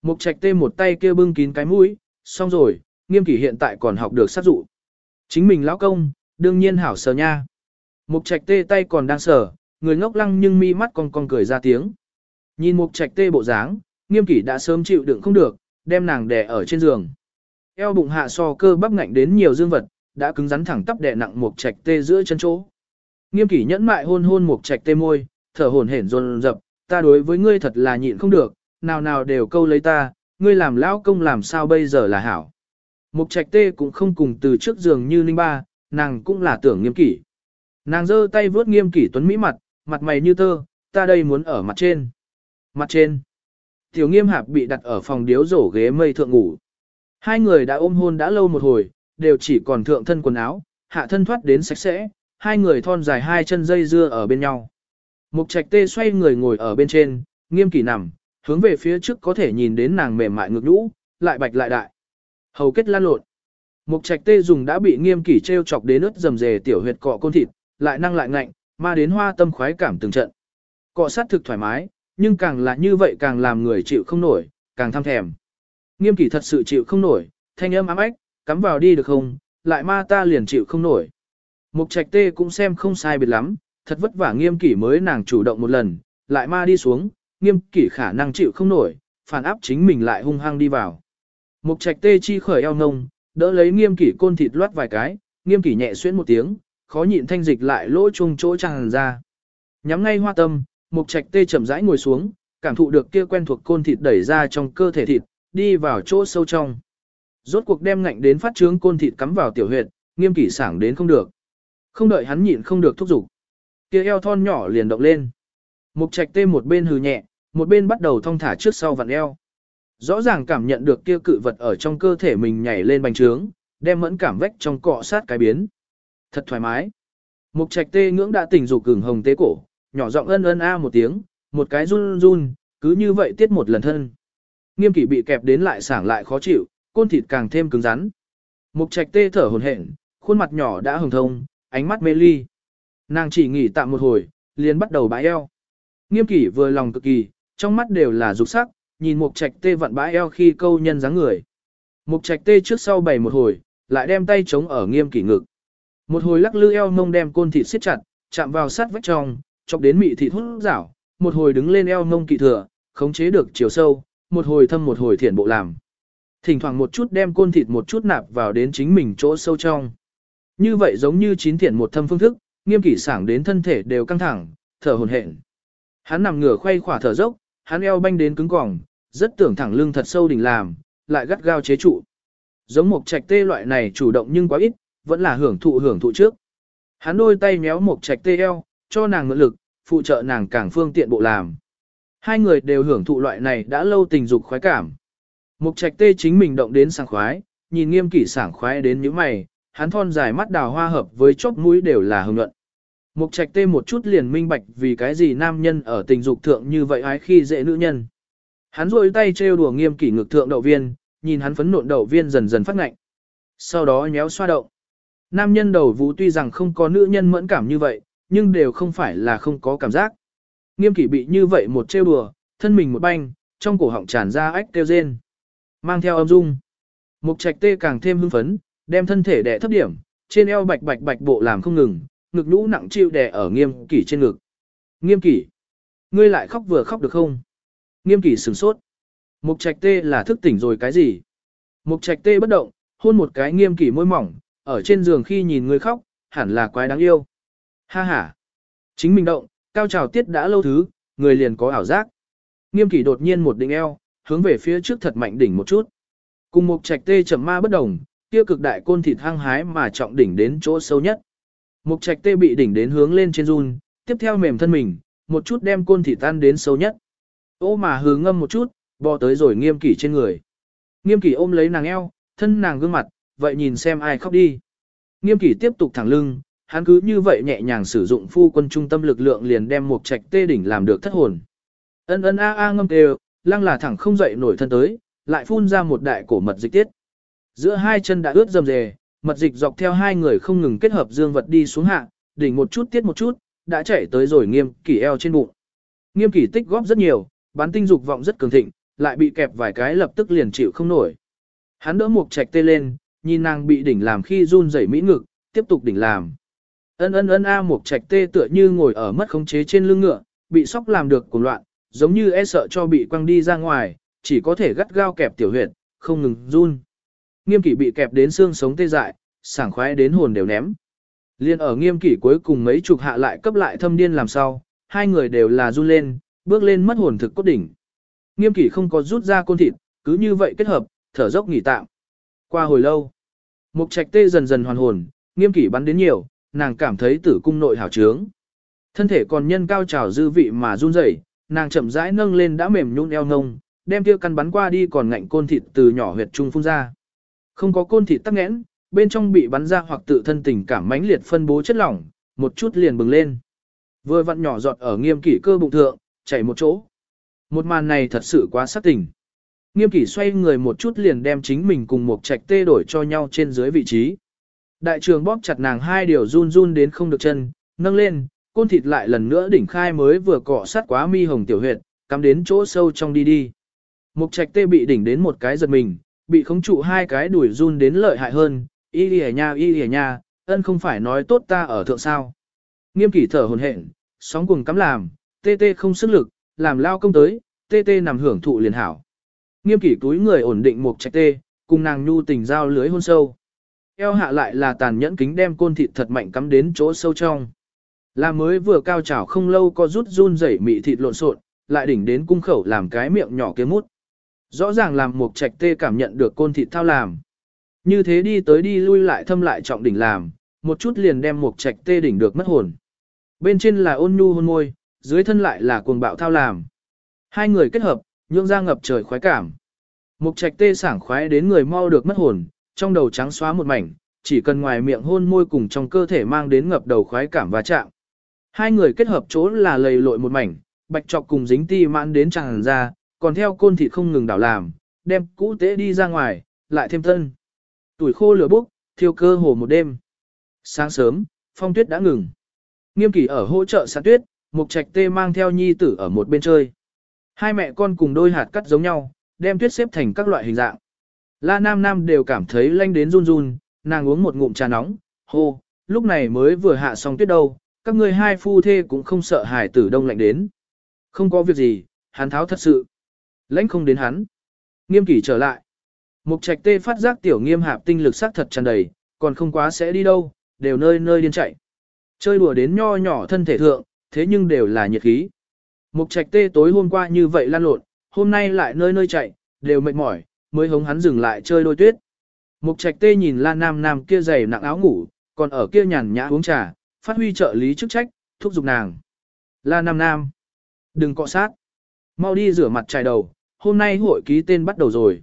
Một trạch tê một tay kia bưng kín cái mũi, xong rồi, nghiêm kỷ hiện tại còn học được sát dụ. Chính mình lão công, đương nhiên hảo sờ nha. Mục trạch tê tay còn đang sờ, người ngốc lăng nhưng mi mắt còn còn cười ra tiếng. Nhìn mục trạch tê bộ dáng, nghiêm kỷ đã sớm chịu đựng không được, đem nàng đè ở trên giường. Eo bụng hạ so cơ bắp ngạnh đến nhiều dương vật, đã cứng rắn thẳng tắp đè nặng mục trạch tê giữa chân chỗ. Nghiêm kỷ nhẫn mại hôn hôn mục trạch tê môi, thở hổn hển run rập, ta đối với ngươi thật là nhịn không được, nào nào đều câu lấy ta, ngươi làm lão công làm sao bây giờ là hảo. Mục trạch tê cũng không cùng từ trước giường như ninh ba, nàng cũng là tưởng nghiêm kỷ. Nàng giơ tay vướt nghiêm kỷ tuấn mỹ mặt, mặt mày như tơ, ta đây muốn ở mặt trên. Mặt trên. Tiểu nghiêm hạp bị đặt ở phòng điếu rổ ghế mây thượng ngủ. Hai người đã ôm hôn đã lâu một hồi, đều chỉ còn thượng thân quần áo, hạ thân thoát đến sạch sẽ, hai người thon dài hai chân dây dưa ở bên nhau. Mục trạch tê xoay người ngồi ở bên trên, nghiêm kỳ nằm, hướng về phía trước có thể nhìn đến nàng mềm mại ngực nhũ, lại bạch lại đại. Hầu kết lan lộn. Mục trạch tê dùng đã bị nghiêm kỷ treo chọc đến ướt dầm dề tiểu huyệt cọ côn thịt, lại năng lại ngạnh, mà đến hoa tâm khoái cảm từng trận. Cọ sát thực thoải mái, nhưng càng là như vậy càng làm người chịu không nổi, càng tham thèm. Nghiêm kỷ thật sự chịu không nổi, thanh âm ám ách, cắm vào đi được không, lại ma ta liền chịu không nổi. Mục trạch tê cũng xem không sai biệt lắm, thật vất vả nghiêm kỷ mới nàng chủ động một lần, lại ma đi xuống, nghiêm kỷ khả năng chịu không nổi, phản áp chính mình lại hung hăng đi vào. Mục trạch tê chi khởi eo ngông, đỡ lấy nghiêm kỷ côn thịt loát vài cái, nghiêm kỷ nhẹ xuyên một tiếng, khó nhịn thanh dịch lại lỗ chung chỗ tràn ra. Nhắm ngay hoa tâm, mục trạch tê chậm rãi ngồi xuống, cảm thụ được kia quen thuộc côn thịt đẩy ra trong cơ thể thịt, đi vào chỗ sâu trong. Rốt cuộc đem ngạnh đến phát trướng côn thịt cắm vào tiểu huyệt, nghiêm kỷ sảng đến không được. Không đợi hắn nhịn không được thúc giục. Kia eo thon nhỏ liền động lên. Mục trạch tê một bên hừ nhẹ, một bên bắt đầu thong thả trước sau vặn eo. Rõ ràng cảm nhận được kia cự vật ở trong cơ thể mình nhảy lên bành trướng, đem mẫn cảm vách trong cọ sát cái biến. Thật thoải mái. Mục trạch tê ngưỡng đã tỉnh dục cường hồng tế cổ, nhỏ giọng ân ân a một tiếng, một cái run run, cứ như vậy tiết một lần thân. Nghiêm kỷ bị kẹp đến lại sảng lại khó chịu, côn thịt càng thêm cứng rắn. Mục trạch tê thở hồn hển, khuôn mặt nhỏ đã hồng thông, ánh mắt mê ly. Nàng chỉ nghỉ tạm một hồi, liền bắt đầu bãi eo. Nghiêm kỷ vừa lòng cực kỳ, trong mắt đều là dục sắc, nhìn mục trạch tê vặn bãi eo khi câu nhân dáng người. Mục trạch tê trước sau bày một hồi, lại đem tay chống ở nghiêm kỷ ngực. Một hồi lắc lư eo mông đem côn thịt siết chặt, chạm vào sát vách trong, chọc đến mị thịt hút rảo, một hồi đứng lên eo mông kỵ thừa, khống chế được chiều sâu, một hồi thâm một hồi thiển bộ làm. Thỉnh thoảng một chút đem côn thịt một chút nạp vào đến chính mình chỗ sâu trong. Như vậy giống như chín thiện một thâm phương thức, nghiêm kỷ sảng đến thân thể đều căng thẳng, thở hồn hển. Hắn nằm ngửa khoay khỏa thở dốc, hắn eo banh đến cứng cỏng, rất tưởng thẳng lưng thật sâu đỉnh làm, lại gắt gao chế trụ. Giống một trạch tê loại này chủ động nhưng quá ít, vẫn là hưởng thụ hưởng thụ trước. Hắn đôi tay méo một trạch tê eo, cho nàng ngựa lực, phụ trợ nàng càng phương tiện bộ làm. Hai người đều hưởng thụ loại này đã lâu tình dục khoái cảm. Mục trạch tê chính mình động đến sảng khoái, nhìn nghiêm kỷ sảng khoái đến những mày, hắn thon dài mắt đào hoa hợp với chóp mũi đều là hồng nhuận. Mục trạch tê một chút liền minh bạch vì cái gì nam nhân ở tình dục thượng như vậy ái khi dễ nữ nhân. Hắn rôi tay trêu đùa nghiêm kỷ ngực thượng đậu viên, nhìn hắn phấn nộn đậu viên dần dần phát ngạnh. Sau đó nhéo xoa động, Nam nhân đầu vũ tuy rằng không có nữ nhân mẫn cảm như vậy, nhưng đều không phải là không có cảm giác. Nghiêm kỷ bị như vậy một trêu đùa, thân mình một banh, trong cổ họng tràn ra ách kêu rên. Mang theo âm dung. Mục trạch tê càng thêm hưng phấn, đem thân thể đè thấp điểm, trên eo bạch bạch bạch bộ làm không ngừng, ngực nhũ nặng chịu đè ở nghiêm kỷ trên ngực. Nghiêm kỷ. Ngươi lại khóc vừa khóc được không? Nghiêm kỷ sửng sốt. Mục trạch tê là thức tỉnh rồi cái gì? Mục trạch tê bất động, hôn một cái nghiêm kỷ môi mỏng, ở trên giường khi nhìn ngươi khóc, hẳn là quái đáng yêu. Ha ha. Chính mình động, cao trào tiết đã lâu thứ, người liền có ảo giác. Nghiêm kỷ đột nhiên một định eo, hướng về phía trước thật mạnh đỉnh một chút. Cùng một trạch tê chậm ma bất đồng, kia cực đại côn thịt hăng hái mà trọng đỉnh đến chỗ sâu nhất. một trạch tê bị đỉnh đến hướng lên trên run, tiếp theo mềm thân mình, một chút đem côn thịt tan đến sâu nhất. Ô mà hướng ngâm một chút, bò tới rồi nghiêm kỷ trên người. Nghiêm kỷ ôm lấy nàng eo, thân nàng gương mặt, vậy nhìn xem ai khóc đi. Nghiêm kỷ tiếp tục thẳng lưng, hắn cứ như vậy nhẹ nhàng sử dụng phu quân trung tâm lực lượng liền đem một trạch tê đỉnh làm được thất hồn. Ân ân a a ngâm tê, lăng là thẳng không dậy nổi thân tới, lại phun ra một đại cổ mật dịch tiết. Giữa hai chân đã ướt dầm dề, mật dịch dọc theo hai người không ngừng kết hợp dương vật đi xuống hạ, đỉnh một chút tiết một chút, đã chảy tới rồi nghiêm kỷ eo trên bụng. Nghiêm kỷ tích góp rất nhiều, bán tinh dục vọng rất cường thịnh, lại bị kẹp vài cái lập tức liền chịu không nổi. Hắn đỡ một trạch tê lên, nhìn nàng bị đỉnh làm khi run rẩy mỹ ngực, tiếp tục đỉnh làm. Ân ân ân a một trạch tê tựa như ngồi ở mất khống chế trên lưng ngựa, bị sóc làm được cuồng loạn, giống như e sợ cho bị quăng đi ra ngoài, chỉ có thể gắt gao kẹp tiểu huyệt, không ngừng run. Nghiêm kỷ bị kẹp đến xương sống tê dại, sảng khoái đến hồn đều ném. Liên ở nghiêm kỷ cuối cùng mấy chục hạ lại cấp lại thâm điên làm sao, hai người đều là run lên, bước lên mất hồn thực cốt đỉnh. Nghiêm kỷ không có rút ra côn thịt, cứ như vậy kết hợp, thở dốc nghỉ tạm. Qua hồi lâu, mục trạch tê dần dần hoàn hồn, nghiêm kỷ bắn đến nhiều, nàng cảm thấy tử cung nội hảo trướng. Thân thể còn nhân cao trào dư vị mà run rẩy, nàng chậm rãi nâng lên đã mềm nhũn eo ngông, đem tiêu căn bắn qua đi còn ngạnh côn thịt từ nhỏ huyệt trung phun ra. Không có côn thịt tắc nghẽn, bên trong bị bắn ra hoặc tự thân tình cảm mãnh liệt phân bố chất lỏng, một chút liền bừng lên. Vừa vặn nhỏ giọt ở nghiêm kỷ cơ bụng thượng, chảy một chỗ. Một màn này thật sự quá sát tình. Nghiêm kỷ xoay người một chút liền đem chính mình cùng một trạch tê đổi cho nhau trên dưới vị trí. Đại trường bóp chặt nàng hai điều run run đến không được chân, nâng lên, côn thịt lại lần nữa đỉnh khai mới vừa cọ sát quá mi hồng tiểu huyệt, cắm đến chỗ sâu trong đi đi. Mục trạch tê bị đỉnh đến một cái giật mình, bị khống trụ hai cái đuổi run đến lợi hại hơn, y lìa nha y lìa nha, ân không phải nói tốt ta ở thượng sao. Nghiêm kỷ thở hồn hển, sóng cùng cắm làm, tê tê không sức lực, làm lao công tới, tê tê nằm hưởng thụ liền hảo. Nghiêm kỷ túi người ổn định mục trạch tê, cùng nàng nhu tình giao lưới hôn sâu. Eo hạ lại là tàn nhẫn kính đem côn thịt thật mạnh cắm đến chỗ sâu trong. Là mới vừa cao trào không lâu có rút run rẩy mị thịt lộn xộn, lại đỉnh đến cung khẩu làm cái miệng nhỏ kia mút. Rõ ràng làm một trạch tê cảm nhận được côn thịt thao làm. Như thế đi tới đi lui lại thâm lại trọng đỉnh làm, một chút liền đem một trạch tê đỉnh được mất hồn. Bên trên là ôn nhu hôn môi, dưới thân lại là cuồng bạo thao làm. Hai người kết hợp, nhượng ra ngập trời khoái cảm. Mục trạch tê sảng khoái đến người mau được mất hồn, trong đầu trắng xóa một mảnh, chỉ cần ngoài miệng hôn môi cùng trong cơ thể mang đến ngập đầu khoái cảm và chạm. Hai người kết hợp chỗ là lầy lội một mảnh, bạch trọc cùng dính ti mãn đến tràn ra, còn theo côn thịt không ngừng đảo làm, đem cũ tế đi ra ngoài, lại thêm thân. Tuổi khô lửa bốc, thiêu cơ hồ một đêm. Sáng sớm, phong tuyết đã ngừng. Nghiêm kỷ ở hỗ trợ sạt tuyết, mục trạch tê mang theo nhi tử ở một bên chơi. Hai mẹ con cùng đôi hạt cắt giống nhau, đem tuyết xếp thành các loại hình dạng. La Nam Nam đều cảm thấy lanh đến run run, nàng uống một ngụm trà nóng, hô, lúc này mới vừa hạ xong tuyết đâu, các ngươi hai phu thê cũng không sợ hải tử đông lạnh đến. Không có việc gì, hắn tháo thật sự. Lãnh không đến hắn. Nghiêm kỷ trở lại. Mục trạch tê phát giác tiểu nghiêm hạp tinh lực sắc thật tràn đầy, còn không quá sẽ đi đâu, đều nơi nơi điên chạy. Chơi đùa đến nho nhỏ thân thể thượng, thế nhưng đều là nhiệt khí. Mục trạch tê tối hôm qua như vậy lan lộn, hôm nay lại nơi nơi chạy, đều mệt mỏi, mới hống hắn dừng lại chơi đôi tuyết. Mục trạch tê nhìn la nam nam kia dày nặng áo ngủ, còn ở kia nhàn nhã uống trà, phát huy trợ lý chức trách, thúc giục nàng. La nam nam, đừng cọ sát, mau đi rửa mặt chải đầu, hôm nay hội ký tên bắt đầu rồi.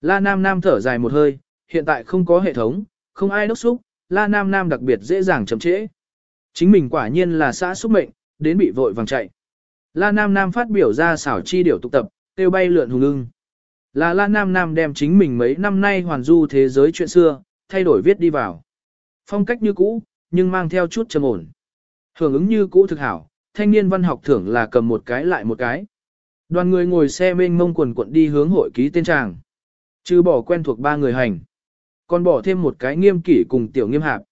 La nam nam thở dài một hơi, hiện tại không có hệ thống, không ai đốc xúc, la nam nam đặc biệt dễ dàng chậm trễ. Chính mình quả nhiên là xã xúc mệnh, đến bị vội vàng chạy. La Nam Nam phát biểu ra xảo chi điều tục tập, tiêu bay lượn hùng ưng. Là La Nam Nam đem chính mình mấy năm nay hoàn du thế giới chuyện xưa, thay đổi viết đi vào. Phong cách như cũ, nhưng mang theo chút trầm ổn. Hưởng ứng như cũ thực hảo, thanh niên văn học thưởng là cầm một cái lại một cái. Đoàn người ngồi xe mênh mông quần quận đi hướng hội ký tên tràng. Chứ bỏ quen thuộc ba người hành. Còn bỏ thêm một cái nghiêm kỷ cùng tiểu nghiêm hạp.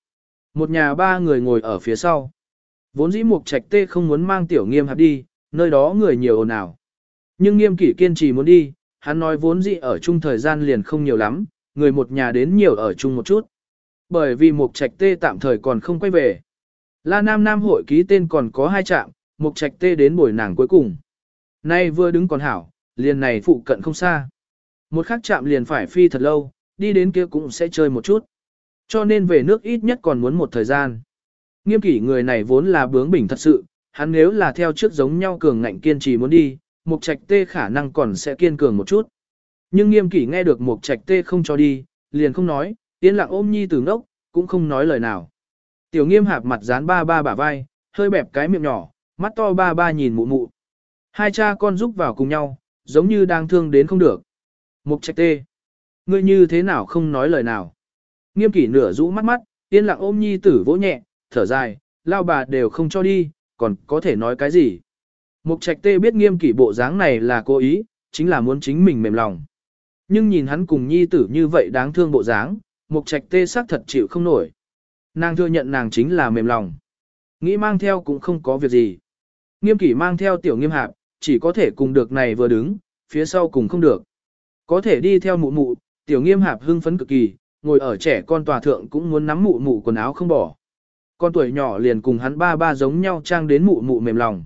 Một nhà ba người ngồi ở phía sau. Vốn dĩ mục trạch tê không muốn mang tiểu nghiêm hạp đi, nơi đó người nhiều ồn ào. Nhưng nghiêm kỷ kiên trì muốn đi, hắn nói vốn dĩ ở chung thời gian liền không nhiều lắm, người một nhà đến nhiều ở chung một chút. Bởi vì mục trạch tê tạm thời còn không quay về. La Nam Nam hội ký tên còn có hai trạm, mục trạch tê đến buổi nàng cuối cùng. Nay vừa đứng còn hảo, liền này phụ cận không xa. Một khắc trạm liền phải phi thật lâu, đi đến kia cũng sẽ chơi một chút. Cho nên về nước ít nhất còn muốn một thời gian. Nghiêm kỷ người này vốn là bướng bỉnh thật sự, hắn nếu là theo trước giống nhau cường ngạnh kiên trì muốn đi, mục trạch tê khả năng còn sẽ kiên cường một chút. Nhưng nghiêm kỷ nghe được mục trạch tê không cho đi, liền không nói, Yên lặng ôm nhi tử ngốc, cũng không nói lời nào. Tiểu nghiêm hạp mặt dán ba ba bả vai, hơi bẹp cái miệng nhỏ, mắt to ba ba nhìn mụ mụ. Hai cha con giúp vào cùng nhau, giống như đang thương đến không được. Mục trạch tê. Ngươi như thế nào không nói lời nào. Nghiêm kỷ nửa rũ mắt mắt, yên lặng ôm nhi tử vỗ nhẹ, thở dài, lao bà đều không cho đi, còn có thể nói cái gì. Mục trạch tê biết nghiêm kỷ bộ dáng này là cố ý, chính là muốn chính mình mềm lòng. Nhưng nhìn hắn cùng nhi tử như vậy đáng thương bộ dáng, mục trạch tê xác thật chịu không nổi. Nàng thừa nhận nàng chính là mềm lòng. Nghĩ mang theo cũng không có việc gì. Nghiêm kỷ mang theo tiểu nghiêm hạp, chỉ có thể cùng được này vừa đứng, phía sau cùng không được. Có thể đi theo mụ mụ, tiểu nghiêm hạp hưng phấn cực kỳ, ngồi ở trẻ con tòa thượng cũng muốn nắm mụ mụ quần áo không bỏ. Con tuổi nhỏ liền cùng hắn ba ba giống nhau trang đến mụ mụ mềm lòng.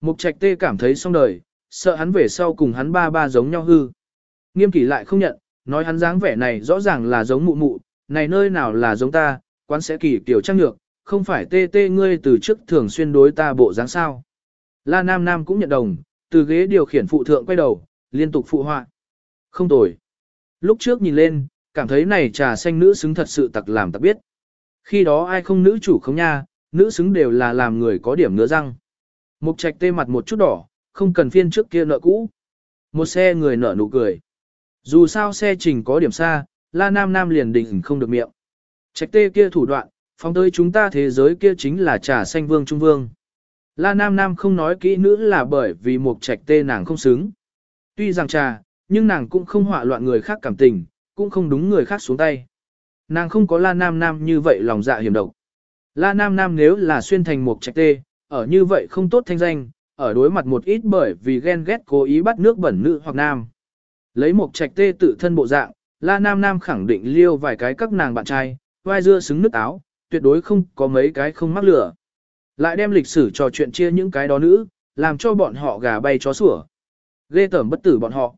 Mục trạch tê cảm thấy xong đời, sợ hắn về sau cùng hắn ba ba giống nhau hư. Nghiêm kỷ lại không nhận, nói hắn dáng vẻ này rõ ràng là giống mụ mụ, này nơi nào là giống ta, quán sẽ kỳ kiểu trang nhược, không phải tê tê ngươi từ trước thường xuyên đối ta bộ dáng sao. La Nam Nam cũng nhận đồng, từ ghế điều khiển phụ thượng quay đầu, liên tục phụ họa. Không tồi. Lúc trước nhìn lên, cảm thấy này trà xanh nữ xứng thật sự tặc làm tặc biết. Khi đó ai không nữ chủ không nha, nữ xứng đều là làm người có điểm ngứa răng. Mục trạch tê mặt một chút đỏ, không cần phiên trước kia nợ cũ. Một xe người nở nụ cười. Dù sao xe trình có điểm xa, la nam nam liền định không được miệng. Trạch tê kia thủ đoạn, phóng tới chúng ta thế giới kia chính là trà xanh vương trung vương. La nam nam không nói kỹ nữ là bởi vì một trạch tê nàng không xứng. Tuy rằng trà, nhưng nàng cũng không họa loạn người khác cảm tình, cũng không đúng người khác xuống tay. Nàng không có La Nam Nam như vậy lòng dạ hiểm độc. La Nam Nam nếu là xuyên thành một trạch tê, ở như vậy không tốt thanh danh, ở đối mặt một ít bởi vì ghen ghét cố ý bắt nước bẩn nữ hoặc nam. Lấy một trạch tê tự thân bộ dạng, La Nam Nam khẳng định liêu vài cái các nàng bạn trai, vai dưa xứng nước áo, tuyệt đối không có mấy cái không mắc lửa. Lại đem lịch sử trò chuyện chia những cái đó nữ, làm cho bọn họ gà bay chó sủa. Ghê tởm bất tử bọn họ.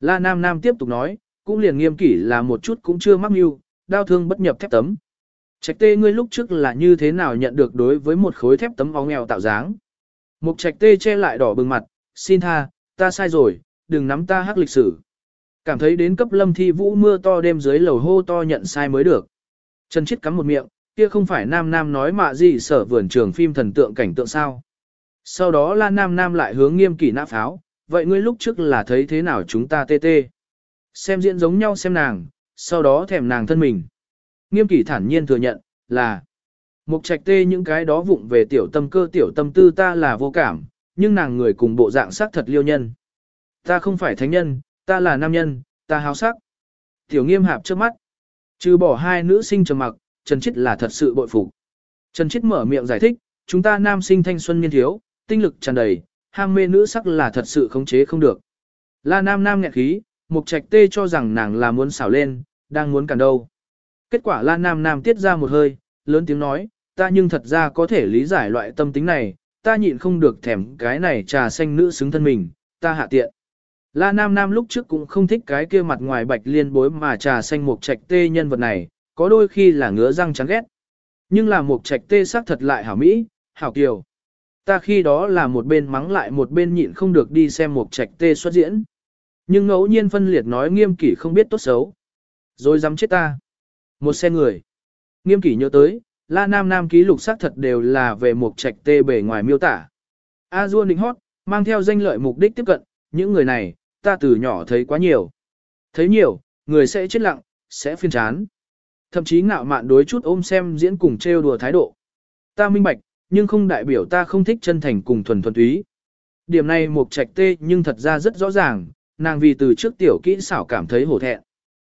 La Nam Nam tiếp tục nói, cũng liền nghiêm kỷ là một chút cũng chưa mắc mưu, đau thương bất nhập thép tấm. Trạch tê ngươi lúc trước là như thế nào nhận được đối với một khối thép tấm óng nghèo tạo dáng. Mục trạch tê che lại đỏ bừng mặt, xin tha, ta sai rồi, đừng nắm ta hắc lịch sử. Cảm thấy đến cấp lâm thi vũ mưa to đêm dưới lầu hô to nhận sai mới được. Trần Chiết cắm một miệng, kia không phải nam nam nói mạ gì sở vườn trường phim thần tượng cảnh tượng sao. Sau đó là nam nam lại hướng nghiêm kỷ nã pháo, vậy ngươi lúc trước là thấy thế nào chúng ta tê tê. Xem diễn giống nhau xem nàng, sau đó thèm nàng thân mình. Nghiêm kỷ thản nhiên thừa nhận, là Mục trạch tê những cái đó vụng về tiểu tâm cơ tiểu tâm tư ta là vô cảm, nhưng nàng người cùng bộ dạng sắc thật liêu nhân. Ta không phải thánh nhân, ta là nam nhân, ta háo sắc. Tiểu nghiêm hạp trước mắt. Trừ bỏ hai nữ sinh trầm mặc, Trần Chít là thật sự bội phục. Trần Chít mở miệng giải thích, chúng ta nam sinh thanh xuân niên thiếu, tinh lực tràn đầy, ham mê nữ sắc là thật sự khống chế không được. La nam nam nghẹn khí, mục trạch tê cho rằng nàng là muốn xảo lên, đang muốn cản đâu. Kết quả La nam nam tiết ra một hơi, lớn tiếng nói, ta nhưng thật ra có thể lý giải loại tâm tính này, ta nhịn không được thèm cái này trà xanh nữ xứng thân mình, ta hạ tiện. La Nam Nam lúc trước cũng không thích cái kia mặt ngoài bạch liên bối mà trà xanh mục trạch tê nhân vật này, có đôi khi là ngứa răng chán ghét. Nhưng là mục trạch tê sắc thật lại hảo mỹ, hảo kiều. Ta khi đó là một bên mắng lại một bên nhịn không được đi xem mục trạch tê xuất diễn. Nhưng ngẫu nhiên phân liệt nói nghiêm kỷ không biết tốt xấu. Rồi dám chết ta. Một xe người. Nghiêm kỷ nhớ tới, la nam nam ký lục xác thật đều là về mục trạch tê bề ngoài miêu tả. A Dua định hót, mang theo danh lợi mục đích tiếp cận, những người này, ta từ nhỏ thấy quá nhiều. Thấy nhiều, người sẽ chết lặng, sẽ phiên chán. Thậm chí ngạo mạn đối chút ôm xem diễn cùng trêu đùa thái độ. Ta minh bạch, nhưng không đại biểu ta không thích chân thành cùng thuần thuần túy. Điểm này một trạch tê nhưng thật ra rất rõ ràng, nàng vì từ trước tiểu kỹ xảo cảm thấy hổ thẹn.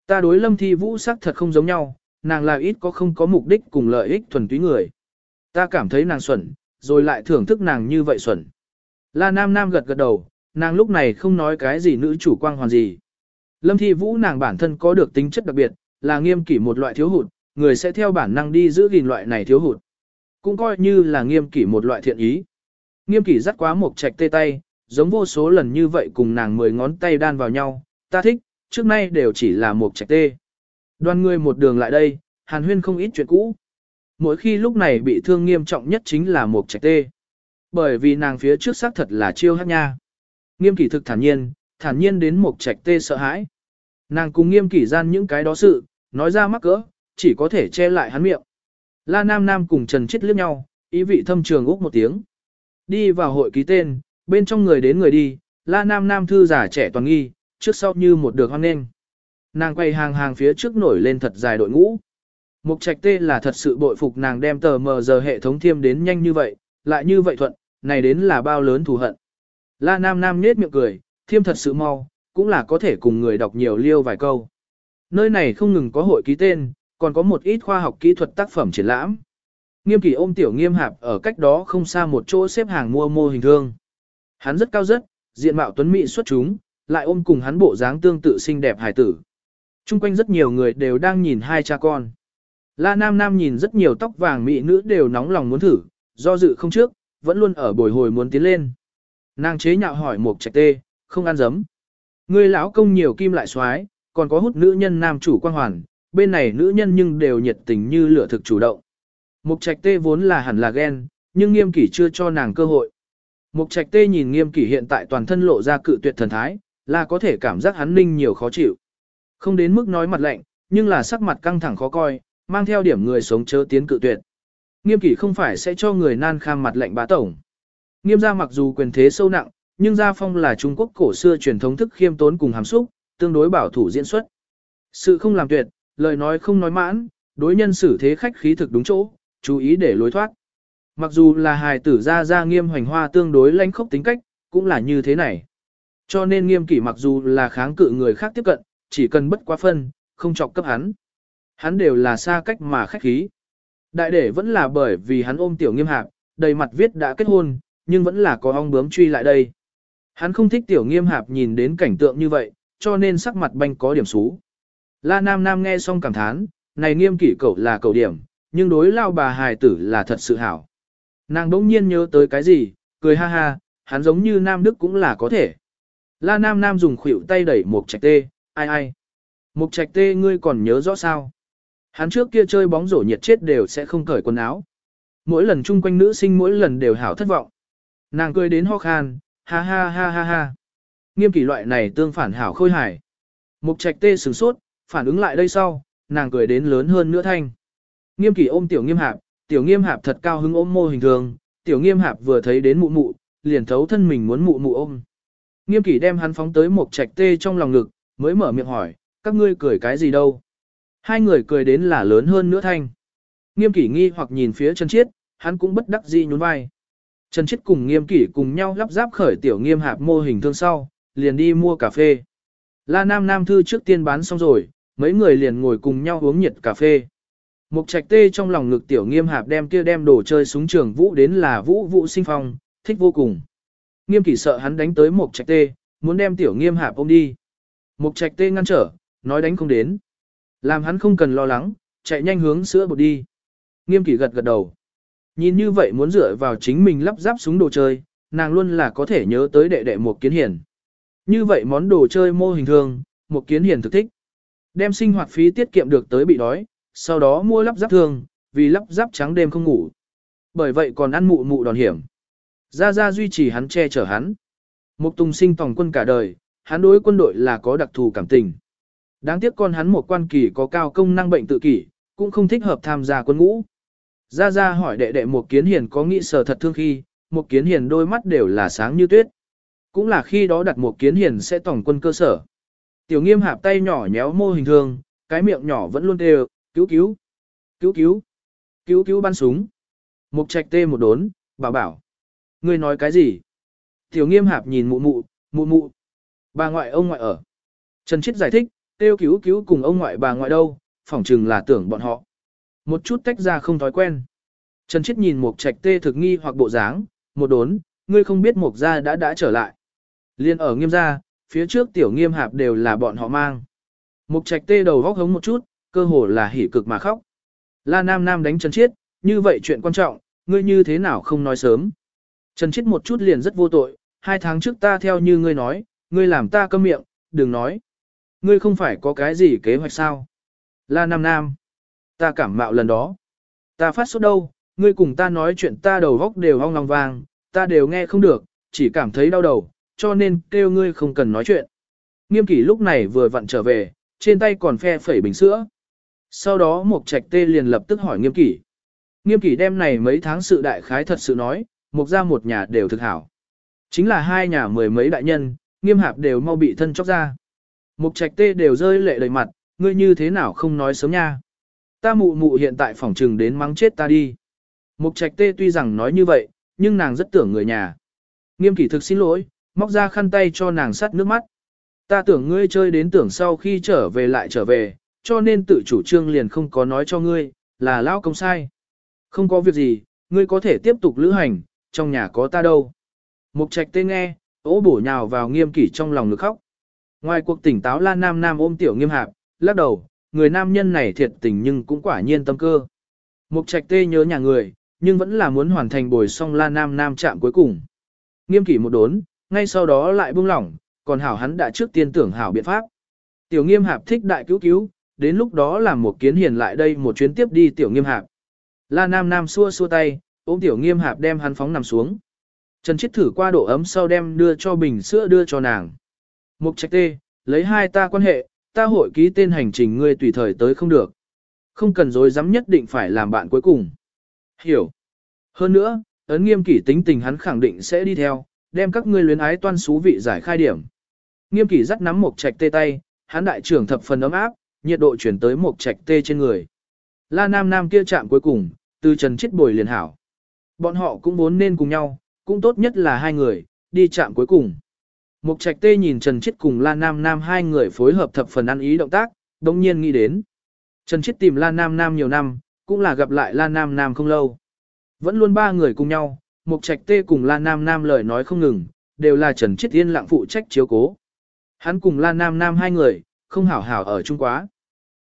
Ta đối lâm thi vũ sắc thật không giống nhau, nàng là ít có không có mục đích cùng lợi ích thuần túy người. Ta cảm thấy nàng xuẩn, rồi lại thưởng thức nàng như vậy xuẩn. La Nam Nam gật gật đầu, nàng lúc này không nói cái gì nữ chủ quang hoàn gì. Lâm Thi Vũ nàng bản thân có được tính chất đặc biệt, là nghiêm kỷ một loại thiếu hụt, người sẽ theo bản năng đi giữ gìn loại này thiếu hụt. Cũng coi như là nghiêm kỷ một loại thiện ý. Nghiêm kỷ dắt quá một trạch tê tay, giống vô số lần như vậy cùng nàng mười ngón tay đan vào nhau, ta thích, trước nay đều chỉ là một trạch tê. Đoàn người một đường lại đây, hàn huyên không ít chuyện cũ. Mỗi khi lúc này bị thương nghiêm trọng nhất chính là một trạch tê. Bởi vì nàng phía trước xác thật là chiêu hát nha. Nghiêm kỷ thực thản nhiên, thản nhiên đến một trạch tê sợ hãi. Nàng cùng nghiêm kỷ gian những cái đó sự, nói ra mắc cỡ, chỉ có thể che lại hắn miệng. La Nam Nam cùng Trần Chết liếc nhau, ý vị thâm trường úc một tiếng. Đi vào hội ký tên, bên trong người đến người đi, La Nam Nam thư giả trẻ toàn nghi, trước sau như một đường hoang nghênh. Nàng quay hàng hàng phía trước nổi lên thật dài đội ngũ. Mục trạch tê là thật sự bội phục nàng đem tờ mờ giờ hệ thống thiêm đến nhanh như vậy, lại như vậy thuận, này đến là bao lớn thù hận. La Nam Nam nết miệng cười, thiêm thật sự mau, cũng là có thể cùng người đọc nhiều liêu vài câu. Nơi này không ngừng có hội ký tên, còn có một ít khoa học kỹ thuật tác phẩm triển lãm. Nghiêm kỳ ôm tiểu nghiêm hạp ở cách đó không xa một chỗ xếp hàng mua mô hình thương. Hắn rất cao rất, diện mạo tuấn mỹ xuất chúng, lại ôm cùng hắn bộ dáng tương tự xinh đẹp hài tử. Trung quanh rất nhiều người đều đang nhìn hai cha con. La Nam Nam nhìn rất nhiều tóc vàng mỹ nữ đều nóng lòng muốn thử, do dự không trước, vẫn luôn ở bồi hồi muốn tiến lên. Nàng chế nhạo hỏi một trạch tê, không ăn dấm. Ngươi lão công nhiều kim lại xoái, còn có hút nữ nhân nam chủ quan hoàn, bên này nữ nhân nhưng đều nhiệt tình như lửa thực chủ động. Mục trạch tê vốn là hẳn là ghen, nhưng nghiêm kỷ chưa cho nàng cơ hội. Mục trạch tê nhìn nghiêm kỷ hiện tại toàn thân lộ ra cự tuyệt thần thái, là có thể cảm giác hắn ninh nhiều khó chịu. Không đến mức nói mặt lạnh, nhưng là sắc mặt căng thẳng khó coi, mang theo điểm người sống chớ tiến cự tuyệt. Nghiêm kỷ không phải sẽ cho người nan kham mặt lạnh bá tổng. Nghiêm gia mặc dù quyền thế sâu nặng, nhưng gia phong là Trung Quốc cổ xưa truyền thống thức khiêm tốn cùng hàm xúc, tương đối bảo thủ diễn xuất. Sự không làm tuyệt, lời nói không nói mãn, đối nhân xử thế khách khí thực đúng chỗ, chú ý để lối thoát. Mặc dù là hài tử gia gia nghiêm hoành hoa tương đối lãnh khốc tính cách, cũng là như thế này. Cho nên nghiêm kỷ mặc dù là kháng cự người khác tiếp cận, chỉ cần bất quá phân, không chọc cấp hắn. Hắn đều là xa cách mà khách khí. Đại để vẫn là bởi vì hắn ôm tiểu nghiêm hạc, đầy mặt viết đã kết hôn, nhưng vẫn là có ong bướm truy lại đây. Hắn không thích tiểu nghiêm hạp nhìn đến cảnh tượng như vậy, cho nên sắc mặt banh có điểm xú. La Nam Nam nghe xong cảm thán, này nghiêm kỷ cậu là cậu điểm, nhưng đối lao bà hài tử là thật sự hảo. Nàng đỗng nhiên nhớ tới cái gì, cười ha ha, hắn giống như Nam Đức cũng là có thể. La Nam Nam dùng khuỷu tay đẩy một trạch tê, ai ai. Mục trạch tê ngươi còn nhớ rõ sao? Hắn trước kia chơi bóng rổ nhiệt chết đều sẽ không cởi quần áo. Mỗi lần chung quanh nữ sinh mỗi lần đều hảo thất vọng. Nàng cười đến ho khan, ha ha ha ha ha. Nghiêm kỷ loại này tương phản hảo khôi hài. Mục trạch tê sửng sốt, phản ứng lại đây sau, nàng cười đến lớn hơn nữa thanh. Nghiêm kỷ ôm tiểu nghiêm hạp, tiểu nghiêm hạp thật cao hứng ôm mô hình thường, tiểu nghiêm hạp vừa thấy đến mụ mụ, liền thấu thân mình muốn mụ mụ ôm. Nghiêm kỷ đem hắn phóng tới mục trạch tê trong lòng ngực, mới mở miệng hỏi, các ngươi cười cái gì đâu. Hai người cười đến là lớn hơn nữa thanh. Nghiêm kỷ nghi hoặc nhìn phía chân Chiết, hắn cũng bất đắc dĩ nhún vai. Trần Chiết cùng nghiêm kỷ cùng nhau lắp ráp khởi tiểu nghiêm hạp mô hình thương sau, liền đi mua cà phê. La Nam Nam Thư trước tiên bán xong rồi, mấy người liền ngồi cùng nhau uống nhiệt cà phê. Mục trạch tê trong lòng ngực tiểu nghiêm hạp đem kia đem đồ chơi súng trường vũ đến là vũ vũ sinh phong, thích vô cùng. Nghiêm kỷ sợ hắn đánh tới mục trạch tê, muốn đem tiểu nghiêm hạp ôm đi. Mục trạch tê ngăn trở, nói đánh không đến. Làm hắn không cần lo lắng, chạy nhanh hướng sữa bột đi. Nghiêm kỷ gật gật đầu. Nhìn như vậy muốn dựa vào chính mình lắp ráp súng đồ chơi, nàng luôn là có thể nhớ tới đệ đệ một kiến hiển. Như vậy món đồ chơi mô hình thường, một kiến hiển thực thích. Đem sinh hoạt phí tiết kiệm được tới bị đói, sau đó mua lắp ráp thường, vì lắp ráp trắng đêm không ngủ. Bởi vậy còn ăn mụ mụ đòn hiểm. gia gia duy trì hắn che chở hắn. Một tùng sinh tòng quân cả đời, hắn đối quân đội là có đặc thù cảm tình. Đáng tiếc con hắn một quan kỳ có cao công năng bệnh tự kỷ, cũng không thích hợp tham gia quân ngũ. Ra Ra hỏi đệ đệ một kiến hiền có nghĩ sở thật thương khi, một kiến hiền đôi mắt đều là sáng như tuyết. Cũng là khi đó đặt một kiến hiền sẽ tổng quân cơ sở. Tiểu nghiêm hạp tay nhỏ nhéo mô hình thường, cái miệng nhỏ vẫn luôn đều, cứu cứu, cứu cứu, cứu cứu bắn súng. Mục trạch tê một đốn, bảo bảo. Ngươi nói cái gì? Tiểu nghiêm hạp nhìn mụ mụ, mụ mụ. Bà ngoại ông ngoại ở. Trần Chiết giải thích, tiêu cứu cứu cùng ông ngoại bà ngoại đâu, phỏng chừng là tưởng bọn họ. Một chút tách ra không thói quen. Trần Chiết nhìn Mục Trạch Tê thực nghi hoặc bộ dáng, một đốn, ngươi không biết Mục gia đã đã trở lại. Liên ở nghiêm gia, phía trước tiểu nghiêm hạp đều là bọn họ mang. Mục Trạch Tê đầu góc hống một chút, cơ hồ là hỉ cực mà khóc. La Nam Nam đánh Trần Chiết, như vậy chuyện quan trọng, ngươi như thế nào không nói sớm. Trần Chiết một chút liền rất vô tội, hai tháng trước ta theo như ngươi nói, ngươi làm ta câm miệng, đừng nói. Ngươi không phải có cái gì kế hoạch sao? La Nam Nam. Ta cảm mạo lần đó. Ta phát sốt đâu, ngươi cùng ta nói chuyện ta đầu góc đều hong lòng vàng, ta đều nghe không được, chỉ cảm thấy đau đầu, cho nên kêu ngươi không cần nói chuyện. Nghiêm kỷ lúc này vừa vặn trở về, trên tay còn phe phẩy bình sữa. Sau đó Mục trạch tê liền lập tức hỏi nghiêm kỷ. Nghiêm kỷ đem này mấy tháng sự đại khái thật sự nói, Mục ra một nhà đều thực hảo. Chính là hai nhà mười mấy đại nhân, nghiêm hạp đều mau bị thân chóc ra. Mục trạch tê đều rơi lệ đầy mặt, ngươi như thế nào không nói sớm nha. Ta mụ mụ hiện tại phòng trừng đến mắng chết ta đi. Mục trạch tê tuy rằng nói như vậy, nhưng nàng rất tưởng người nhà. Nghiêm kỷ thực xin lỗi, móc ra khăn tay cho nàng sắt nước mắt. Ta tưởng ngươi chơi đến tưởng sau khi trở về lại trở về, cho nên tự chủ trương liền không có nói cho ngươi, là lao công sai. Không có việc gì, ngươi có thể tiếp tục lữ hành, trong nhà có ta đâu. Mục trạch tê nghe, ố bổ nhào vào nghiêm kỷ trong lòng ngực khóc. Ngoài cuộc tỉnh táo la nam nam ôm tiểu nghiêm hạp, lắc đầu, người nam nhân này thiệt tình nhưng cũng quả nhiên tâm cơ. Mục trạch tê nhớ nhà người, nhưng vẫn là muốn hoàn thành bồi xong la nam nam chạm cuối cùng. Nghiêm kỷ một đốn, ngay sau đó lại buông lỏng, còn hảo hắn đã trước tiên tưởng hảo biện pháp. Tiểu nghiêm hạp thích đại cứu cứu, đến lúc đó làm một kiến hiền lại đây một chuyến tiếp đi tiểu nghiêm hạp. La nam nam xua xua tay, ôm tiểu nghiêm hạp đem hắn phóng nằm xuống. Trần Chiết thử qua độ ấm sau đem đưa cho bình sữa đưa cho nàng. Mục trạch tê, lấy hai ta quan hệ, ta hội ký tên hành trình ngươi tùy thời tới không được. Không cần dối dám nhất định phải làm bạn cuối cùng. Hiểu. Hơn nữa, ấn nghiêm kỷ tính tình hắn khẳng định sẽ đi theo, đem các ngươi luyến ái toan xú vị giải khai điểm. Nghiêm kỷ dắt nắm một trạch tê tay, hắn đại trưởng thập phần ấm áp, nhiệt độ chuyển tới một trạch tê trên người. La Nam Nam kia chạm cuối cùng, từ Trần Chiết bồi liền hảo. Bọn họ cũng muốn nên cùng nhau, cũng tốt nhất là hai người, đi chạm cuối cùng. Mục trạch tê nhìn Trần Chiết cùng La Nam Nam hai người phối hợp thập phần ăn ý động tác, đồng nhiên nghĩ đến. Trần Chiết tìm La Nam Nam nhiều năm, cũng là gặp lại La Nam Nam không lâu. Vẫn luôn ba người cùng nhau, Mục trạch tê cùng La Nam Nam lời nói không ngừng, đều là Trần Chiết yên lặng phụ trách chiếu cố. Hắn cùng La Nam Nam hai người, không hảo hảo ở chung quá.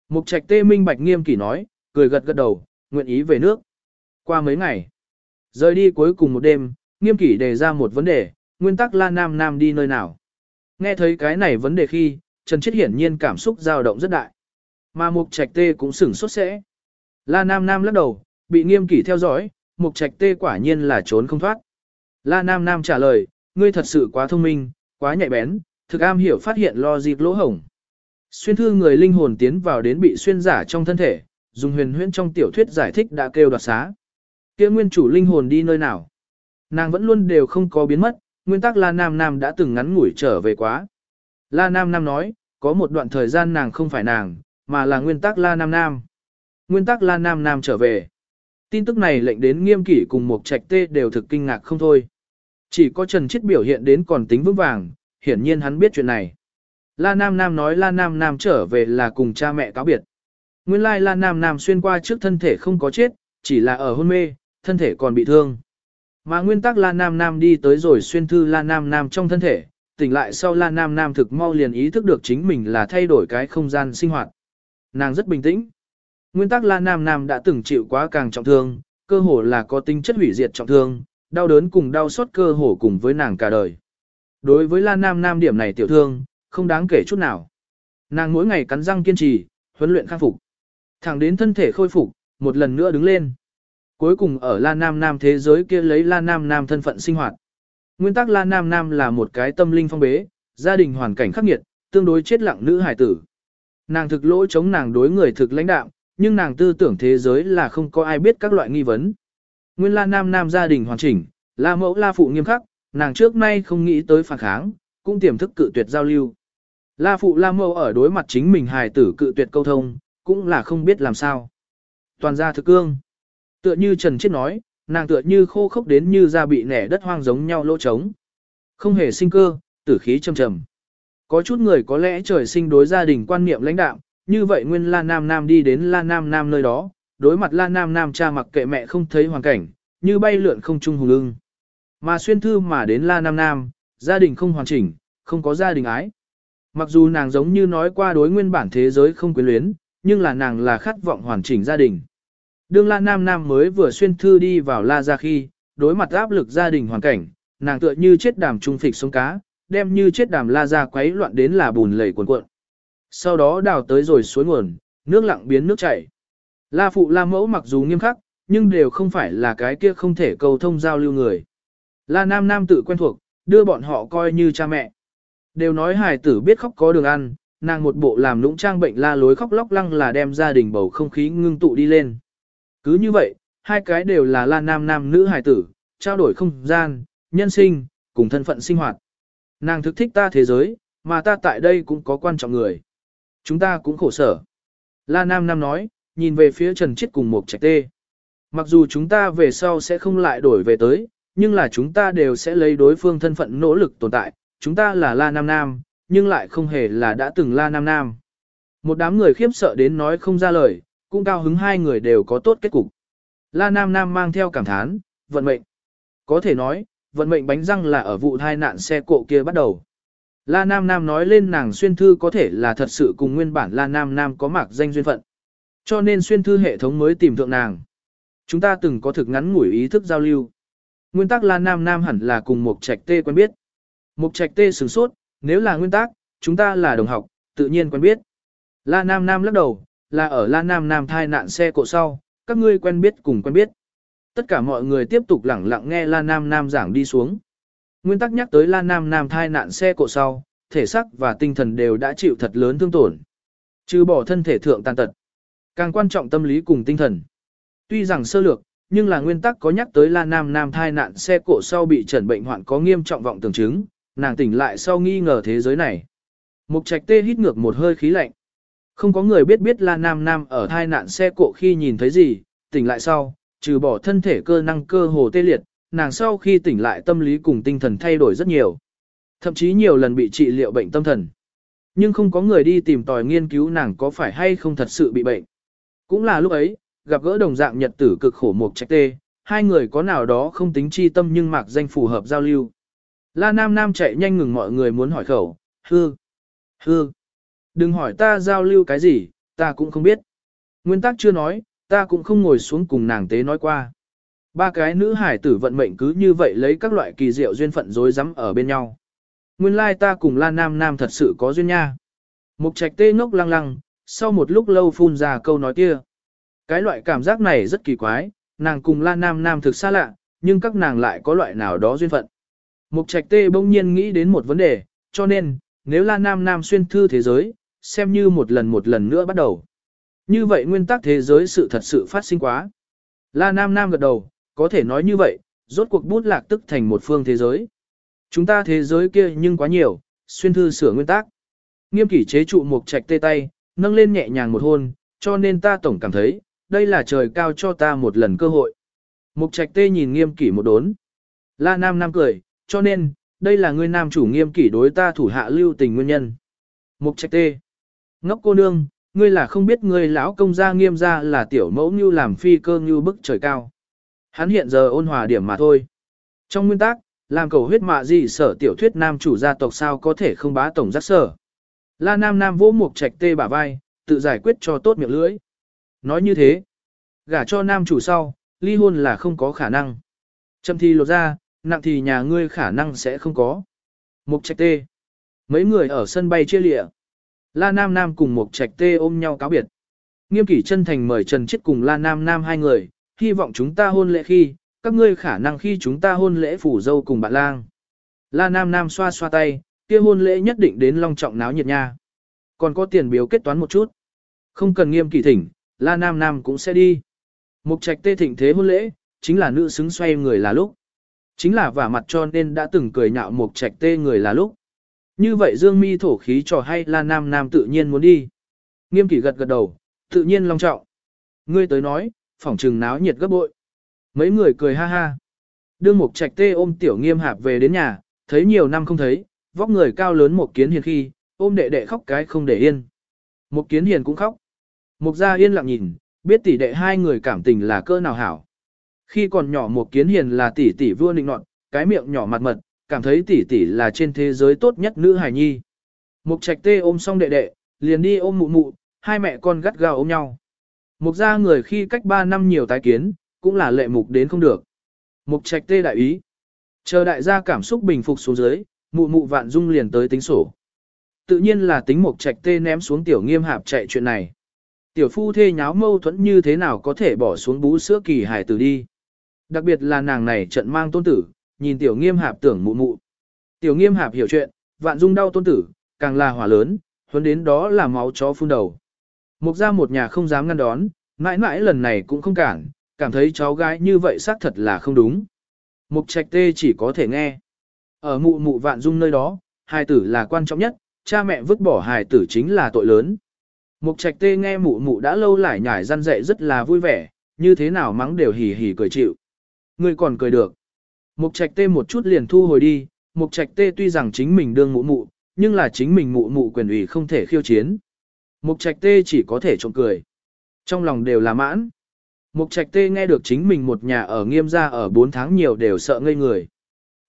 Mục trạch tê minh bạch nghiêm kỷ nói, cười gật gật đầu, nguyện ý về nước. Qua mấy ngày, rời đi cuối cùng một đêm, nghiêm kỷ đề ra một vấn đề, nguyên tắc La Nam Nam đi nơi nào. Nghe thấy cái này vấn đề khi, Trần Chiết hiển nhiên cảm xúc dao động rất đại. Mà Mục Trạch Tê cũng sửng sốt sẽ. La Nam Nam lắc đầu, bị nghiêm kỷ theo dõi, Mục Trạch Tê quả nhiên là trốn không thoát. La Nam Nam trả lời, ngươi thật sự quá thông minh, quá nhạy bén, thực am hiểu phát hiện lo dịp lỗ hổng. Xuyên thư người linh hồn tiến vào đến bị xuyên giả trong thân thể, dùng huyền huyễn trong tiểu thuyết giải thích đã kêu đoạt xá. Kia nguyên chủ linh hồn đi nơi nào? Nàng vẫn luôn đều không có biến mất, nguyên tắc La Nam Nam đã từng ngắn ngủi trở về quá. La Nam Nam nói, có một đoạn thời gian nàng không phải nàng, mà là nguyên tắc La Nam Nam. Nguyên tắc La Nam Nam trở về. Tin tức này lệnh đến nghiêm kỷ cùng một trạch tê đều thực kinh ngạc không thôi. Chỉ có Trần Chiết biểu hiện đến còn tính vững vàng, hiển nhiên hắn biết chuyện này. La Nam Nam nói La Nam Nam trở về là cùng cha mẹ cáo biệt. Nguyên lai La Nam Nam xuyên qua trước thân thể không có chết, chỉ là ở hôn mê, thân thể còn bị thương. Mà nguyên tắc La Nam Nam đi tới rồi xuyên thư La Nam Nam trong thân thể, tỉnh lại sau La Nam Nam thực mau liền ý thức được chính mình là thay đổi cái không gian sinh hoạt. Nàng rất bình tĩnh. Nguyên tắc La Nam Nam đã từng chịu quá càng trọng thương, cơ hồ là có tính chất hủy diệt trọng thương, đau đớn cùng đau xót cơ hồ cùng với nàng cả đời. Đối với La Nam Nam điểm này tiểu thương, không đáng kể chút nào. Nàng mỗi ngày cắn răng kiên trì, huấn luyện khắc phục. Thẳng đến thân thể khôi phục, một lần nữa đứng lên. Cuối cùng ở La Nam Nam thế giới kia lấy La Nam Nam thân phận sinh hoạt. Nguyên tắc La Nam Nam là một cái tâm linh phong bế, gia đình hoàn cảnh khắc nghiệt, tương đối chết lặng nữ hài tử. Nàng thực lỗi chống nàng đối người thực lãnh đạo, nhưng nàng tư tưởng thế giới là không có ai biết các loại nghi vấn. Nguyên La Nam Nam gia đình hoàn chỉnh, La mẫu La phụ nghiêm khắc, nàng trước nay không nghĩ tới phản kháng, cũng tiềm thức cự tuyệt giao lưu. La phụ La mẫu ở đối mặt chính mình hài tử cự tuyệt câu thông, cũng là không biết làm sao. Toàn gia thực cương. Tựa như Trần Chiết nói, nàng tựa như khô khốc đến như da bị nẻ đất hoang giống nhau lỗ trống. Không hề sinh cơ, tử khí trầm trầm. Có chút người có lẽ trời sinh đối gia đình quan niệm lãnh đạo, như vậy nguyên La Nam Nam đi đến La Nam Nam nơi đó, đối mặt La Nam Nam cha mặc kệ mẹ không thấy hoàn cảnh, như bay lượn không trung hùng ưng. Mà xuyên thư mà đến La Nam Nam, gia đình không hoàn chỉnh, không có gia đình ái. Mặc dù nàng giống như nói qua đối nguyên bản thế giới không quyến luyến, nhưng là nàng là khát vọng hoàn chỉnh gia đình. Đương La Nam Nam mới vừa xuyên thư đi vào La gia khi, đối mặt áp lực gia đình hoàn cảnh, nàng tựa như chết đàm trung phịch sống cá, đem như chết đàm La gia quấy loạn đến là bùn lầy cuộn cuộn. Sau đó đào tới rồi suối nguồn, nước lặng biến nước chảy. La phụ La mẫu mặc dù nghiêm khắc, nhưng đều không phải là cái kia không thể cầu thông giao lưu người. La Nam Nam tự quen thuộc, đưa bọn họ coi như cha mẹ. Đều nói hài tử biết khóc có đường ăn, nàng một bộ làm lũng trang bệnh la lối khóc lóc lăng là đem gia đình bầu không khí ngưng tụ đi lên. Cứ như vậy, hai cái đều là la nam nam nữ hài tử, trao đổi không gian, nhân sinh, cùng thân phận sinh hoạt. Nàng thực thích ta thế giới, mà ta tại đây cũng có quan trọng người. Chúng ta cũng khổ sở. La Nam Nam nói, nhìn về phía Trần Chiết cùng một trạch tê. Mặc dù chúng ta về sau sẽ không lại đổi về tới, nhưng là chúng ta đều sẽ lấy đối phương thân phận nỗ lực tồn tại. Chúng ta là La Nam Nam, nhưng lại không hề là đã từng La Nam Nam. Một đám người khiếp sợ đến nói không ra lời, cũng cao hứng hai người đều có tốt kết cục. La Nam Nam mang theo cảm thán, vận mệnh. Có thể nói, vận mệnh bánh răng là ở vụ thai nạn xe cộ kia bắt đầu. La Nam Nam nói lên nàng xuyên thư có thể là thật sự cùng nguyên bản La Nam Nam có mạc danh duyên phận. Cho nên xuyên thư hệ thống mới tìm thượng nàng. Chúng ta từng có thực ngắn ngủi ý thức giao lưu. Nguyên tắc La Nam Nam hẳn là cùng một trạch tê quen biết. Một trạch tê sửng sốt, nếu là nguyên tắc, chúng ta là đồng học, tự nhiên quen biết. La Nam Nam lắc đầu, là ở La Nam Nam thai nạn xe cộ sau, các ngươi quen biết cùng quen biết. Tất cả mọi người tiếp tục lẳng lặng nghe La Nam Nam giảng đi xuống. Nguyên tắc nhắc tới La Nam Nam thai nạn xe cộ sau, thể xác và tinh thần đều đã chịu thật lớn thương tổn. Trừ bỏ thân thể thượng tàn tật. Càng quan trọng tâm lý cùng tinh thần. Tuy rằng sơ lược, nhưng là nguyên tắc có nhắc tới La Nam Nam thai nạn xe cộ sau bị trần bệnh hoạn có nghiêm trọng vọng tưởng chứng, nàng tỉnh lại sau nghi ngờ thế giới này. Mục trạch tê hít ngược một hơi khí lạnh. Không có người biết biết là nam nam ở thai nạn xe cộ khi nhìn thấy gì, tỉnh lại sau, trừ bỏ thân thể cơ năng cơ hồ tê liệt, nàng sau khi tỉnh lại tâm lý cùng tinh thần thay đổi rất nhiều. Thậm chí nhiều lần bị trị liệu bệnh tâm thần. Nhưng không có người đi tìm tòi nghiên cứu nàng có phải hay không thật sự bị bệnh. Cũng là lúc ấy, gặp gỡ đồng dạng nhật tử cực khổ một trách tê, hai người có nào đó không tính chi tâm nhưng mạc danh phù hợp giao lưu. La Nam Nam chạy nhanh ngừng mọi người muốn hỏi khẩu, hư, hư. Đừng hỏi ta giao lưu cái gì, ta cũng không biết. Nguyên tắc chưa nói, ta cũng không ngồi xuống cùng nàng tế nói qua. Ba cái nữ hải tử vận mệnh cứ như vậy lấy các loại kỳ diệu duyên phận rối rắm ở bên nhau. Nguyên lai ta cùng La Nam Nam thật sự có duyên nha. Mục trạch tê ngốc lăng lăng, sau một lúc lâu phun ra câu nói kia. Cái loại cảm giác này rất kỳ quái, nàng cùng La Nam Nam thực xa lạ, nhưng các nàng lại có loại nào đó duyên phận. Mục trạch tê bỗng nhiên nghĩ đến một vấn đề, cho nên, nếu La Nam Nam xuyên thư thế giới, xem như một lần một lần nữa bắt đầu. Như vậy nguyên tắc thế giới sự thật sự phát sinh quá. La Nam Nam gật đầu, có thể nói như vậy, rốt cuộc bút lạc tức thành một phương thế giới. Chúng ta thế giới kia nhưng quá nhiều, xuyên thư sửa nguyên tắc. Nghiêm kỷ chế trụ một trạch tê tay, nâng lên nhẹ nhàng một hôn, cho nên ta tổng cảm thấy, đây là trời cao cho ta một lần cơ hội. Mục trạch tê nhìn nghiêm kỷ một đốn. La Nam Nam cười, cho nên, đây là người nam chủ nghiêm kỷ đối ta thủ hạ lưu tình nguyên nhân. Mục trạch tê. Ngốc cô nương, ngươi là không biết ngươi lão công gia nghiêm gia là tiểu mẫu như làm phi cơ như bức trời cao. Hắn hiện giờ ôn hòa điểm mà thôi. Trong nguyên tắc, làm cầu huyết mạ gì sở tiểu thuyết nam chủ gia tộc sao có thể không bá tổng giác sở. La Nam Nam vỗ mục trạch tê bả vai, tự giải quyết cho tốt miệng lưỡi. Nói như thế, gả cho nam chủ sau, ly hôn là không có khả năng. Châm thì lột ra, nặng thì nhà ngươi khả năng sẽ không có. Mục trạch tê. Mấy người ở sân bay chia lịa. La Nam Nam cùng một trạch tê ôm nhau cáo biệt. Nghiêm kỷ chân thành mời Trần Chiết cùng La Nam Nam hai người, hy vọng chúng ta hôn lễ khi, các ngươi khả năng khi chúng ta hôn lễ phủ dâu cùng bạn lang. La Nam Nam xoa xoa tay, kia hôn lễ nhất định đến long trọng náo nhiệt nha. Còn có tiền biếu kết toán một chút. Không cần nghiêm kỳ thỉnh, La Nam Nam cũng sẽ đi. Mục trạch tê thịnh thế hôn lễ, chính là nữ xứng xoay người là lúc. Chính là vả mặt cho nên đã từng cười nhạo mục trạch tê người là lúc. Như vậy Dương Mi thổ khí trò hay là Nam Nam tự nhiên muốn đi. Nghiêm kỷ gật gật đầu, tự nhiên long trọng. Ngươi tới nói, phỏng trừng náo nhiệt gấp bội. Mấy người cười ha ha. Đương mục trạch tê ôm tiểu nghiêm hạp về đến nhà, thấy nhiều năm không thấy, vóc người cao lớn một kiến hiền khi, ôm đệ đệ khóc cái không để yên. Một kiến hiền cũng khóc. Mục gia yên lặng nhìn, biết tỷ đệ hai người cảm tình là cỡ nào hảo. Khi còn nhỏ một kiến hiền là tỷ tỷ vua nịnh nọt, cái miệng nhỏ mặt mật, cảm thấy tỷ tỷ là trên thế giới tốt nhất nữ hài nhi. Mục trạch tê ôm xong đệ đệ, liền đi ôm mụ mụ, hai mẹ con gắt gao ôm nhau. Mục gia người khi cách ba năm nhiều tái kiến, cũng là lệ mục đến không được. Mục trạch tê đại ý. Chờ đại gia cảm xúc bình phục xuống dưới, mụ mụ vạn dung liền tới tính sổ. Tự nhiên là tính mục trạch tê ném xuống tiểu nghiêm hạp chạy chuyện này. Tiểu phu thê nháo mâu thuẫn như thế nào có thể bỏ xuống bú sữa kỳ hải tử đi. Đặc biệt là nàng này trận mang tôn tử, nhìn tiểu nghiêm hạp tưởng mụ mụ. Tiểu nghiêm hạp hiểu chuyện, vạn dung đau tôn tử, càng là hỏa lớn, huấn đến đó là máu chó phun đầu. Mục ra một nhà không dám ngăn đón, mãi mãi lần này cũng không cản, cảm thấy cháu gái như vậy xác thật là không đúng. Mục trạch tê chỉ có thể nghe. Ở mụ mụ vạn dung nơi đó, hài tử là quan trọng nhất, cha mẹ vứt bỏ hài tử chính là tội lớn. Mục trạch tê nghe mụ mụ đã lâu lại nhải răn dạy rất là vui vẻ, như thế nào mắng đều hỉ hỉ cười chịu. Người còn cười được. Mục trạch tê một chút liền thu hồi đi, mục trạch tê tuy rằng chính mình đương mụ mụ, nhưng là chính mình mụ mụ quyền ủy không thể khiêu chiến. Mục trạch tê chỉ có thể trộm cười. Trong lòng đều là mãn. Mục trạch tê nghe được chính mình một nhà ở nghiêm gia ở 4 tháng nhiều đều sợ ngây người.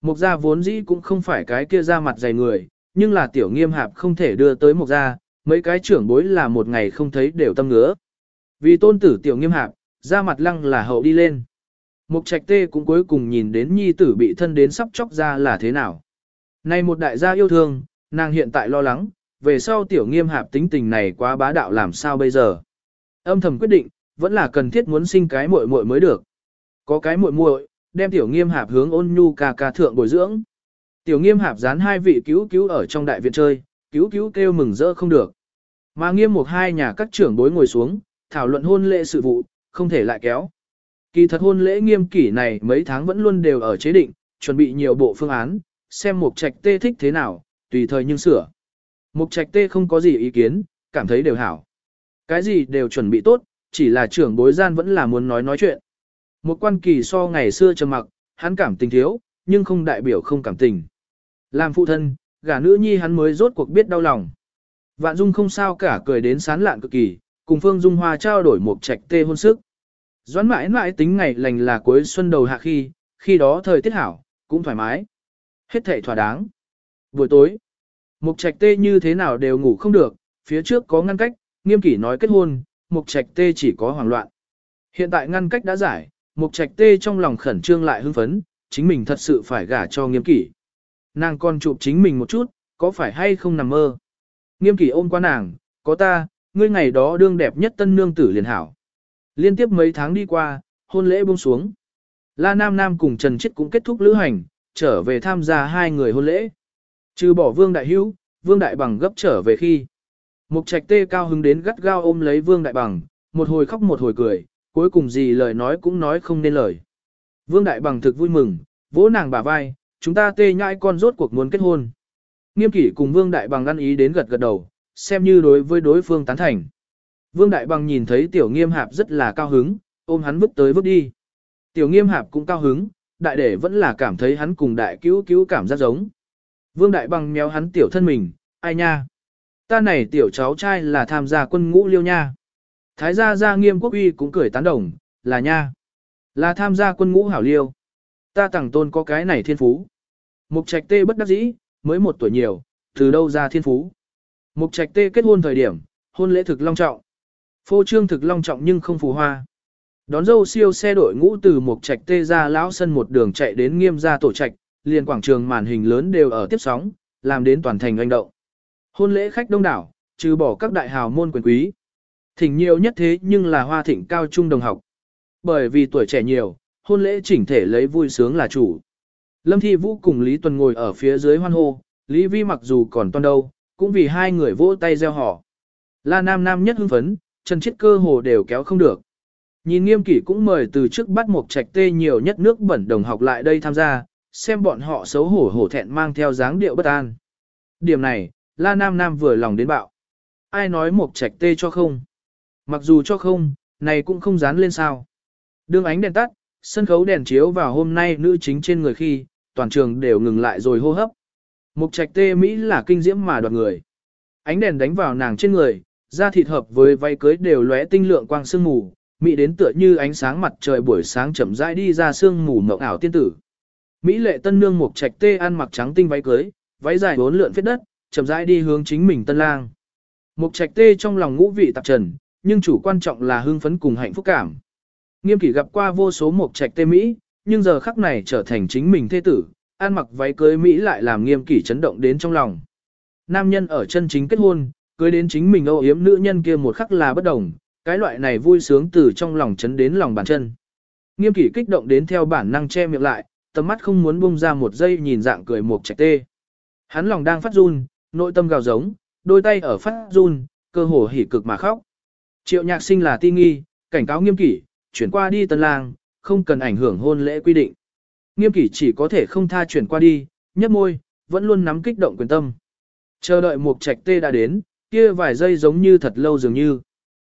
Mục gia vốn dĩ cũng không phải cái kia ra mặt dày người, nhưng là tiểu nghiêm hạp không thể đưa tới mục gia, mấy cái trưởng bối là một ngày không thấy đều tâm ngứa. Vì tôn tử tiểu nghiêm hạp, ra mặt lăng là hậu đi lên. Mục trạch tê cũng cuối cùng nhìn đến nhi tử bị thân đến sắp chóc ra là thế nào. Này một đại gia yêu thương, nàng hiện tại lo lắng, về sau tiểu nghiêm hạp tính tình này quá bá đạo làm sao bây giờ. Âm thầm quyết định, vẫn là cần thiết muốn sinh cái muội muội mới được. Có cái muội muội, đem tiểu nghiêm hạp hướng ôn nhu ca ca thượng bồi dưỡng. Tiểu nghiêm hạp dán hai vị cứu cứu ở trong đại viện chơi, cứu cứu kêu mừng rỡ không được. Mà nghiêm một hai nhà các trưởng bối ngồi xuống, thảo luận hôn lễ sự vụ, không thể lại kéo. Kỳ thật hôn lễ nghiêm kỷ này mấy tháng vẫn luôn đều ở chế định, chuẩn bị nhiều bộ phương án, xem mục trạch tê thích thế nào, tùy thời nhưng sửa. Mục trạch tê không có gì ý kiến, cảm thấy đều hảo. Cái gì đều chuẩn bị tốt, chỉ là trưởng bối gian vẫn là muốn nói nói chuyện. Một quan kỳ so ngày xưa trầm mặc, hắn cảm tình thiếu, nhưng không đại biểu không cảm tình. Làm phụ thân, gả nữ nhi hắn mới rốt cuộc biết đau lòng. Vạn Dung không sao cả cười đến sán lạn cực kỳ, cùng Phương Dung Hoa trao đổi một trạch tê hôn sức. Doãn mãi mãi tính ngày lành là cuối xuân đầu hạ khi, khi đó thời tiết hảo, cũng thoải mái. Hết thảy thỏa đáng. Buổi tối, Mục trạch tê như thế nào đều ngủ không được, phía trước có ngăn cách, nghiêm kỷ nói kết hôn, mục trạch tê chỉ có hoảng loạn. Hiện tại ngăn cách đã giải, mục trạch tê trong lòng khẩn trương lại hưng phấn, chính mình thật sự phải gả cho nghiêm kỷ. Nàng còn chụp chính mình một chút, có phải hay không nằm mơ. Nghiêm kỷ ôm qua nàng, có ta, ngươi ngày đó đương đẹp nhất tân nương tử liền hảo. Liên tiếp mấy tháng đi qua, hôn lễ buông xuống. La Nam Nam cùng Trần Chiết cũng kết thúc lữ hành, trở về tham gia hai người hôn lễ. Trừ bỏ Vương Đại Hữu, Vương Đại Bằng gấp trở về khi. Mục trạch tê cao hứng đến gắt gao ôm lấy Vương Đại Bằng, một hồi khóc một hồi cười, cuối cùng gì lời nói cũng nói không nên lời. Vương Đại Bằng thực vui mừng, vỗ nàng bả vai, chúng ta tê nhãi con rốt cuộc muốn kết hôn. Nghiêm kỷ cùng Vương Đại Bằng ăn ý đến gật gật đầu, xem như đối với đối phương tán thành. Vương Đại Bằng nhìn thấy Tiểu Nghiêm Hạp rất là cao hứng, ôm hắn vứt tới vứt đi. Tiểu Nghiêm Hạp cũng cao hứng, đại đệ vẫn là cảm thấy hắn cùng đại cứu cứu cảm giác giống. Vương Đại Bằng méo hắn tiểu thân mình, ai nha? Ta này tiểu cháu trai là tham gia quân ngũ liêu nha. Thái gia gia nghiêm quốc uy cũng cười tán đồng, là nha. Là tham gia quân ngũ hảo liêu. Ta tặng tôn có cái này thiên phú. Mục trạch tê bất đắc dĩ, mới một tuổi nhiều, từ đâu ra thiên phú. Mục trạch tê kết hôn thời điểm, hôn lễ thực long trọng. Phô trương thực long trọng nhưng không phù hoa. Đón dâu siêu xe đội ngũ từ một trạch tê ra lão sân một đường chạy đến nghiêm gia tổ trạch, liền quảng trường màn hình lớn đều ở tiếp sóng, làm đến toàn thành anh động. Hôn lễ khách đông đảo, trừ bỏ các đại hào môn quyền quý. Thỉnh nhiều nhất thế nhưng là hoa thịnh cao trung đồng học. Bởi vì tuổi trẻ nhiều, hôn lễ chỉnh thể lấy vui sướng là chủ. Lâm Thi Vũ cùng Lý Tuần ngồi ở phía dưới hoan hô, Lý Vi mặc dù còn toan đâu, cũng vì hai người vỗ tay gieo họ. La Nam Nam nhất hưng phấn, chân chết cơ hồ đều kéo không được. Nhìn nghiêm kỷ cũng mời từ trước bắt một trạch tê nhiều nhất nước bẩn đồng học lại đây tham gia, xem bọn họ xấu hổ hổ thẹn mang theo dáng điệu bất an. Điểm này, La Nam Nam vừa lòng đến bạo. Ai nói một trạch tê cho không? Mặc dù cho không, này cũng không dán lên sao. Đương ánh đèn tắt, sân khấu đèn chiếu vào hôm nay nữ chính trên người khi, toàn trường đều ngừng lại rồi hô hấp. Mục trạch tê Mỹ là kinh diễm mà đoạt người. Ánh đèn đánh vào nàng trên người, da thịt hợp với váy cưới đều lóe tinh lượng quang sương mù, Mỹ đến tựa như ánh sáng mặt trời buổi sáng chậm rãi đi ra sương mù mộng ảo tiên tử. Mỹ lệ tân nương mục trạch tê ăn mặc trắng tinh váy cưới, váy dài bốn lượn phết đất, chậm rãi đi hướng chính mình tân lang. Mục trạch tê trong lòng ngũ vị tạp trần, nhưng chủ quan trọng là hưng phấn cùng hạnh phúc cảm. Nghiêm kỷ gặp qua vô số mục trạch tê Mỹ, nhưng giờ khắc này trở thành chính mình thê tử, ăn mặc váy cưới Mỹ lại làm nghiêm kỷ chấn động đến trong lòng. Nam nhân ở chân chính kết hôn, cưới đến chính mình âu yếm nữ nhân kia một khắc là bất đồng, cái loại này vui sướng từ trong lòng chấn đến lòng bàn chân. Nghiêm kỷ kích động đến theo bản năng che miệng lại, tầm mắt không muốn bung ra một giây nhìn dạng cười một trạch tê. Hắn lòng đang phát run, nội tâm gào giống, đôi tay ở phát run, cơ hồ hỉ cực mà khóc. Triệu nhạc sinh là ti nghi, cảnh cáo nghiêm kỷ, chuyển qua đi tân lang, không cần ảnh hưởng hôn lễ quy định. Nghiêm kỷ chỉ có thể không tha chuyển qua đi, nhấp môi, vẫn luôn nắm kích động quyền tâm. Chờ đợi một trạch tê đã đến, kia vài giây giống như thật lâu dường như.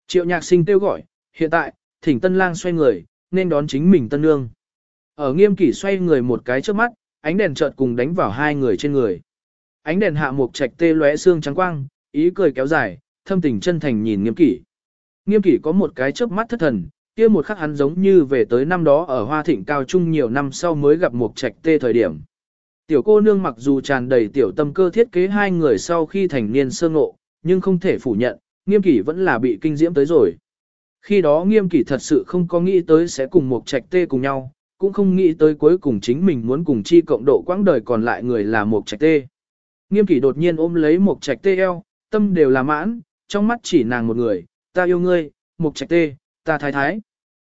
Triệu nhạc sinh kêu gọi, hiện tại, thỉnh tân lang xoay người, nên đón chính mình tân nương. Ở nghiêm kỷ xoay người một cái trước mắt, ánh đèn chợt cùng đánh vào hai người trên người. Ánh đèn hạ một trạch tê lóe xương trắng quang, ý cười kéo dài, thâm tình chân thành nhìn nghiêm kỷ. Nghiêm kỷ có một cái chớp mắt thất thần, kia một khắc hắn giống như về tới năm đó ở Hoa Thịnh cao trung nhiều năm sau mới gặp một trạch tê thời điểm. Tiểu cô nương mặc dù tràn đầy tiểu tâm cơ thiết kế hai người sau khi thành niên sơ ngộ, nhưng không thể phủ nhận, nghiêm kỷ vẫn là bị kinh diễm tới rồi. Khi đó nghiêm kỷ thật sự không có nghĩ tới sẽ cùng một trạch tê cùng nhau, cũng không nghĩ tới cuối cùng chính mình muốn cùng chi cộng độ quãng đời còn lại người là một trạch tê. Nghiêm kỷ đột nhiên ôm lấy một trạch tê eo, tâm đều là mãn, trong mắt chỉ nàng một người, ta yêu ngươi, một trạch tê, ta thái thái.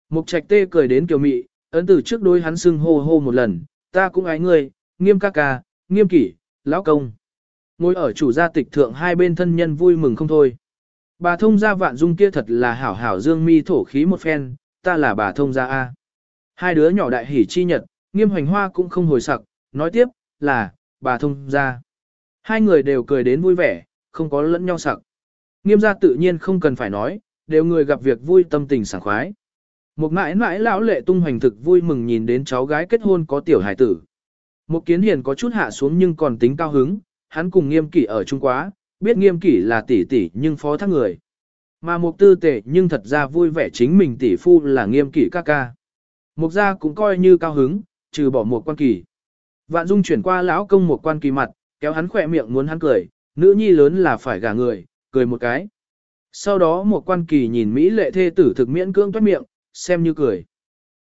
Một trạch tê cười đến kiều mị, ấn từ trước đôi hắn xưng hô hô một lần, ta cũng ái ngươi, nghiêm ca ca, nghiêm kỷ, lão công. Ngồi ở chủ gia tịch thượng hai bên thân nhân vui mừng không thôi. Bà thông gia vạn dung kia thật là hảo hảo dương mi thổ khí một phen, ta là bà thông gia A. Hai đứa nhỏ đại hỉ chi nhật, nghiêm hoành hoa cũng không hồi sặc, nói tiếp, là, bà thông gia. Hai người đều cười đến vui vẻ, không có lẫn nhau sặc. Nghiêm gia tự nhiên không cần phải nói, đều người gặp việc vui tâm tình sảng khoái. Một mãi mãi lão lệ tung hoành thực vui mừng nhìn đến cháu gái kết hôn có tiểu hải tử. Một kiến hiền có chút hạ xuống nhưng còn tính cao hứng, hắn cùng nghiêm kỷ ở Trung Quá, biết nghiêm kỷ là tỷ tỷ nhưng phó thác người. Mà mục tư tệ nhưng thật ra vui vẻ chính mình tỷ phu là nghiêm kỷ ca ca. Mục gia cũng coi như cao hứng, trừ bỏ một quan kỳ. Vạn Dung chuyển qua lão công một quan kỳ mặt, kéo hắn khỏe miệng muốn hắn cười, nữ nhi lớn là phải gả người, cười một cái. Sau đó một quan kỳ nhìn Mỹ lệ thê tử thực miễn cưỡng toát miệng, xem như cười.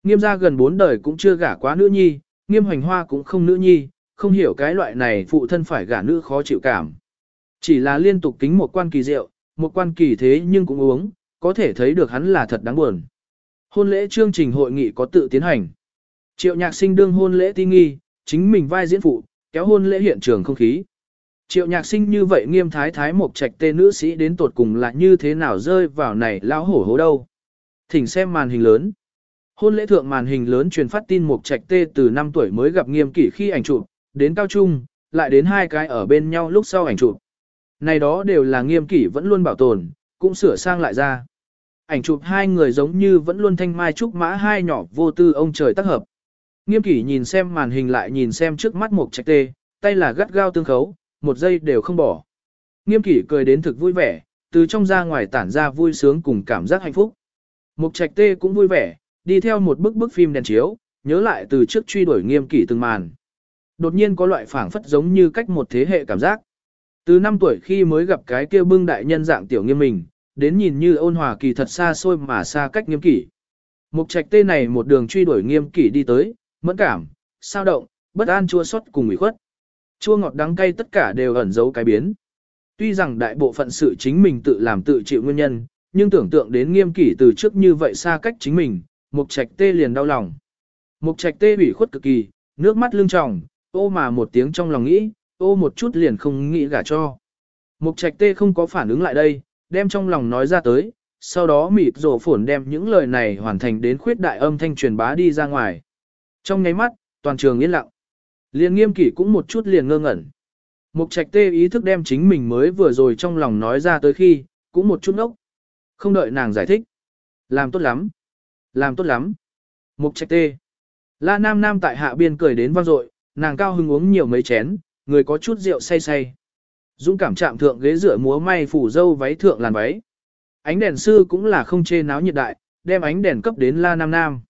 Nghiêm gia gần bốn đời cũng chưa gả quá nữ nhi, nghiêm hoành hoa cũng không nữ nhi, không hiểu cái loại này phụ thân phải gả nữ khó chịu cảm. Chỉ là liên tục kính một quan kỳ rượu, một quan kỳ thế nhưng cũng uống, có thể thấy được hắn là thật đáng buồn. Hôn lễ chương trình hội nghị có tự tiến hành. Triệu nhạc sinh đương hôn lễ ti nghi, chính mình vai diễn phụ, kéo hôn lễ hiện trường không khí. Triệu nhạc sinh như vậy nghiêm thái thái một trạch tê nữ sĩ đến tột cùng là như thế nào rơi vào này lão hổ hố đâu. Thỉnh xem màn hình lớn. Hôn lễ thượng màn hình lớn truyền phát tin một trạch tê từ 5 tuổi mới gặp nghiêm kỷ khi ảnh chụp, đến cao trung, lại đến hai cái ở bên nhau lúc sau ảnh chụp. Này đó đều là nghiêm kỷ vẫn luôn bảo tồn, cũng sửa sang lại ra. Ảnh chụp hai người giống như vẫn luôn thanh mai trúc mã hai nhỏ vô tư ông trời tác hợp. Nghiêm kỷ nhìn xem màn hình lại nhìn xem trước mắt một trạch tê, tay là gắt gao tương khấu, một giây đều không bỏ. Nghiêm kỷ cười đến thực vui vẻ, từ trong ra ngoài tản ra vui sướng cùng cảm giác hạnh phúc. Mục trạch tê cũng vui vẻ, đi theo một bức bức phim đèn chiếu, nhớ lại từ trước truy đuổi nghiêm kỷ từng màn. Đột nhiên có loại phảng phất giống như cách một thế hệ cảm giác. Từ năm tuổi khi mới gặp cái kia bưng đại nhân dạng tiểu nghiêm mình, đến nhìn như ôn hòa kỳ thật xa xôi mà xa cách nghiêm kỷ. Mục trạch tê này một đường truy đuổi nghiêm kỷ đi tới, mẫn cảm, sao động, bất an chua xót cùng ủy khuất. Chua ngọt đắng cay tất cả đều ẩn giấu cái biến. Tuy rằng đại bộ phận sự chính mình tự làm tự chịu nguyên nhân, nhưng tưởng tượng đến nghiêm kỷ từ trước như vậy xa cách chính mình, mục trạch tê liền đau lòng. Mục trạch tê ủy khuất cực kỳ, nước mắt lưng tròng, ô mà một tiếng trong lòng nghĩ, ô một chút liền không nghĩ gả cho. Mục trạch tê không có phản ứng lại đây, đem trong lòng nói ra tới, sau đó mịt rổ phổn đem những lời này hoàn thành đến khuyết đại âm thanh truyền bá đi ra ngoài. Trong nháy mắt, toàn trường yên lặng. Liên nghiêm kỷ cũng một chút liền ngơ ngẩn. Mục trạch tê ý thức đem chính mình mới vừa rồi trong lòng nói ra tới khi, cũng một chút ốc. Không đợi nàng giải thích. Làm tốt lắm. Làm tốt lắm. Mục trạch tê. La Nam Nam tại hạ biên cười đến vang dội, nàng cao hứng uống nhiều mấy chén, người có chút rượu say say. Dũng cảm chạm thượng ghế rửa múa may phủ dâu váy thượng làn váy. Ánh đèn sư cũng là không chê náo nhiệt đại, đem ánh đèn cấp đến La Nam Nam.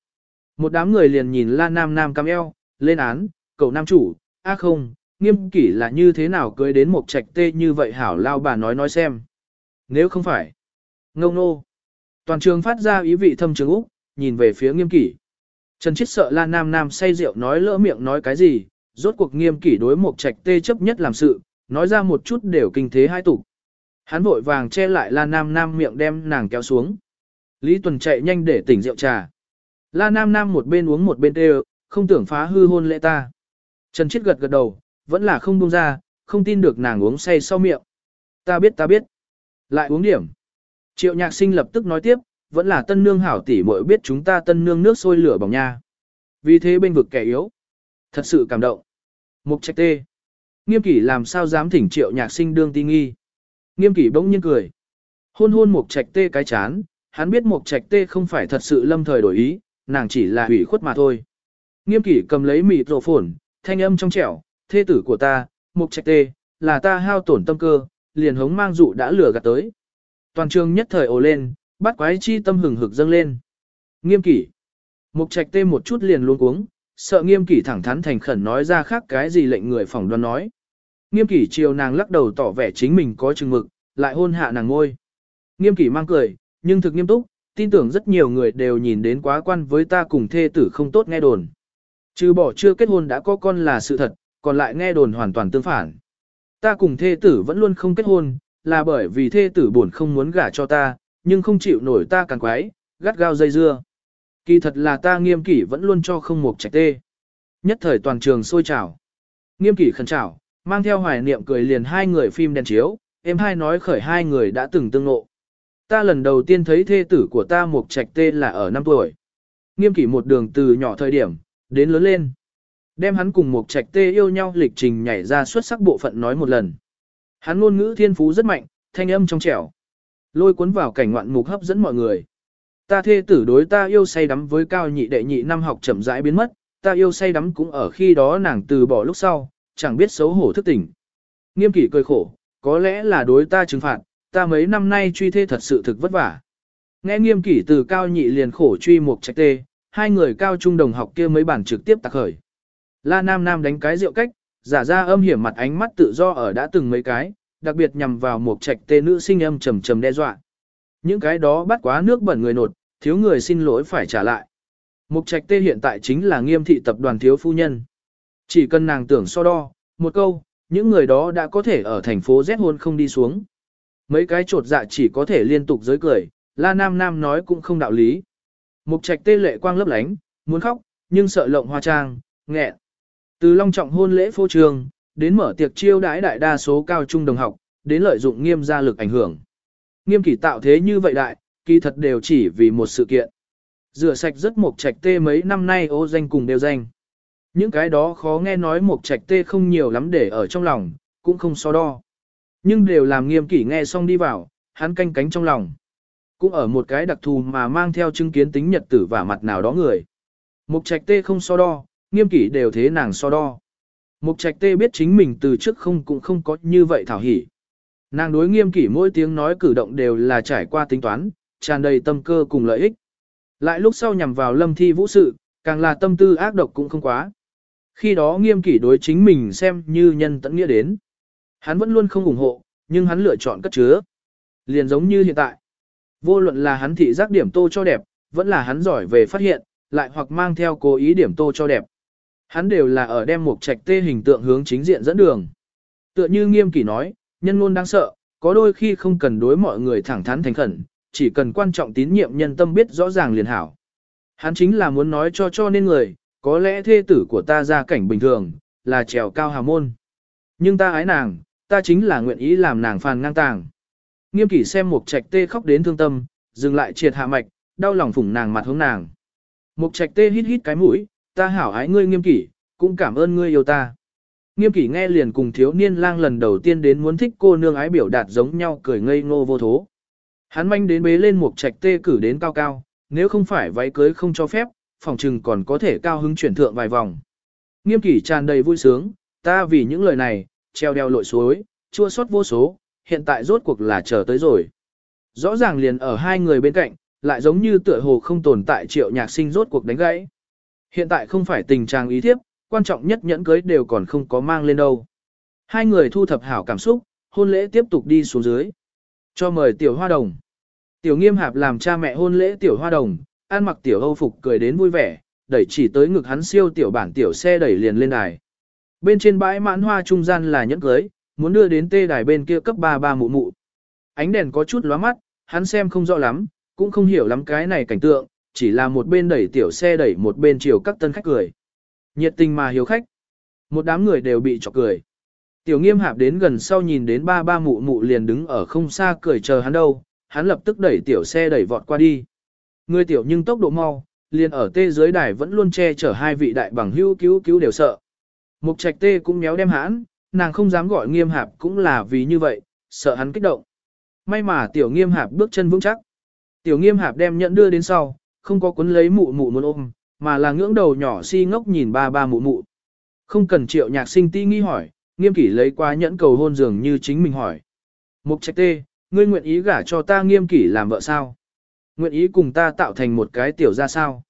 Một đám người liền nhìn La Nam Nam cam eo, lên án, cậu nam chủ, a không, nghiêm kỷ là như thế nào cưới đến một trạch tê như vậy hảo lao bà nói nói xem. Nếu không phải, ngông nô. Toàn trường phát ra ý vị thâm trường Úc, nhìn về phía nghiêm kỷ. Trần Chiết sợ La Nam Nam say rượu nói lỡ miệng nói cái gì, rốt cuộc nghiêm kỷ đối một trạch tê chấp nhất làm sự, nói ra một chút đều kinh thế hai tục. Hắn vội vàng che lại La Nam Nam miệng đem nàng kéo xuống. Lý Tuần chạy nhanh để tỉnh rượu trà. La Nam Nam một bên uống một bên tê không tưởng phá hư hôn lễ ta. Trần Chiết gật gật đầu, vẫn là không buông ra, không tin được nàng uống say sau miệng. Ta biết ta biết. Lại uống điểm. Triệu nhạc sinh lập tức nói tiếp, vẫn là tân nương hảo tỷ muội biết chúng ta tân nương nước sôi lửa bỏng nha. Vì thế bên vực kẻ yếu. Thật sự cảm động. Mục trạch tê. Nghiêm kỷ làm sao dám thỉnh triệu nhạc sinh đương ti nghi. Nghiêm kỷ bỗng nhiên cười. Hôn hôn mục trạch tê cái chán, hắn biết mục trạch tê không phải thật sự lâm thời đổi ý, nàng chỉ là hủy khuất mà thôi. Nghiêm kỷ cầm lấy mịt rổ phổn, thanh âm trong trẻo, thê tử của ta, mục trạch tê, là ta hao tổn tâm cơ, liền hống mang dụ đã lừa gạt tới. Toàn trường nhất thời ồ lên, bắt quái chi tâm hừng hực dâng lên. Nghiêm kỷ. Mục trạch tê một chút liền luôn cuống, sợ nghiêm kỷ thẳng thắn thành khẩn nói ra khác cái gì lệnh người phỏng đoán nói. Nghiêm kỷ chiều nàng lắc đầu tỏ vẻ chính mình có chừng mực, lại hôn hạ nàng ngôi. Nghiêm kỷ mang cười, nhưng thực nghiêm túc, tin tưởng rất nhiều người đều nhìn đến quá quan với ta cùng thê tử không tốt nghe đồn. Trừ bỏ chưa kết hôn đã có con là sự thật, còn lại nghe đồn hoàn toàn tương phản. Ta cùng thê tử vẫn luôn không kết hôn, là bởi vì thê tử buồn không muốn gả cho ta, nhưng không chịu nổi ta càng quái, gắt gao dây dưa. Kỳ thật là ta nghiêm kỷ vẫn luôn cho không một trạch tê. Nhất thời toàn trường sôi trào. Nghiêm kỷ khẩn trào, mang theo hoài niệm cười liền hai người phim đèn chiếu, em hai nói khởi hai người đã từng tương ngộ. Ta lần đầu tiên thấy thê tử của ta một trạch tê là ở năm tuổi. Nghiêm kỷ một đường từ nhỏ thời điểm, đến lớn lên. Đem hắn cùng một trạch tê yêu nhau lịch trình nhảy ra xuất sắc bộ phận nói một lần. Hắn ngôn ngữ thiên phú rất mạnh, thanh âm trong trẻo. Lôi cuốn vào cảnh ngoạn mục hấp dẫn mọi người. Ta thê tử đối ta yêu say đắm với cao nhị đệ nhị năm học chậm rãi biến mất, ta yêu say đắm cũng ở khi đó nàng từ bỏ lúc sau, chẳng biết xấu hổ thức tỉnh. Nghiêm kỷ cười khổ, có lẽ là đối ta trừng phạt, ta mấy năm nay truy thê thật sự thực vất vả. Nghe nghiêm kỷ từ cao nhị liền khổ truy một trạch tê, hai người cao trung đồng học kia mấy bản trực tiếp tạc khởi. La Nam Nam đánh cái rượu cách, giả ra âm hiểm mặt ánh mắt tự do ở đã từng mấy cái, đặc biệt nhằm vào một trạch tê nữ sinh âm trầm trầm đe dọa. Những cái đó bắt quá nước bẩn người nột, thiếu người xin lỗi phải trả lại. Mục trạch tê hiện tại chính là nghiêm thị tập đoàn thiếu phu nhân. Chỉ cần nàng tưởng so đo, một câu, những người đó đã có thể ở thành phố Z hôn không đi xuống. Mấy cái trột dạ chỉ có thể liên tục giới cười, la nam nam nói cũng không đạo lý. Mục trạch tê lệ quang lấp lánh, muốn khóc, nhưng sợ lộng hoa trang, nghẹn. Từ long trọng hôn lễ phô trường, đến mở tiệc chiêu đãi đại đa số cao trung đồng học, đến lợi dụng nghiêm gia lực ảnh hưởng. Nghiêm kỷ tạo thế như vậy đại, kỳ thật đều chỉ vì một sự kiện. Rửa sạch rất một trạch tê mấy năm nay ô danh cùng đều danh. Những cái đó khó nghe nói một trạch tê không nhiều lắm để ở trong lòng, cũng không so đo. Nhưng đều làm nghiêm kỷ nghe xong đi vào, hắn canh cánh trong lòng. Cũng ở một cái đặc thù mà mang theo chứng kiến tính nhật tử và mặt nào đó người. Mục trạch tê không so đo, nghiêm kỷ đều thế nàng so đo. Mục trạch tê biết chính mình từ trước không cũng không có như vậy thảo hỉ. Nàng đối nghiêm kỷ mỗi tiếng nói cử động đều là trải qua tính toán, tràn đầy tâm cơ cùng lợi ích. Lại lúc sau nhằm vào lâm thi vũ sự, càng là tâm tư ác độc cũng không quá. Khi đó nghiêm kỷ đối chính mình xem như nhân tận nghĩa đến. Hắn vẫn luôn không ủng hộ, nhưng hắn lựa chọn cất chứa. Liền giống như hiện tại. Vô luận là hắn thị giác điểm tô cho đẹp, vẫn là hắn giỏi về phát hiện, lại hoặc mang theo cố ý điểm tô cho đẹp. Hắn đều là ở đem một trạch tê hình tượng hướng chính diện dẫn đường. Tựa như nghiêm kỷ nói, nhân ngôn đáng sợ, có đôi khi không cần đối mọi người thẳng thắn thành khẩn, chỉ cần quan trọng tín nhiệm nhân tâm biết rõ ràng liền hảo. Hắn chính là muốn nói cho cho nên người, có lẽ thê tử của ta ra cảnh bình thường, là trèo cao hào môn. Nhưng ta ái nàng, ta chính là nguyện ý làm nàng phàn ngang tàng. Nghiêm kỷ xem một trạch tê khóc đến thương tâm, dừng lại triệt hạ mạch, đau lòng phủng nàng mặt hướng nàng. Mục trạch tê hít hít cái mũi, ta hảo ái ngươi nghiêm kỷ, cũng cảm ơn ngươi yêu ta. Nghiêm kỷ nghe liền cùng thiếu niên lang lần đầu tiên đến muốn thích cô nương ái biểu đạt giống nhau cười ngây ngô vô thố. Hắn manh đến bế lên một trạch tê cử đến cao cao, nếu không phải váy cưới không cho phép, phòng trừng còn có thể cao hứng chuyển thượng vài vòng. Nghiêm kỷ tràn đầy vui sướng, ta vì những lời này, treo đeo lội suối, chua xót vô số, hiện tại rốt cuộc là chờ tới rồi. Rõ ràng liền ở hai người bên cạnh, lại giống như tựa hồ không tồn tại triệu nhạc sinh rốt cuộc đánh gãy. Hiện tại không phải tình trạng ý thiếp, quan trọng nhất nhẫn cưới đều còn không có mang lên đâu. Hai người thu thập hảo cảm xúc, hôn lễ tiếp tục đi xuống dưới. Cho mời tiểu hoa đồng. Tiểu nghiêm hạp làm cha mẹ hôn lễ tiểu hoa đồng, ăn mặc tiểu hâu phục cười đến vui vẻ, đẩy chỉ tới ngực hắn siêu tiểu bản tiểu xe đẩy liền lên đài. Bên trên bãi mãn hoa trung gian là nhẫn cưới, muốn đưa đến tê đài bên kia cấp ba ba mụ mụ. Ánh đèn có chút lóa mắt, hắn xem không rõ lắm, cũng không hiểu lắm cái này cảnh tượng, chỉ là một bên đẩy tiểu xe đẩy một bên chiều các tân khách cười. Nhiệt tình mà hiếu khách. Một đám người đều bị chọc cười. Tiểu nghiêm hạp đến gần sau nhìn đến ba ba mụ mụ liền đứng ở không xa cười chờ hắn đâu, hắn lập tức đẩy tiểu xe đẩy vọt qua đi. Người tiểu nhưng tốc độ mau, liền ở tê dưới đài vẫn luôn che chở hai vị đại bằng hữu cứu cứu đều sợ. Mục trạch tê cũng méo đem hãn, nàng không dám gọi nghiêm hạp cũng là vì như vậy, sợ hắn kích động. May mà tiểu nghiêm hạp bước chân vững chắc. Tiểu nghiêm hạp đem nhận đưa đến sau, không có cuốn lấy mụ mụ muốn ôm, mà là ngưỡng đầu nhỏ si ngốc nhìn ba ba mụ mụ. Không cần triệu nhạc sinh ti nghi hỏi, nghiêm kỷ lấy qua nhẫn cầu hôn dường như chính mình hỏi. Mục trạch tê, ngươi nguyện ý gả cho ta nghiêm kỷ làm vợ sao? Nguyện ý cùng ta tạo thành một cái tiểu ra sao?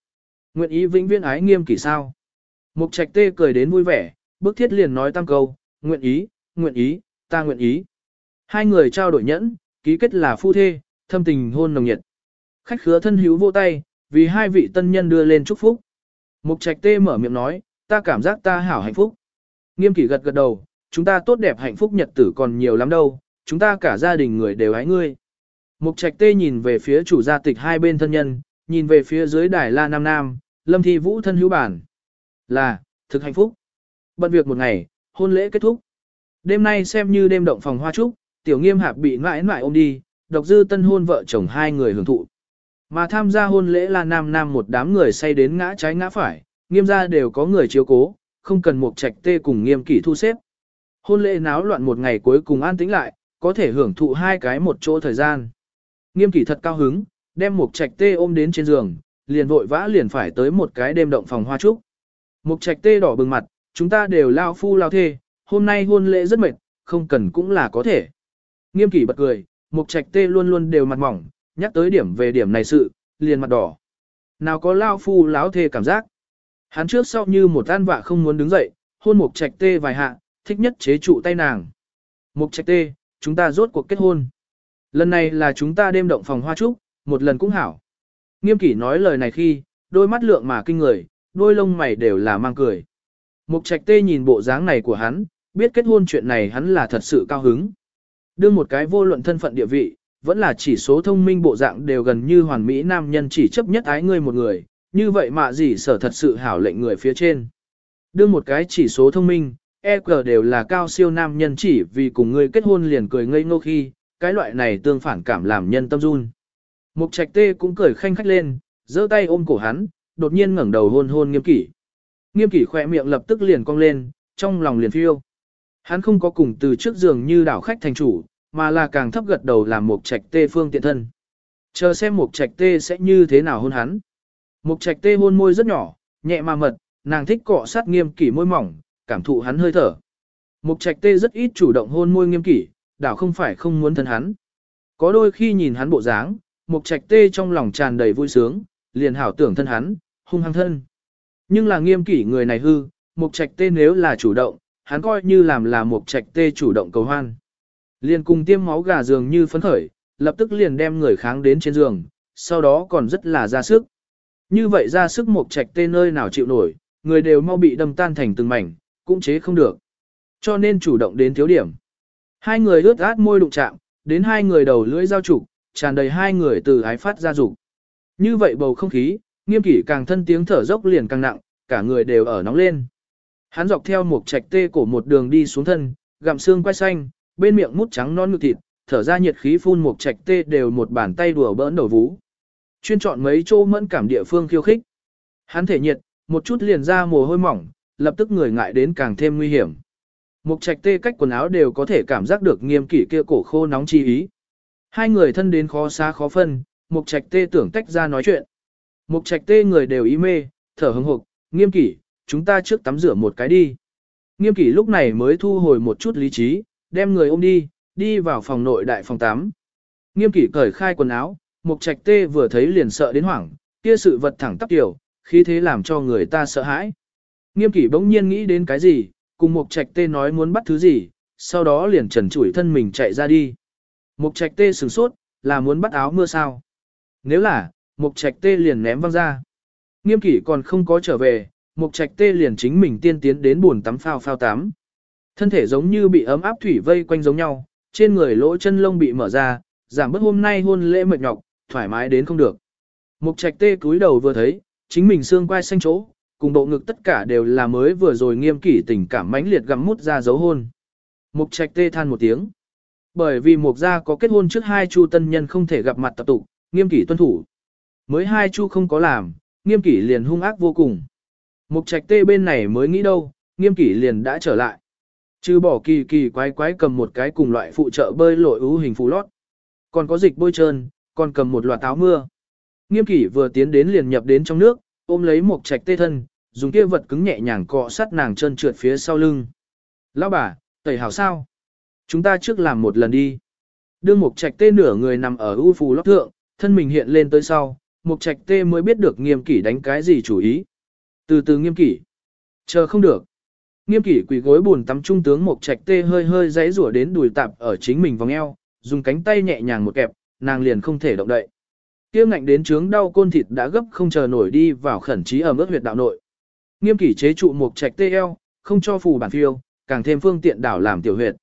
Nguyện ý vĩnh viễn ái nghiêm kỷ sao? Mục trạch tê cười đến vui vẻ, bước thiết liền nói tăng câu, nguyện ý, nguyện ý, ta nguyện ý. Hai người trao đổi nhẫn, ký kết là phu thê, thâm tình hôn nồng nhiệt. Khách khứa thân hữu vô tay, vì hai vị tân nhân đưa lên chúc phúc. Mục trạch tê mở miệng nói, ta cảm giác ta hảo hạnh phúc. Nghiêm kỷ gật gật đầu, chúng ta tốt đẹp hạnh phúc nhật tử còn nhiều lắm đâu, chúng ta cả gia đình người đều ái ngươi. Mục trạch tê nhìn về phía chủ gia tịch hai bên thân nhân, nhìn về phía dưới đài la nam nam, lâm thi vũ thân hữu bản. Là, thực hạnh phúc. Bận việc một ngày, hôn lễ kết thúc. Đêm nay xem như đêm động phòng hoa trúc, tiểu nghiêm hạp bị mãi mãi ôm đi, độc dư tân hôn vợ chồng hai người hưởng thụ. Mà tham gia hôn lễ là nam nam một đám người say đến ngã trái ngã phải, nghiêm gia đều có người chiếu cố, không cần một trạch tê cùng nghiêm kỷ thu xếp. Hôn lễ náo loạn một ngày cuối cùng an tĩnh lại, có thể hưởng thụ hai cái một chỗ thời gian. Nghiêm kỷ thật cao hứng, đem một trạch tê ôm đến trên giường, liền vội vã liền phải tới một cái đêm động phòng hoa trúc. Một trạch tê đỏ bừng mặt, chúng ta đều lao phu lao thê, hôm nay hôn lễ rất mệt, không cần cũng là có thể. Nghiêm kỷ bật cười, một trạch tê luôn luôn đều mặt mỏng, nhắc tới điểm về điểm này sự, liền mặt đỏ. Nào có lao phu láo thê cảm giác. Hắn trước sau như một tan vạ không muốn đứng dậy, hôn một trạch tê vài hạ, thích nhất chế trụ tay nàng. Mục trạch tê, chúng ta rốt cuộc kết hôn. Lần này là chúng ta đêm động phòng hoa trúc, một lần cũng hảo. Nghiêm kỷ nói lời này khi, đôi mắt lượng mà kinh người, đôi lông mày đều là mang cười. Mục trạch tê nhìn bộ dáng này của hắn, biết kết hôn chuyện này hắn là thật sự cao hứng. Đương một cái vô luận thân phận địa vị, vẫn là chỉ số thông minh bộ dạng đều gần như hoàn mỹ nam nhân chỉ chấp nhất ái ngươi một người, như vậy mà gì sở thật sự hảo lệnh người phía trên. Đương một cái chỉ số thông minh, EQ đều là cao siêu nam nhân chỉ vì cùng ngươi kết hôn liền cười ngây ngô khi, cái loại này tương phản cảm làm nhân tâm run. Mục trạch tê cũng cười khanh khách lên, giơ tay ôm cổ hắn, đột nhiên ngẩng đầu hôn hôn nghiêm kỷ. Nghiêm kỷ khỏe miệng lập tức liền cong lên, trong lòng liền phiêu. Hắn không có cùng từ trước giường như đảo khách thành chủ, mà là càng thấp gật đầu làm mục trạch tê phương tiện thân. Chờ xem mục trạch tê sẽ như thế nào hôn hắn. Mục trạch tê hôn môi rất nhỏ, nhẹ mà mật, nàng thích cọ sát nghiêm kỷ môi mỏng, cảm thụ hắn hơi thở. Mục trạch tê rất ít chủ động hôn môi nghiêm kỷ, đảo không phải không muốn thân hắn. Có đôi khi nhìn hắn bộ dáng, mục trạch tê trong lòng tràn đầy vui sướng, liền hảo tưởng thân hắn, hung hăng thân. Nhưng là nghiêm kỷ người này hư, mục trạch tê nếu là chủ động, hắn coi như làm là mục trạch tê chủ động cầu hoan. Liền cùng tiêm máu gà dường như phấn khởi, lập tức liền đem người kháng đến trên giường, sau đó còn rất là ra sức. Như vậy ra sức Mục trạch tê nơi nào chịu nổi, người đều mau bị đâm tan thành từng mảnh, cũng chế không được. Cho nên chủ động đến thiếu điểm. Hai người ướt át môi đụng chạm, đến hai người đầu lưỡi giao trục, tràn đầy hai người từ ái phát ra dục. Như vậy bầu không khí, nghiêm kỷ càng thân tiếng thở dốc liền càng nặng, cả người đều ở nóng lên. Hắn dọc theo một trạch tê cổ một đường đi xuống thân, gặm xương quay xanh, bên miệng mút trắng non ngực thịt, thở ra nhiệt khí phun một trạch tê đều một bàn tay đùa bỡn đầu vú. Chuyên chọn mấy chỗ mẫn cảm địa phương khiêu khích. Hắn thể nhiệt, một chút liền ra mồ hôi mỏng, lập tức người ngại đến càng thêm nguy hiểm. Mục trạch tê cách quần áo đều có thể cảm giác được nghiêm kỷ kia cổ khô nóng chi ý. Hai người thân đến khó xa khó phân, mục trạch tê tưởng tách ra nói chuyện. Mục trạch tê người đều ý mê, thở hứng hộp, nghiêm kỷ, chúng ta trước tắm rửa một cái đi. Nghiêm kỷ lúc này mới thu hồi một chút lý trí, đem người ôm đi, đi vào phòng nội đại phòng tắm. Nghiêm kỷ cởi khai quần áo, mục trạch tê vừa thấy liền sợ đến hoảng, kia sự vật thẳng tắp tiểu, khí thế làm cho người ta sợ hãi. Nghiêm kỷ bỗng nhiên nghĩ đến cái gì, cùng mục trạch tê nói muốn bắt thứ gì, sau đó liền trần chủi thân mình chạy ra đi. Mục trạch tê sửng sốt, là muốn bắt áo mưa sao? Nếu là, mục trạch tê liền ném văng ra. Nghiêm kỷ còn không có trở về, mục trạch tê liền chính mình tiên tiến đến buồn tắm phao phao tắm. Thân thể giống như bị ấm áp thủy vây quanh giống nhau, trên người lỗ chân lông bị mở ra, giảm bớt hôm nay hôn lễ mệt nhọc, thoải mái đến không được. Mục trạch tê cúi đầu vừa thấy, chính mình xương quai xanh chỗ, cùng bộ ngực tất cả đều là mới vừa rồi nghiêm kỷ tình cảm mãnh liệt gặm mút ra dấu hôn. Mục trạch tê than một tiếng. Bởi vì mục gia có kết hôn trước hai chu tân nhân không thể gặp mặt tập tụ, nghiêm kỷ tuân thủ. Mới hai chu không có làm, nghiêm kỷ liền hung ác vô cùng. Mục trạch tê bên này mới nghĩ đâu, nghiêm kỷ liền đã trở lại. Chứ bỏ kỳ kỳ quái quái cầm một cái cùng loại phụ trợ bơi lội ưu hình phù lót. Còn có dịch bôi trơn, còn cầm một loạt áo mưa. Nghiêm kỷ vừa tiến đến liền nhập đến trong nước, ôm lấy một trạch tê thân, dùng kia vật cứng nhẹ nhàng cọ sát nàng chân trượt phía sau lưng. Lão bà, tẩy hảo sao? Chúng ta trước làm một lần đi. Đương Mục trạch tê nửa người nằm ở u phù lót thượng, thân mình hiện lên tới sau, Mục trạch tê mới biết được nghiêm kỷ đánh cái gì chủ ý. Từ từ nghiêm kỷ. Chờ không được. Nghiêm kỷ quỳ gối buồn tắm trung tướng Mục trạch tê hơi hơi giãy rủa đến đùi tạp ở chính mình vòng eo, dùng cánh tay nhẹ nhàng một kẹp, nàng liền không thể động đậy. Kia ngạnh đến trướng đau côn thịt đã gấp không chờ nổi đi vào khẩn trí ở mức huyệt đạo nội. Nghiêm kỷ chế trụ một trạch tê eo, không cho phù bản phiêu, càng thêm phương tiện đảo làm tiểu huyệt.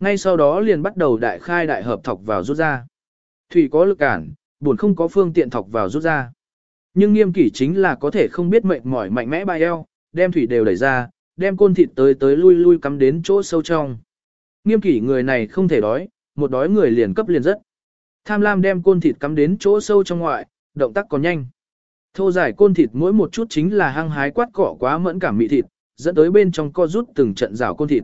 Ngay sau đó liền bắt đầu đại khai đại hợp thọc vào rút ra. Thủy có lực cản, buồn không có phương tiện thọc vào rút ra. Nhưng nghiêm kỷ chính là có thể không biết mệt mỏi mạnh mẽ bài eo, đem thủy đều đẩy ra, đem côn thịt tới tới lui lui cắm đến chỗ sâu trong. Nghiêm kỷ người này không thể đói, một đói người liền cấp liền rất. Tham lam đem côn thịt cắm đến chỗ sâu trong ngoại, động tác còn nhanh. Thô giải côn thịt mỗi một chút chính là hăng hái quát cọ quá mẫn cảm mị thịt, dẫn tới bên trong co rút từng trận rào côn thịt.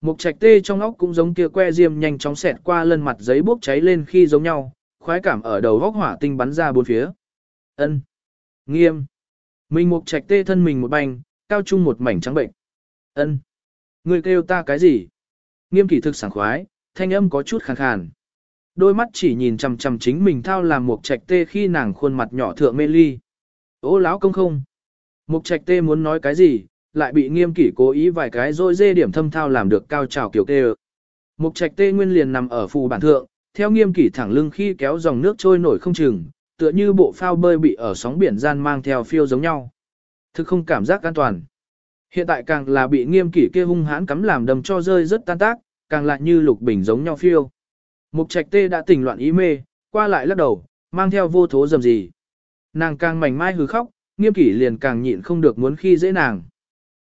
Mục trạch tê trong óc cũng giống kia que diêm nhanh chóng xẹt qua lân mặt giấy bốc cháy lên khi giống nhau, khoái cảm ở đầu góc hỏa tinh bắn ra bốn phía. Ân, Nghiêm. Mình mục trạch tê thân mình một bành, cao trung một mảnh trắng bệnh. Ân, Người kêu ta cái gì? Nghiêm kỷ thực sảng khoái, thanh âm có chút khàn khàn. Đôi mắt chỉ nhìn chằm chằm chính mình thao làm mục trạch tê khi nàng khuôn mặt nhỏ thượng mê ly. Ô lão công không. Mục trạch tê muốn nói cái gì, lại bị nghiêm kỷ cố ý vài cái rồi dê điểm thâm thao làm được cao trào kiểu kê Mục trạch tê nguyên liền nằm ở phù bản thượng, theo nghiêm kỷ thẳng lưng khi kéo dòng nước trôi nổi không chừng, tựa như bộ phao bơi bị ở sóng biển gian mang theo phiêu giống nhau. Thực không cảm giác an toàn. Hiện tại càng là bị nghiêm kỷ kia hung hãn cắm làm đầm cho rơi rất tan tác, càng lại như lục bình giống nhau phiêu. Mục trạch tê đã tỉnh loạn ý mê, qua lại lắc đầu, mang theo vô thố dầm gì. Nàng càng mảnh mai hừ khóc, nghiêm kỷ liền càng nhịn không được muốn khi dễ nàng.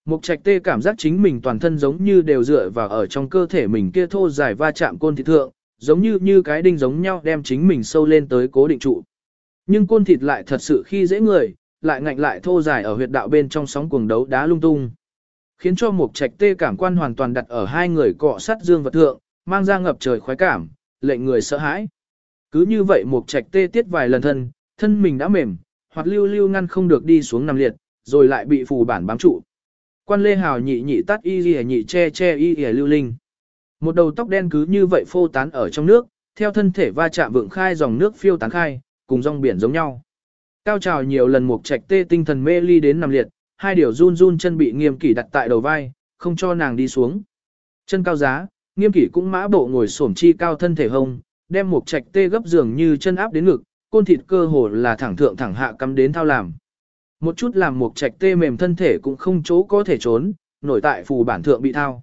Mục trạch tê cảm giác chính mình toàn thân giống như đều dựa vào ở trong cơ thể mình kia thô dài va chạm côn thịt thượng, giống như như cái đinh giống nhau đem chính mình sâu lên tới cố định trụ. Nhưng côn thịt lại thật sự khi dễ người, lại ngạnh lại thô dài ở huyệt đạo bên trong sóng cuồng đấu đá lung tung. Khiến cho mục trạch tê cảm quan hoàn toàn đặt ở hai người cọ sát dương vật thượng, mang ra ngập trời khoái cảm, lệnh người sợ hãi. Cứ như vậy mục trạch tê tiết vài lần thân, thân mình đã mềm, hoặc lưu lưu ngăn không được đi xuống nằm liệt, rồi lại bị phù bản bám trụ. Quan lê hào nhị nhị tắt y y nhị che che y y lưu linh. Một đầu tóc đen cứ như vậy phô tán ở trong nước, theo thân thể va chạm vượng khai dòng nước phiêu tán khai, cùng dòng biển giống nhau. Cao trào nhiều lần mục trạch tê tinh thần mê ly đến nằm liệt, hai điều run run chân bị nghiêm kỷ đặt tại đầu vai, không cho nàng đi xuống. Chân cao giá, nghiêm kỷ cũng mã bộ ngồi xổm chi cao thân thể hông, đem mục trạch tê gấp giường như chân áp đến ngực, côn thịt cơ hồ là thẳng thượng thẳng hạ cắm đến thao làm. Một chút làm một trạch tê mềm thân thể cũng không chỗ có thể trốn, nổi tại phù bản thượng bị thao.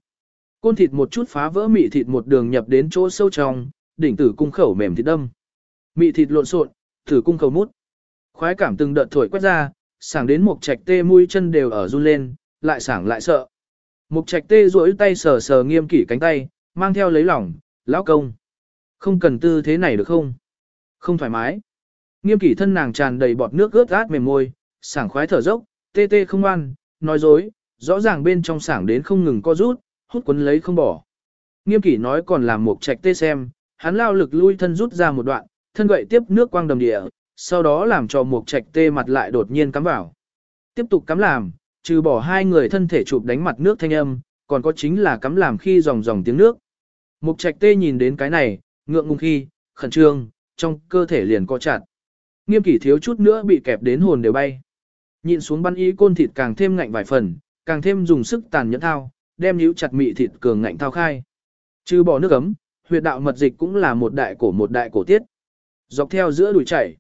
Côn thịt một chút phá vỡ mị thịt một đường nhập đến chỗ sâu trong, đỉnh tử cung khẩu mềm thịt đâm. Mị thịt lộn xộn, thử cung khẩu mút. Khoái cảm từng đợt thổi quét ra, sảng đến một trạch tê mũi chân đều ở run lên, lại sảng lại sợ. Mục trạch tê duỗi tay sờ sờ nghiêm kỷ cánh tay, mang theo lấy lỏng, lão công. Không cần tư thế này được không? Không thoải mái. Nghiêm kỷ thân nàng tràn đầy bọt nước ướt át mềm môi, sảng khoái thở dốc, tê tê không ăn, nói dối, rõ ràng bên trong sảng đến không ngừng co rút, hút quấn lấy không bỏ. Nghiêm kỷ nói còn làm một trạch tê xem, hắn lao lực lui thân rút ra một đoạn, thân gậy tiếp nước quang đầm địa, sau đó làm cho một trạch tê mặt lại đột nhiên cắm vào. Tiếp tục cắm làm, trừ bỏ hai người thân thể chụp đánh mặt nước thanh âm, còn có chính là cắm làm khi dòng dòng tiếng nước. Mục trạch tê nhìn đến cái này, ngượng ngùng khi, khẩn trương, trong cơ thể liền co chặt. Nghiêm kỷ thiếu chút nữa bị kẹp đến hồn đều bay. Nhìn xuống bắn ý côn thịt càng thêm ngạnh vài phần, càng thêm dùng sức tàn nhẫn thao, đem níu chặt mị thịt cường ngạnh thao khai. Trừ bỏ nước ấm, huyệt đạo mật dịch cũng là một đại cổ một đại cổ tiết. Dọc theo giữa đùi chảy.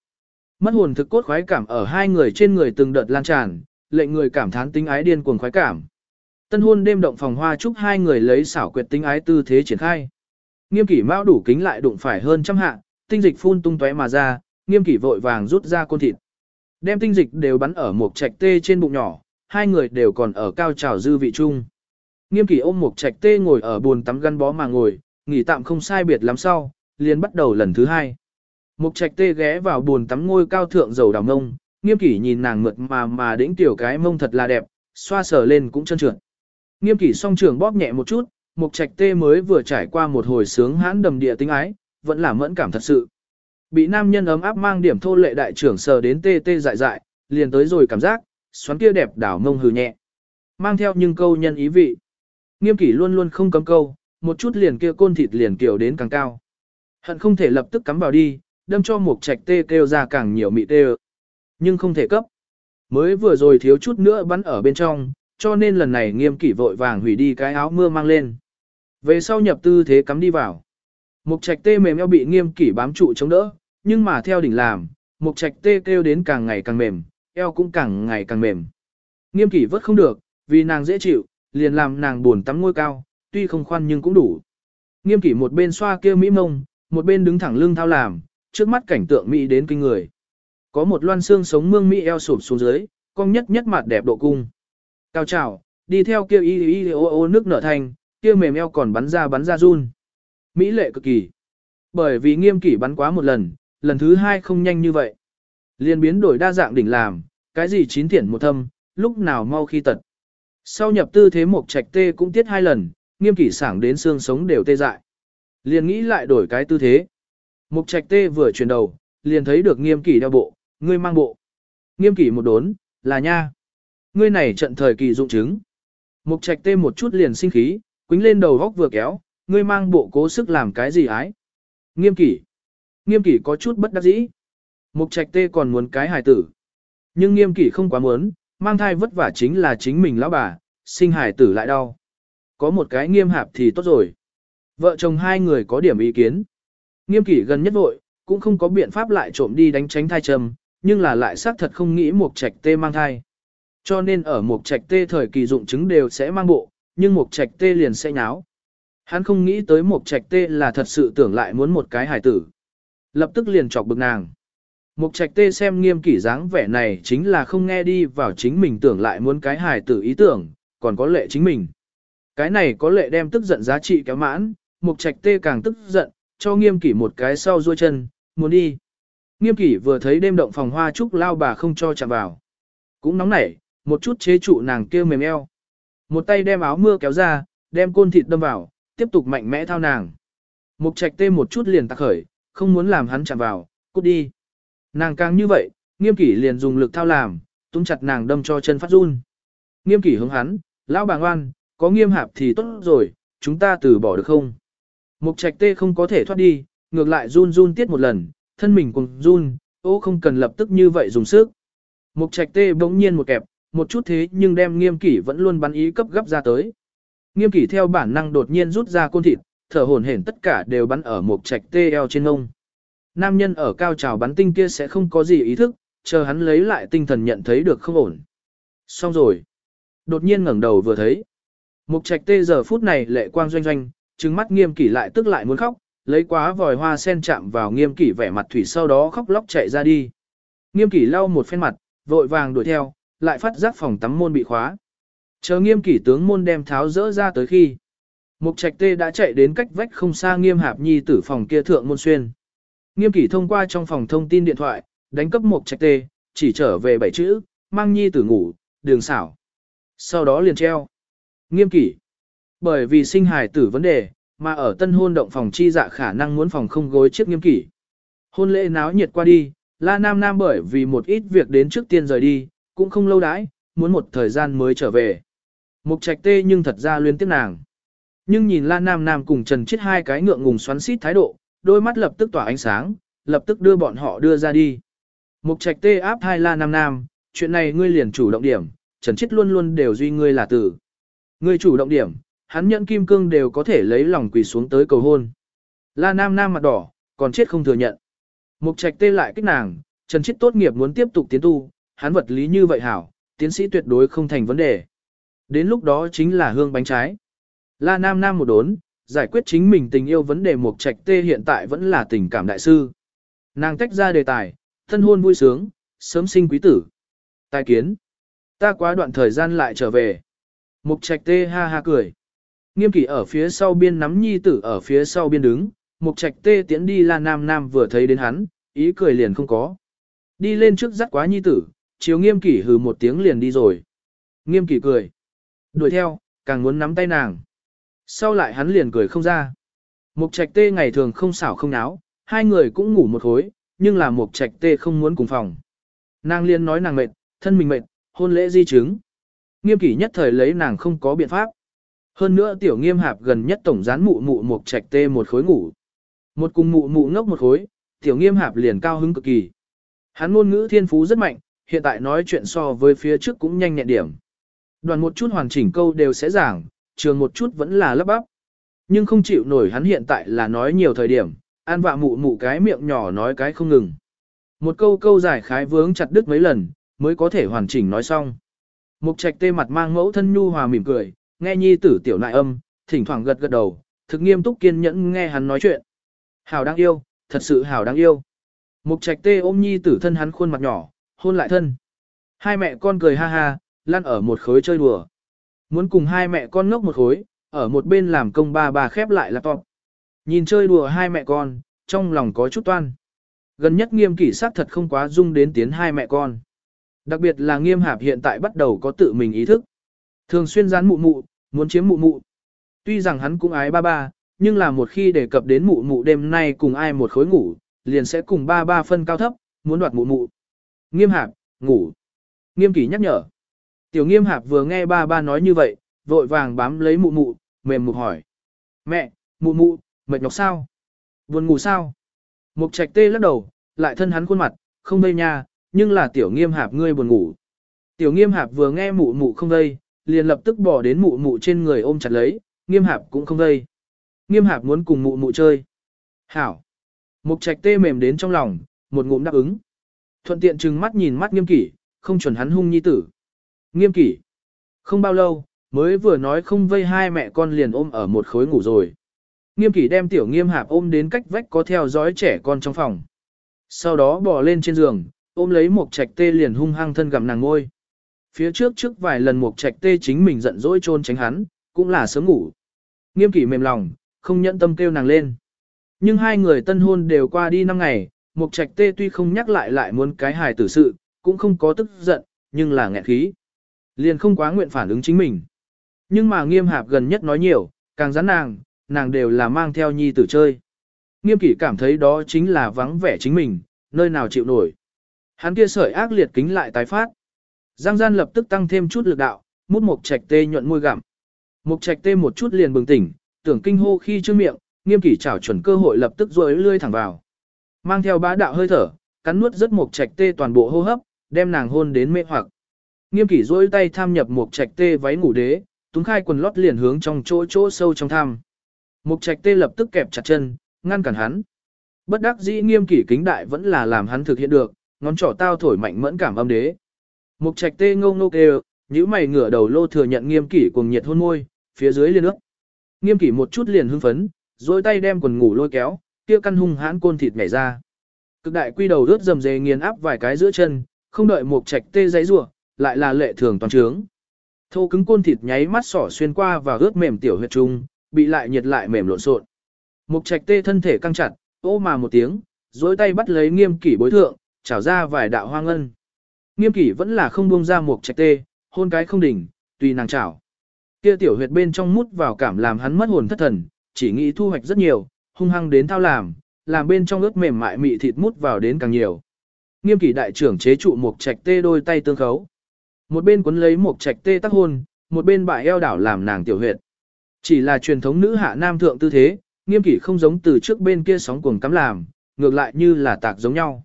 Mất hồn thực cốt khoái cảm ở hai người trên người từng đợt lan tràn, lệnh người cảm thán tính ái điên cuồng khoái cảm. Tân hôn đêm động phòng hoa chúc hai người lấy xảo quyệt tính ái tư thế triển khai. Nghiêm kỷ mão đủ kính lại đụng phải hơn trăm hạ, tinh dịch phun tung tóe mà ra, nghiêm kỷ vội vàng rút ra côn thịt. Đem tinh dịch đều bắn ở một trạch tê trên bụng nhỏ, hai người đều còn ở cao trào dư vị chung. Nghiêm kỷ ôm một trạch tê ngồi ở buồn tắm gắn bó mà ngồi, nghỉ tạm không sai biệt lắm sau, liền bắt đầu lần thứ hai. Mục trạch tê ghé vào buồn tắm ngôi cao thượng dầu đào mông, nghiêm kỷ nhìn nàng mượt mà mà đĩnh tiểu cái mông thật là đẹp, xoa sờ lên cũng chân trượt. Nghiêm kỷ song trường bóp nhẹ một chút, mục trạch tê mới vừa trải qua một hồi sướng hãn đầm địa tính ái, vẫn là mẫn cảm thật sự. Bị nam nhân ấm áp mang điểm thô lệ đại trưởng sờ đến tê tê dại dại, liền tới rồi cảm giác, xoắn kia đẹp đảo ngông hừ nhẹ. Mang theo nhưng câu nhân ý vị. Nghiêm kỷ luôn luôn không cấm câu, một chút liền kia côn thịt liền kiểu đến càng cao. Hận không thể lập tức cắm vào đi, đâm cho một trạch tê kêu ra càng nhiều mị tê Nhưng không thể cấp. Mới vừa rồi thiếu chút nữa bắn ở bên trong, cho nên lần này nghiêm kỷ vội vàng hủy đi cái áo mưa mang lên. Về sau nhập tư thế cắm đi vào. Mục trạch tê mềm eo bị nghiêm kỷ bám trụ chống đỡ, nhưng mà theo đỉnh làm, mục trạch tê kêu đến càng ngày càng mềm, eo cũng càng ngày càng mềm. Nghiêm kỷ vớt không được, vì nàng dễ chịu, liền làm nàng buồn tắm ngôi cao, tuy không khoan nhưng cũng đủ. Nghiêm kỷ một bên xoa kêu mỹ mông, một bên đứng thẳng lưng thao làm, trước mắt cảnh tượng mỹ đến kinh người. Có một loan xương sống mương mỹ eo sụp xuống dưới, cong nhất nhất mặt đẹp độ cung. Cao trào, đi theo kia y y ô ô nước nở thành, kia mềm eo còn bắn ra bắn ra run. Mỹ lệ cực kỳ. Bởi vì nghiêm kỷ bắn quá một lần, lần thứ hai không nhanh như vậy. Liên biến đổi đa dạng đỉnh làm, cái gì chín thiển một thâm, lúc nào mau khi tật. Sau nhập tư thế một trạch tê cũng tiết hai lần, nghiêm kỷ sảng đến xương sống đều tê dại. Liền nghĩ lại đổi cái tư thế. Mục trạch tê vừa chuyển đầu, liền thấy được nghiêm kỷ đeo bộ, ngươi mang bộ. Nghiêm kỷ một đốn, là nha. Ngươi này trận thời kỳ dụng chứng. Mục trạch tê một chút liền sinh khí, quính lên đầu góc vừa kéo, ngươi mang bộ cố sức làm cái gì ái. Nghiêm kỷ. Nghiêm kỷ có chút bất đắc dĩ. Mục trạch tê còn muốn cái hài tử. Nhưng nghiêm kỷ không quá muốn, mang thai vất vả chính là chính mình lão bà, sinh hài tử lại đau. Có một cái nghiêm hạp thì tốt rồi. Vợ chồng hai người có điểm ý kiến. Nghiêm kỷ gần nhất vội, cũng không có biện pháp lại trộm đi đánh tránh thai trầm, nhưng là lại xác thật không nghĩ Mục trạch tê mang thai. Cho nên ở Mục trạch tê thời kỳ dụng chứng đều sẽ mang bộ, nhưng Mục trạch tê liền sẽ nháo. Hắn không nghĩ tới một trạch tê là thật sự tưởng lại muốn một cái hài tử. Lập tức liền chọc bực nàng. Mục trạch tê xem nghiêm kỷ dáng vẻ này chính là không nghe đi vào chính mình tưởng lại muốn cái hài tử ý tưởng, còn có lệ chính mình. Cái này có lệ đem tức giận giá trị kéo mãn, mục trạch tê càng tức giận, cho nghiêm kỷ một cái sau ruôi chân, muốn đi. Nghiêm kỷ vừa thấy đêm động phòng hoa trúc lao bà không cho chạm vào. Cũng nóng nảy, một chút chế trụ nàng kêu mềm eo. Một tay đem áo mưa kéo ra, đem côn thịt đâm vào, tiếp tục mạnh mẽ thao nàng. Mục trạch tê một chút liền tạc khởi, không muốn làm hắn chạm vào, cút đi. Nàng càng như vậy, nghiêm kỷ liền dùng lực thao làm, túm chặt nàng đâm cho chân phát run. Nghiêm kỷ hướng hắn, lão bà ngoan, có nghiêm hạp thì tốt rồi, chúng ta từ bỏ được không? Mục trạch tê không có thể thoát đi, ngược lại run run tiết một lần, thân mình cùng run, ô không cần lập tức như vậy dùng sức. Mục trạch tê bỗng nhiên một kẹp, một chút thế nhưng đem nghiêm kỷ vẫn luôn bắn ý cấp gấp ra tới. Nghiêm kỷ theo bản năng đột nhiên rút ra côn thịt, thở hổn hển tất cả đều bắn ở một trạch tê eo trên ngông. Nam nhân ở cao trào bắn tinh kia sẽ không có gì ý thức, chờ hắn lấy lại tinh thần nhận thấy được không ổn. Xong rồi. Đột nhiên ngẩng đầu vừa thấy. Mục trạch tê giờ phút này lệ quang doanh doanh, trừng mắt nghiêm kỷ lại tức lại muốn khóc, lấy quá vòi hoa sen chạm vào nghiêm kỷ vẻ mặt thủy sau đó khóc lóc chạy ra đi. Nghiêm kỷ lau một phen mặt, vội vàng đuổi theo, lại phát giác phòng tắm môn bị khóa. Chờ nghiêm kỷ tướng môn đem tháo rỡ ra tới khi. Mục trạch tê đã chạy đến cách vách không xa nghiêm hạp nhi tử phòng kia thượng môn xuyên. Nghiêm kỷ thông qua trong phòng thông tin điện thoại, đánh cấp mục trạch tê, chỉ trở về bảy chữ, mang nhi tử ngủ, đường xảo. Sau đó liền treo. Nghiêm kỷ. Bởi vì sinh hài tử vấn đề, mà ở tân hôn động phòng chi dạ khả năng muốn phòng không gối chiếc nghiêm kỷ. Hôn lễ náo nhiệt qua đi, La Nam Nam bởi vì một ít việc đến trước tiên rời đi, cũng không lâu đãi, muốn một thời gian mới trở về. Mục trạch tê nhưng thật ra luyến tiếc nàng. Nhưng nhìn La Nam Nam cùng Trần Chiết hai cái ngượng ngùng xoắn xít thái độ, đôi mắt lập tức tỏa ánh sáng, lập tức đưa bọn họ đưa ra đi. Mục trạch tê áp hai La Nam Nam, chuyện này ngươi liền chủ động điểm, Trần Chiết luôn luôn đều duy ngươi là tử. Ngươi chủ động điểm, hắn nhận kim cương đều có thể lấy lòng quỳ xuống tới cầu hôn. La Nam Nam mặt đỏ, còn chết không thừa nhận. Mục trạch tê lại kích nàng, Trần Chiết tốt nghiệp muốn tiếp tục tiến tu, hắn vật lý như vậy hảo, tiến sĩ tuyệt đối không thành vấn đề. Đến lúc đó chính là hương bánh trái. La Nam Nam một đốn, giải quyết chính mình tình yêu vấn đề mục trạch tê hiện tại vẫn là tình cảm đại sư. Nàng tách ra đề tài, thân hôn vui sướng, sớm sinh quý tử. Tài kiến. Ta quá đoạn thời gian lại trở về. Mục trạch tê ha ha cười. Nghiêm kỷ ở phía sau biên nắm nhi tử ở phía sau biên đứng, mục trạch tê tiến đi la nam nam vừa thấy đến hắn, ý cười liền không có. Đi lên trước dắt quá nhi tử, chiếu nghiêm kỷ hừ một tiếng liền đi rồi. Nghiêm kỷ cười. Đuổi theo, càng muốn nắm tay nàng. Sau lại hắn liền cười không ra. Mục trạch tê ngày thường không xảo không náo, hai người cũng ngủ một khối, nhưng là mục trạch tê không muốn cùng phòng. Nàng liên nói nàng mệt, thân mình mệt, hôn lễ di chứng. Nghiêm kỷ nhất thời lấy nàng không có biện pháp. Hơn nữa tiểu nghiêm hạp gần nhất tổng gián mụ mụ mục trạch tê một khối ngủ. Một cùng mụ mụ ngốc một khối, tiểu nghiêm hạp liền cao hứng cực kỳ. Hắn ngôn ngữ thiên phú rất mạnh, hiện tại nói chuyện so với phía trước cũng nhanh nhẹn điểm. Đoàn một chút hoàn chỉnh câu đều sẽ giảng, trường một chút vẫn là lấp bắp. Nhưng không chịu nổi hắn hiện tại là nói nhiều thời điểm, an vạ mụ mụ cái miệng nhỏ nói cái không ngừng. Một câu câu giải khái vướng chặt đứt mấy lần, mới có thể hoàn chỉnh nói xong. Mục trạch tê mặt mang mẫu thân nhu hòa mỉm cười, nghe nhi tử tiểu nại âm, thỉnh thoảng gật gật đầu, thực nghiêm túc kiên nhẫn nghe hắn nói chuyện. Hảo đáng yêu, thật sự hảo đáng yêu. Mục trạch tê ôm nhi tử thân hắn khuôn mặt nhỏ, hôn lại thân. Hai mẹ con cười ha ha, lăn ở một khối chơi đùa. Muốn cùng hai mẹ con ngốc một khối, ở một bên làm công ba bà khép lại laptop. Nhìn chơi đùa hai mẹ con, trong lòng có chút toan. Gần nhất nghiêm kỷ sát thật không quá dung đến tiến hai mẹ con. Đặc biệt là nghiêm hạp hiện tại bắt đầu có tự mình ý thức. Thường xuyên gián mụ mụ, muốn chiếm mụ mụ. Tuy rằng hắn cũng ái ba ba, nhưng là một khi đề cập đến mụ mụ đêm nay cùng ai một khối ngủ, liền sẽ cùng ba ba phân cao thấp, muốn đoạt mụ mụ. Nghiêm hạp, ngủ. Nghiêm kỷ nhắc nhở. Tiểu nghiêm hạp vừa nghe ba ba nói như vậy, vội vàng bám lấy mụ mụ, mềm mụ hỏi. Mẹ, mụ mụ, mệt nhọc sao? Buồn ngủ sao? Mục trạch tê lắc đầu, lại thân hắn khuôn mặt, không đây nha, nhưng là tiểu nghiêm hạp ngươi buồn ngủ. Tiểu nghiêm hạp vừa nghe mụ mụ không đây, liền lập tức bỏ đến mụ mụ trên người ôm chặt lấy, nghiêm hạp cũng không đây. Nghiêm hạp muốn cùng mụ mụ chơi. Hảo. Mục trạch tê mềm đến trong lòng, một ngụm đáp ứng. Thuận tiện trừng mắt nhìn mắt nghiêm kỷ, không chuẩn hắn hung nhi tử. Nghiêm kỷ. Không bao lâu, mới vừa nói không vây hai mẹ con liền ôm ở một khối ngủ rồi. Nghiêm kỷ đem tiểu nghiêm hạp ôm đến cách vách có theo dõi trẻ con trong phòng. Sau đó bỏ lên trên giường, ôm lấy một trạch tê liền hung hăng thân gặm nàng ngôi. Phía trước trước vài lần một trạch tê chính mình giận dỗi trôn tránh hắn, cũng là sớm ngủ. Nghiêm kỷ mềm lòng, không nhẫn tâm kêu nàng lên. Nhưng hai người tân hôn đều qua đi năm ngày, một trạch tê tuy không nhắc lại lại muốn cái hài tử sự, cũng không có tức giận, nhưng là nghẹn khí. Liền không quá nguyện phản ứng chính mình. Nhưng mà nghiêm hạp gần nhất nói nhiều, càng rắn nàng, nàng đều là mang theo nhi tử chơi. Nghiêm kỷ cảm thấy đó chính là vắng vẻ chính mình, nơi nào chịu nổi. Hắn kia sợi ác liệt kính lại tái phát. Giang gian lập tức tăng thêm chút lực đạo, mút một trạch tê nhuận môi gặm. Một trạch tê một chút liền bừng tỉnh, tưởng kinh hô khi chưa miệng, nghiêm kỷ chảo chuẩn cơ hội lập tức rồi lươi thẳng vào. Mang theo bá đạo hơi thở, cắn nuốt rất một trạch tê toàn bộ hô hấp, đem nàng hôn đến mê hoặc. Nghiêm kỷ rôi tay tham nhập một trạch tê váy ngủ đế, túng khai quần lót liền hướng trong chỗ chỗ sâu trong tham. Mục trạch tê lập tức kẹp chặt chân, ngăn cản hắn. Bất đắc dĩ nghiêm kỷ kính đại vẫn là làm hắn thực hiện được, ngón trỏ tao thổi mạnh mẫn cảm âm đế. Mục trạch tê ngô ngô kêu, nhíu mày ngửa đầu lô thừa nhận nghiêm kỷ cuồng nhiệt hôn môi, phía dưới liên ước. Nghiêm kỷ một chút liền hưng phấn, rồi tay đem quần ngủ lôi kéo, kia căn hung hãn côn thịt nhảy ra. Cực đại quy đầu rớt dầm dề nghiền áp vài cái giữa chân, không đợi mục trạch tê giấy rủa, lại là lệ thường toàn trướng. Thô cứng côn thịt nháy mắt sỏ xuyên qua và ướt mềm tiểu huyệt trung, bị lại nhiệt lại mềm lộn xộn. Mục trạch tê thân thể căng chặt, ô mà một tiếng, dối tay bắt lấy nghiêm kỷ bối thượng, chảo ra vài đạo hoang ngân. Nghiêm kỷ vẫn là không buông ra mục trạch tê, hôn cái không đỉnh, tùy nàng chảo. Kia tiểu huyệt bên trong mút vào cảm làm hắn mất hồn thất thần, chỉ nghĩ thu hoạch rất nhiều, hung hăng đến thao làm, làm bên trong ướt mềm mại mị thịt mút vào đến càng nhiều. Nghiêm kỷ đại trưởng chế trụ mục trạch tê đôi tay tương khấu. Một bên cuốn lấy một trạch tê tác hôn, một bên bại eo đảo làm nàng tiểu huyệt. Chỉ là truyền thống nữ hạ nam thượng tư thế, nghiêm kỷ không giống từ trước bên kia sóng cuồng cắm làm, ngược lại như là tạc giống nhau.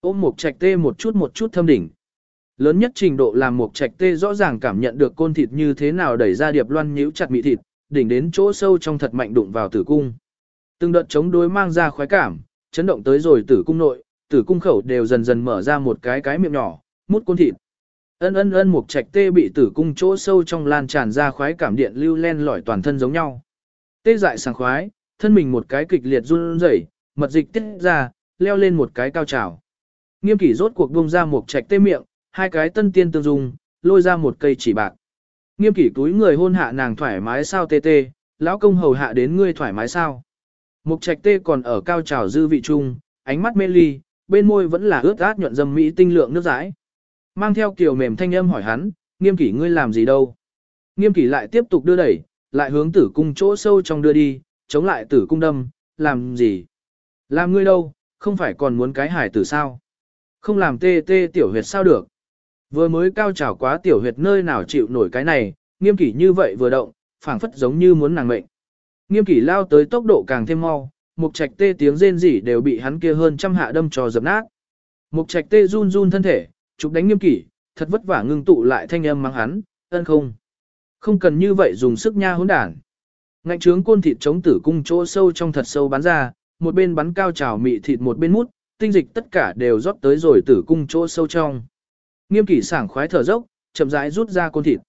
Ôm một trạch tê một chút một chút thâm đỉnh. Lớn nhất trình độ làm một trạch tê rõ ràng cảm nhận được côn thịt như thế nào đẩy ra điệp loan nhíu chặt mị thịt, đỉnh đến chỗ sâu trong thật mạnh đụng vào tử cung. Từng đợt chống đối mang ra khoái cảm, chấn động tới rồi tử cung nội, tử cung khẩu đều dần dần mở ra một cái cái miệng nhỏ, mút côn thịt. Ân ân ân mục trạch tê bị tử cung chỗ sâu trong lan tràn ra khoái cảm điện lưu len lỏi toàn thân giống nhau. Tê dại sảng khoái, thân mình một cái kịch liệt run rẩy, mật dịch tiết ra, leo lên một cái cao trào. Nghiêm kỷ rốt cuộc buông ra một trạch tê miệng, hai cái tân tiên tương dung, lôi ra một cây chỉ bạc. Nghiêm kỷ túi người hôn hạ nàng thoải mái sao tê tê, lão công hầu hạ đến ngươi thoải mái sao. Mục trạch tê còn ở cao trào dư vị trung, ánh mắt mê ly, bên môi vẫn là ướt át nhuận dâm mỹ tinh lượng nước rãi. Mang theo kiểu mềm thanh âm hỏi hắn, nghiêm kỷ ngươi làm gì đâu. Nghiêm kỷ lại tiếp tục đưa đẩy, lại hướng tử cung chỗ sâu trong đưa đi, chống lại tử cung đâm, làm gì? Làm ngươi đâu, không phải còn muốn cái hải tử sao? Không làm tê tê tiểu huyệt sao được? Vừa mới cao trào quá tiểu huyệt nơi nào chịu nổi cái này, nghiêm kỷ như vậy vừa động, phảng phất giống như muốn nàng mệnh. Nghiêm kỷ lao tới tốc độ càng thêm mau, mục trạch tê tiếng rên rỉ đều bị hắn kia hơn trăm hạ đâm cho dập nát. Mục trạch tê run run thân thể, chụp đánh nghiêm kỷ, thật vất vả ngưng tụ lại thanh âm mang hắn, ân không. Không cần như vậy dùng sức nha hỗn đản. Ngạnh trướng côn thịt chống tử cung chỗ sâu trong thật sâu bắn ra, một bên bắn cao trào mị thịt một bên mút, tinh dịch tất cả đều rót tới rồi tử cung chỗ sâu trong. Nghiêm kỷ sảng khoái thở dốc, chậm rãi rút ra côn thịt.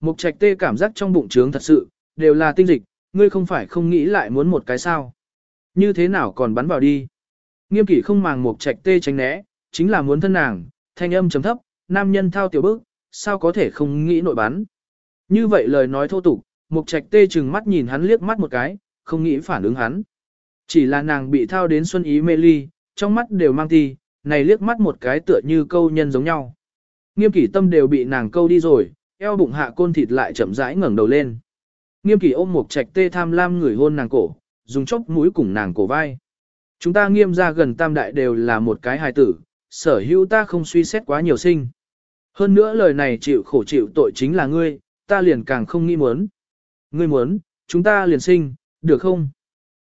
Mục trạch tê cảm giác trong bụng trướng thật sự, đều là tinh dịch, ngươi không phải không nghĩ lại muốn một cái sao. Như thế nào còn bắn vào đi. Nghiêm kỷ không màng mục trạch tê tránh né, chính là muốn thân nàng, thanh âm chấm thấp, nam nhân thao tiểu bức, sao có thể không nghĩ nội bán? Như vậy lời nói thô tục, mục trạch tê chừng mắt nhìn hắn liếc mắt một cái, không nghĩ phản ứng hắn. Chỉ là nàng bị thao đến xuân ý mê ly, trong mắt đều mang thi, này liếc mắt một cái tựa như câu nhân giống nhau. Nghiêm kỷ tâm đều bị nàng câu đi rồi, eo bụng hạ côn thịt lại chậm rãi ngẩng đầu lên. Nghiêm kỷ ôm mục trạch tê tham lam người hôn nàng cổ, dùng chốc mũi cùng nàng cổ vai. Chúng ta nghiêm ra gần tam đại đều là một cái hài tử, sở hữu ta không suy xét quá nhiều sinh. Hơn nữa lời này chịu khổ chịu tội chính là ngươi, ta liền càng không nghĩ muốn. Ngươi muốn, chúng ta liền sinh, được không?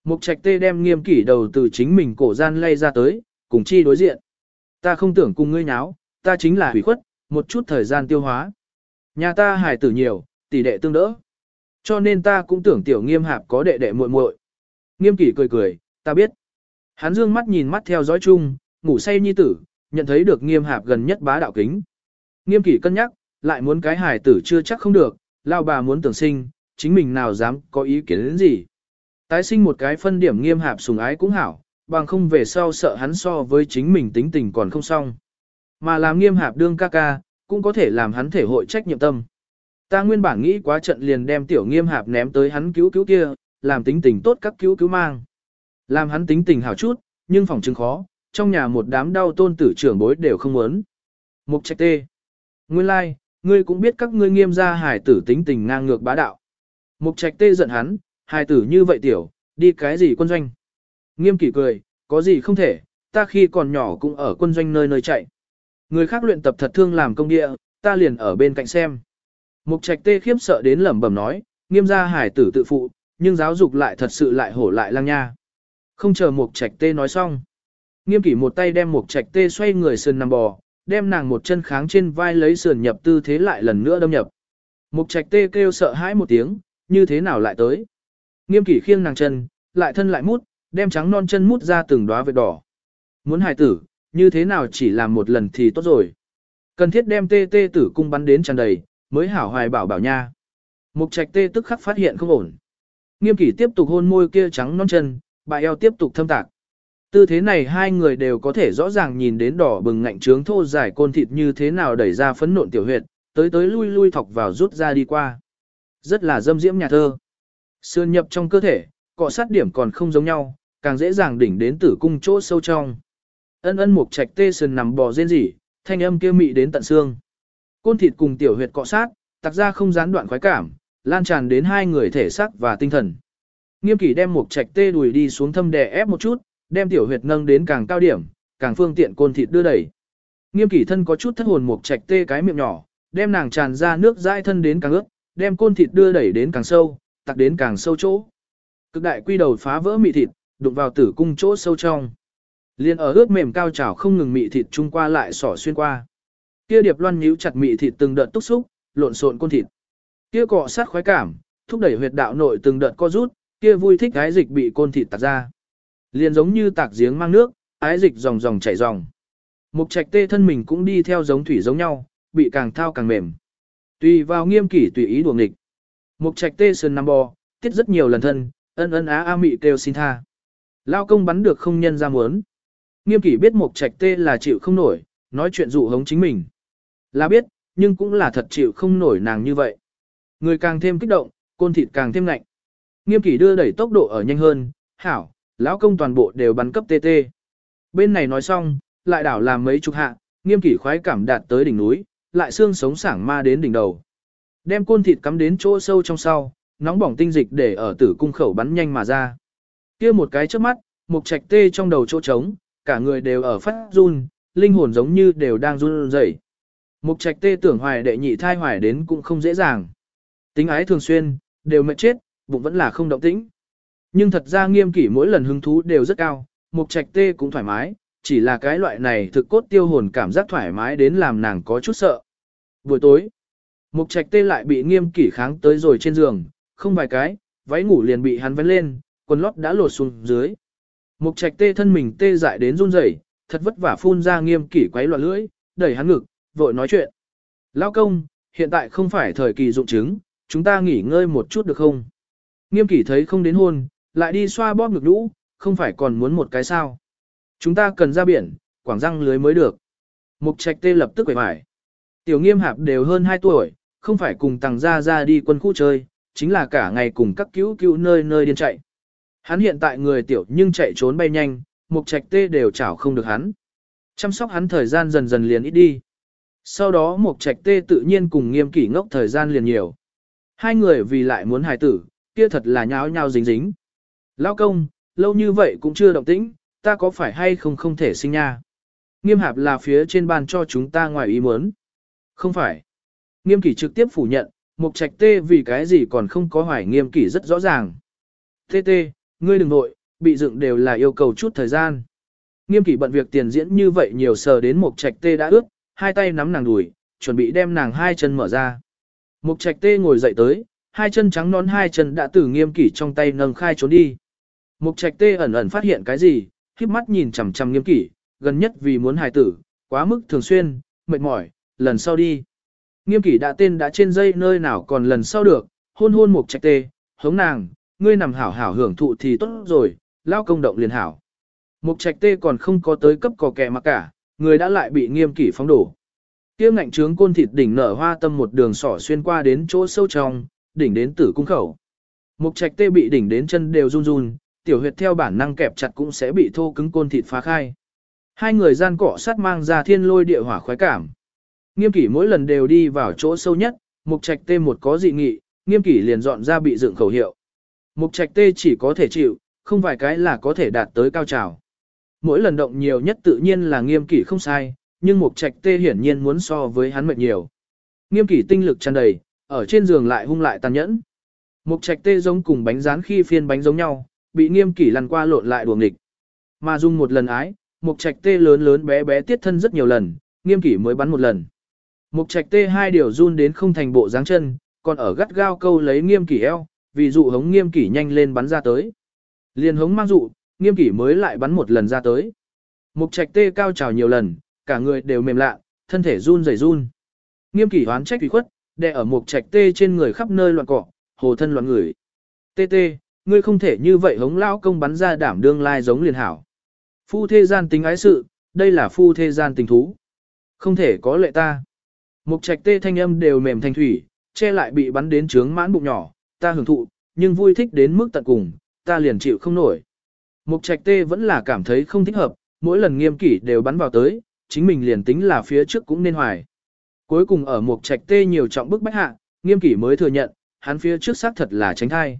Mục trạch tê đem nghiêm kỷ đầu từ chính mình cổ gian lay ra tới, cùng chi đối diện. Ta không tưởng cùng ngươi nháo, ta chính là hủy khuất, một chút thời gian tiêu hóa. Nhà ta hài tử nhiều, tỷ đệ tương đỡ. Cho nên ta cũng tưởng tiểu nghiêm hạp có đệ đệ muội muội. Nghiêm kỷ cười cười, ta biết. Hắn dương mắt nhìn mắt theo dõi chung, ngủ say nhi tử, nhận thấy được nghiêm hạp gần nhất bá đạo kính. Nghiêm kỷ cân nhắc, lại muốn cái hài tử chưa chắc không được, lao bà muốn tưởng sinh, chính mình nào dám có ý kiến đến gì. Tái sinh một cái phân điểm nghiêm hạp sùng ái cũng hảo, bằng không về sau sợ hắn so với chính mình tính tình còn không xong. Mà làm nghiêm hạp đương ca ca, cũng có thể làm hắn thể hội trách nhiệm tâm. Ta nguyên bản nghĩ quá trận liền đem tiểu nghiêm hạp ném tới hắn cứu cứu kia, làm tính tình tốt các cứu cứu mang. Làm hắn tính tình hảo chút, nhưng phòng chứng khó, trong nhà một đám đau tôn tử trưởng bối đều không muốn. Mục trạch tê. Nguyên lai, like, ngươi cũng biết các ngươi nghiêm gia hải tử tính tình ngang ngược bá đạo. Mục trạch tê giận hắn, hải tử như vậy tiểu, đi cái gì quân doanh. Nghiêm kỷ cười, có gì không thể, ta khi còn nhỏ cũng ở quân doanh nơi nơi chạy. Người khác luyện tập thật thương làm công địa, ta liền ở bên cạnh xem. Mục trạch tê khiếp sợ đến lẩm bẩm nói, nghiêm gia hải tử tự phụ, nhưng giáo dục lại thật sự lại hổ lại lang nha. Không chờ mục trạch tê nói xong. Nghiêm kỷ một tay đem một trạch tê xoay người sườn nằm bò, đem nàng một chân kháng trên vai lấy sườn nhập tư thế lại lần nữa đâm nhập. Mục trạch tê kêu sợ hãi một tiếng, như thế nào lại tới. Nghiêm kỷ khiêng nàng chân, lại thân lại mút, đem trắng non chân mút ra từng đóa vệt đỏ. Muốn hài tử, như thế nào chỉ làm một lần thì tốt rồi. Cần thiết đem tê tê tử cung bắn đến tràn đầy, mới hảo hoài bảo bảo nha. Mục trạch tê tức khắc phát hiện không ổn. Nghiêm kỷ tiếp tục hôn môi kia trắng non chân, bà eo tiếp tục thâm tạc. Tư thế này hai người đều có thể rõ ràng nhìn đến đỏ bừng ngạnh trướng thô dài côn thịt như thế nào đẩy ra phấn nộn tiểu huyệt, tới tới lui lui thọc vào rút ra đi qua. Rất là dâm diễm nhà thơ. Sườn nhập trong cơ thể, cọ sát điểm còn không giống nhau, càng dễ dàng đỉnh đến tử cung chỗ sâu trong. Ân ân mục trạch tê sườn nằm bò rên rỉ, thanh âm kia mị đến tận xương. Côn thịt cùng tiểu huyệt cọ sát, tạc ra không gián đoạn khoái cảm, lan tràn đến hai người thể xác và tinh thần. Nghiêm kỷ đem mục trạch tê đùi đi xuống thâm đè ép một chút, đem tiểu huyệt nâng đến càng cao điểm, càng phương tiện côn thịt đưa đẩy. Nghiêm kỷ thân có chút thất hồn mục trạch tê cái miệng nhỏ, đem nàng tràn ra nước dãi thân đến càng ướt, đem côn thịt đưa đẩy đến càng sâu, tặc đến càng sâu chỗ. Cực đại quy đầu phá vỡ mị thịt, đụng vào tử cung chỗ sâu trong. Liên ở ướt mềm cao trào không ngừng mị thịt trung qua lại sỏ xuyên qua. Kia điệp loan nhíu chặt mị thịt từng đợt túc xúc, lộn xộn côn thịt. Kia cọ sát khoái cảm, thúc đẩy huyệt đạo nội từng đợt co rút, kia vui thích gái dịch bị côn thịt tạt ra. Liền giống như tạc giếng mang nước, ái dịch dòng dòng chảy dòng. Mục trạch tê thân mình cũng đi theo giống thủy giống nhau, bị càng thao càng mềm. Tùy vào nghiêm kỷ tùy ý đuồng nghịch. Mục trạch tê sơn nằm bò, tiết rất nhiều lần thân, ân ân á a mị kêu xin tha. Lao công bắn được không nhân ra muốn. Nghiêm kỷ biết mục trạch tê là chịu không nổi, nói chuyện dụ hống chính mình. Là biết, nhưng cũng là thật chịu không nổi nàng như vậy. Người càng thêm kích động, côn thịt càng thêm lạnh. Nghiêm kỷ đưa đẩy tốc độ ở nhanh hơn, hảo, lão công toàn bộ đều bắn cấp TT. Bên này nói xong, lại đảo làm mấy chục hạ, nghiêm kỷ khoái cảm đạt tới đỉnh núi, lại xương sống sảng ma đến đỉnh đầu. Đem côn thịt cắm đến chỗ sâu trong sau, nóng bỏng tinh dịch để ở tử cung khẩu bắn nhanh mà ra. Kia một cái trước mắt, một trạch tê trong đầu chỗ trống, cả người đều ở phát run, linh hồn giống như đều đang run rẩy. Mục trạch tê tưởng hoài đệ nhị thai hoài đến cũng không dễ dàng. Tính ái thường xuyên, đều mệt chết, bụng vẫn là không động tĩnh. Nhưng thật ra nghiêm kỷ mỗi lần hứng thú đều rất cao, mục trạch tê cũng thoải mái, chỉ là cái loại này thực cốt tiêu hồn cảm giác thoải mái đến làm nàng có chút sợ. Buổi tối, mục trạch tê lại bị nghiêm kỷ kháng tới rồi trên giường, không vài cái, váy ngủ liền bị hắn vén lên, quần lót đã lột xuống dưới. Mục trạch tê thân mình tê dại đến run rẩy, thật vất vả phun ra nghiêm kỷ quấy loạn lưỡi, đẩy hắn ngực, vội nói chuyện. Lao công, hiện tại không phải thời kỳ dụng chứng, chúng ta nghỉ ngơi một chút được không? Nghiêm kỷ thấy không đến hôn, lại đi xoa bóp ngực lũ, không phải còn muốn một cái sao. Chúng ta cần ra biển, quảng răng lưới mới được. Mục trạch tê lập tức quẩy vải. Tiểu nghiêm hạp đều hơn 2 tuổi, không phải cùng tàng ra ra đi quân khu chơi, chính là cả ngày cùng các cứu cứu nơi nơi điên chạy. Hắn hiện tại người tiểu nhưng chạy trốn bay nhanh, mục trạch tê đều chảo không được hắn. Chăm sóc hắn thời gian dần dần liền ít đi. Sau đó mục trạch tê tự nhiên cùng nghiêm kỷ ngốc thời gian liền nhiều. Hai người vì lại muốn hài tử, kia thật là nháo nhau dính dính. Lao công, lâu như vậy cũng chưa động tĩnh, ta có phải hay không không thể sinh nha. Nghiêm hạp là phía trên bàn cho chúng ta ngoài ý muốn. Không phải. Nghiêm kỷ trực tiếp phủ nhận, mục trạch tê vì cái gì còn không có hoài nghiêm kỷ rất rõ ràng. Tê tê, ngươi đừng nội, bị dựng đều là yêu cầu chút thời gian. Nghiêm kỷ bận việc tiền diễn như vậy nhiều sờ đến mục trạch tê đã ướt, hai tay nắm nàng đùi, chuẩn bị đem nàng hai chân mở ra. Mục trạch tê ngồi dậy tới, hai chân trắng nón hai chân đã từ nghiêm kỷ trong tay nâng khai trốn đi. Mục trạch tê ẩn ẩn phát hiện cái gì, khiếp mắt nhìn chằm chằm nghiêm kỷ, gần nhất vì muốn hài tử, quá mức thường xuyên, mệt mỏi, lần sau đi. Nghiêm kỷ đã tên đã trên dây nơi nào còn lần sau được, hôn hôn mục trạch tê, hống nàng, ngươi nằm hảo hảo hưởng thụ thì tốt rồi, lao công động liền hảo. Mục trạch tê còn không có tới cấp cò kẹ mà cả, người đã lại bị nghiêm kỷ phóng đổ. Kiêm ngạnh trướng côn thịt đỉnh nở hoa tâm một đường sỏ xuyên qua đến chỗ sâu trong, đỉnh đến tử cung khẩu. Mục trạch tê bị đỉnh đến chân đều run run, tiểu huyệt theo bản năng kẹp chặt cũng sẽ bị thô cứng côn thịt phá khai. Hai người gian cọ sát mang ra thiên lôi địa hỏa khoái cảm. Nghiêm kỷ mỗi lần đều đi vào chỗ sâu nhất, mục trạch tê một có dị nghị, nghiêm kỷ liền dọn ra bị dựng khẩu hiệu. Mục trạch tê chỉ có thể chịu, không vài cái là có thể đạt tới cao trào. Mỗi lần động nhiều nhất tự nhiên là nghiêm kỷ không sai, nhưng mục trạch tê hiển nhiên muốn so với hắn mệt nhiều. Nghiêm kỷ tinh lực tràn đầy, ở trên giường lại hung lại tàn nhẫn. Mục trạch tê giống cùng bánh rán khi phiên bánh giống nhau, bị nghiêm kỷ lăn qua lộn lại đuồng địch. Mà dùng một lần ái, mục trạch tê lớn lớn bé bé tiết thân rất nhiều lần, nghiêm kỷ mới bắn một lần. Mục trạch tê hai điều run đến không thành bộ dáng chân, còn ở gắt gao câu lấy nghiêm kỷ eo, vì dụ hống nghiêm kỷ nhanh lên bắn ra tới. Liền hống mang dụ, nghiêm kỷ mới lại bắn một lần ra tới. Mục trạch tê cao trào nhiều lần, cả người đều mềm lạ, thân thể run rẩy run. Nghiêm kỷ hoán trách ủy khuất, đè ở mục trạch tê trên người khắp nơi loạn cỏ hồ thân loạn người. Tê tê, ngươi không thể như vậy hống lão công bắn ra đảm đương lai giống liền hảo. Phu thê gian tính ái sự, đây là phu thê gian tình thú. Không thể có lệ ta. Mục trạch tê thanh âm đều mềm thanh thủy, che lại bị bắn đến trướng mãn bụng nhỏ, ta hưởng thụ, nhưng vui thích đến mức tận cùng, ta liền chịu không nổi. Mục trạch tê vẫn là cảm thấy không thích hợp, mỗi lần nghiêm kỷ đều bắn vào tới, chính mình liền tính là phía trước cũng nên hoài. Cuối cùng ở mục trạch tê nhiều trọng bức bách hạ, nghiêm kỷ mới thừa nhận, hắn phía trước xác thật là tránh thai.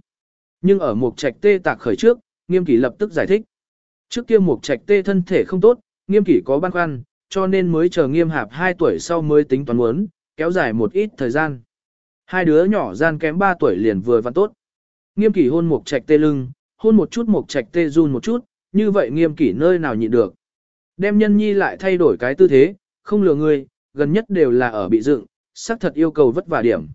Nhưng ở mục trạch tê tạc khởi trước, nghiêm kỷ lập tức giải thích. Trước kia mục trạch tê thân thể không tốt, nghiêm kỷ có băn khoăn, cho nên mới chờ nghiêm hạp 2 tuổi sau mới tính toán muốn, kéo dài một ít thời gian. Hai đứa nhỏ gian kém 3 tuổi liền vừa văn tốt. Nghiêm kỷ hôn mục trạch tê lưng, hôn một chút mục trạch tê run một chút, như vậy nghiêm kỷ nơi nào nhịn được. Đem nhân nhi lại thay đổi cái tư thế, không lừa người, gần nhất đều là ở bị dựng, xác thật yêu cầu vất vả điểm.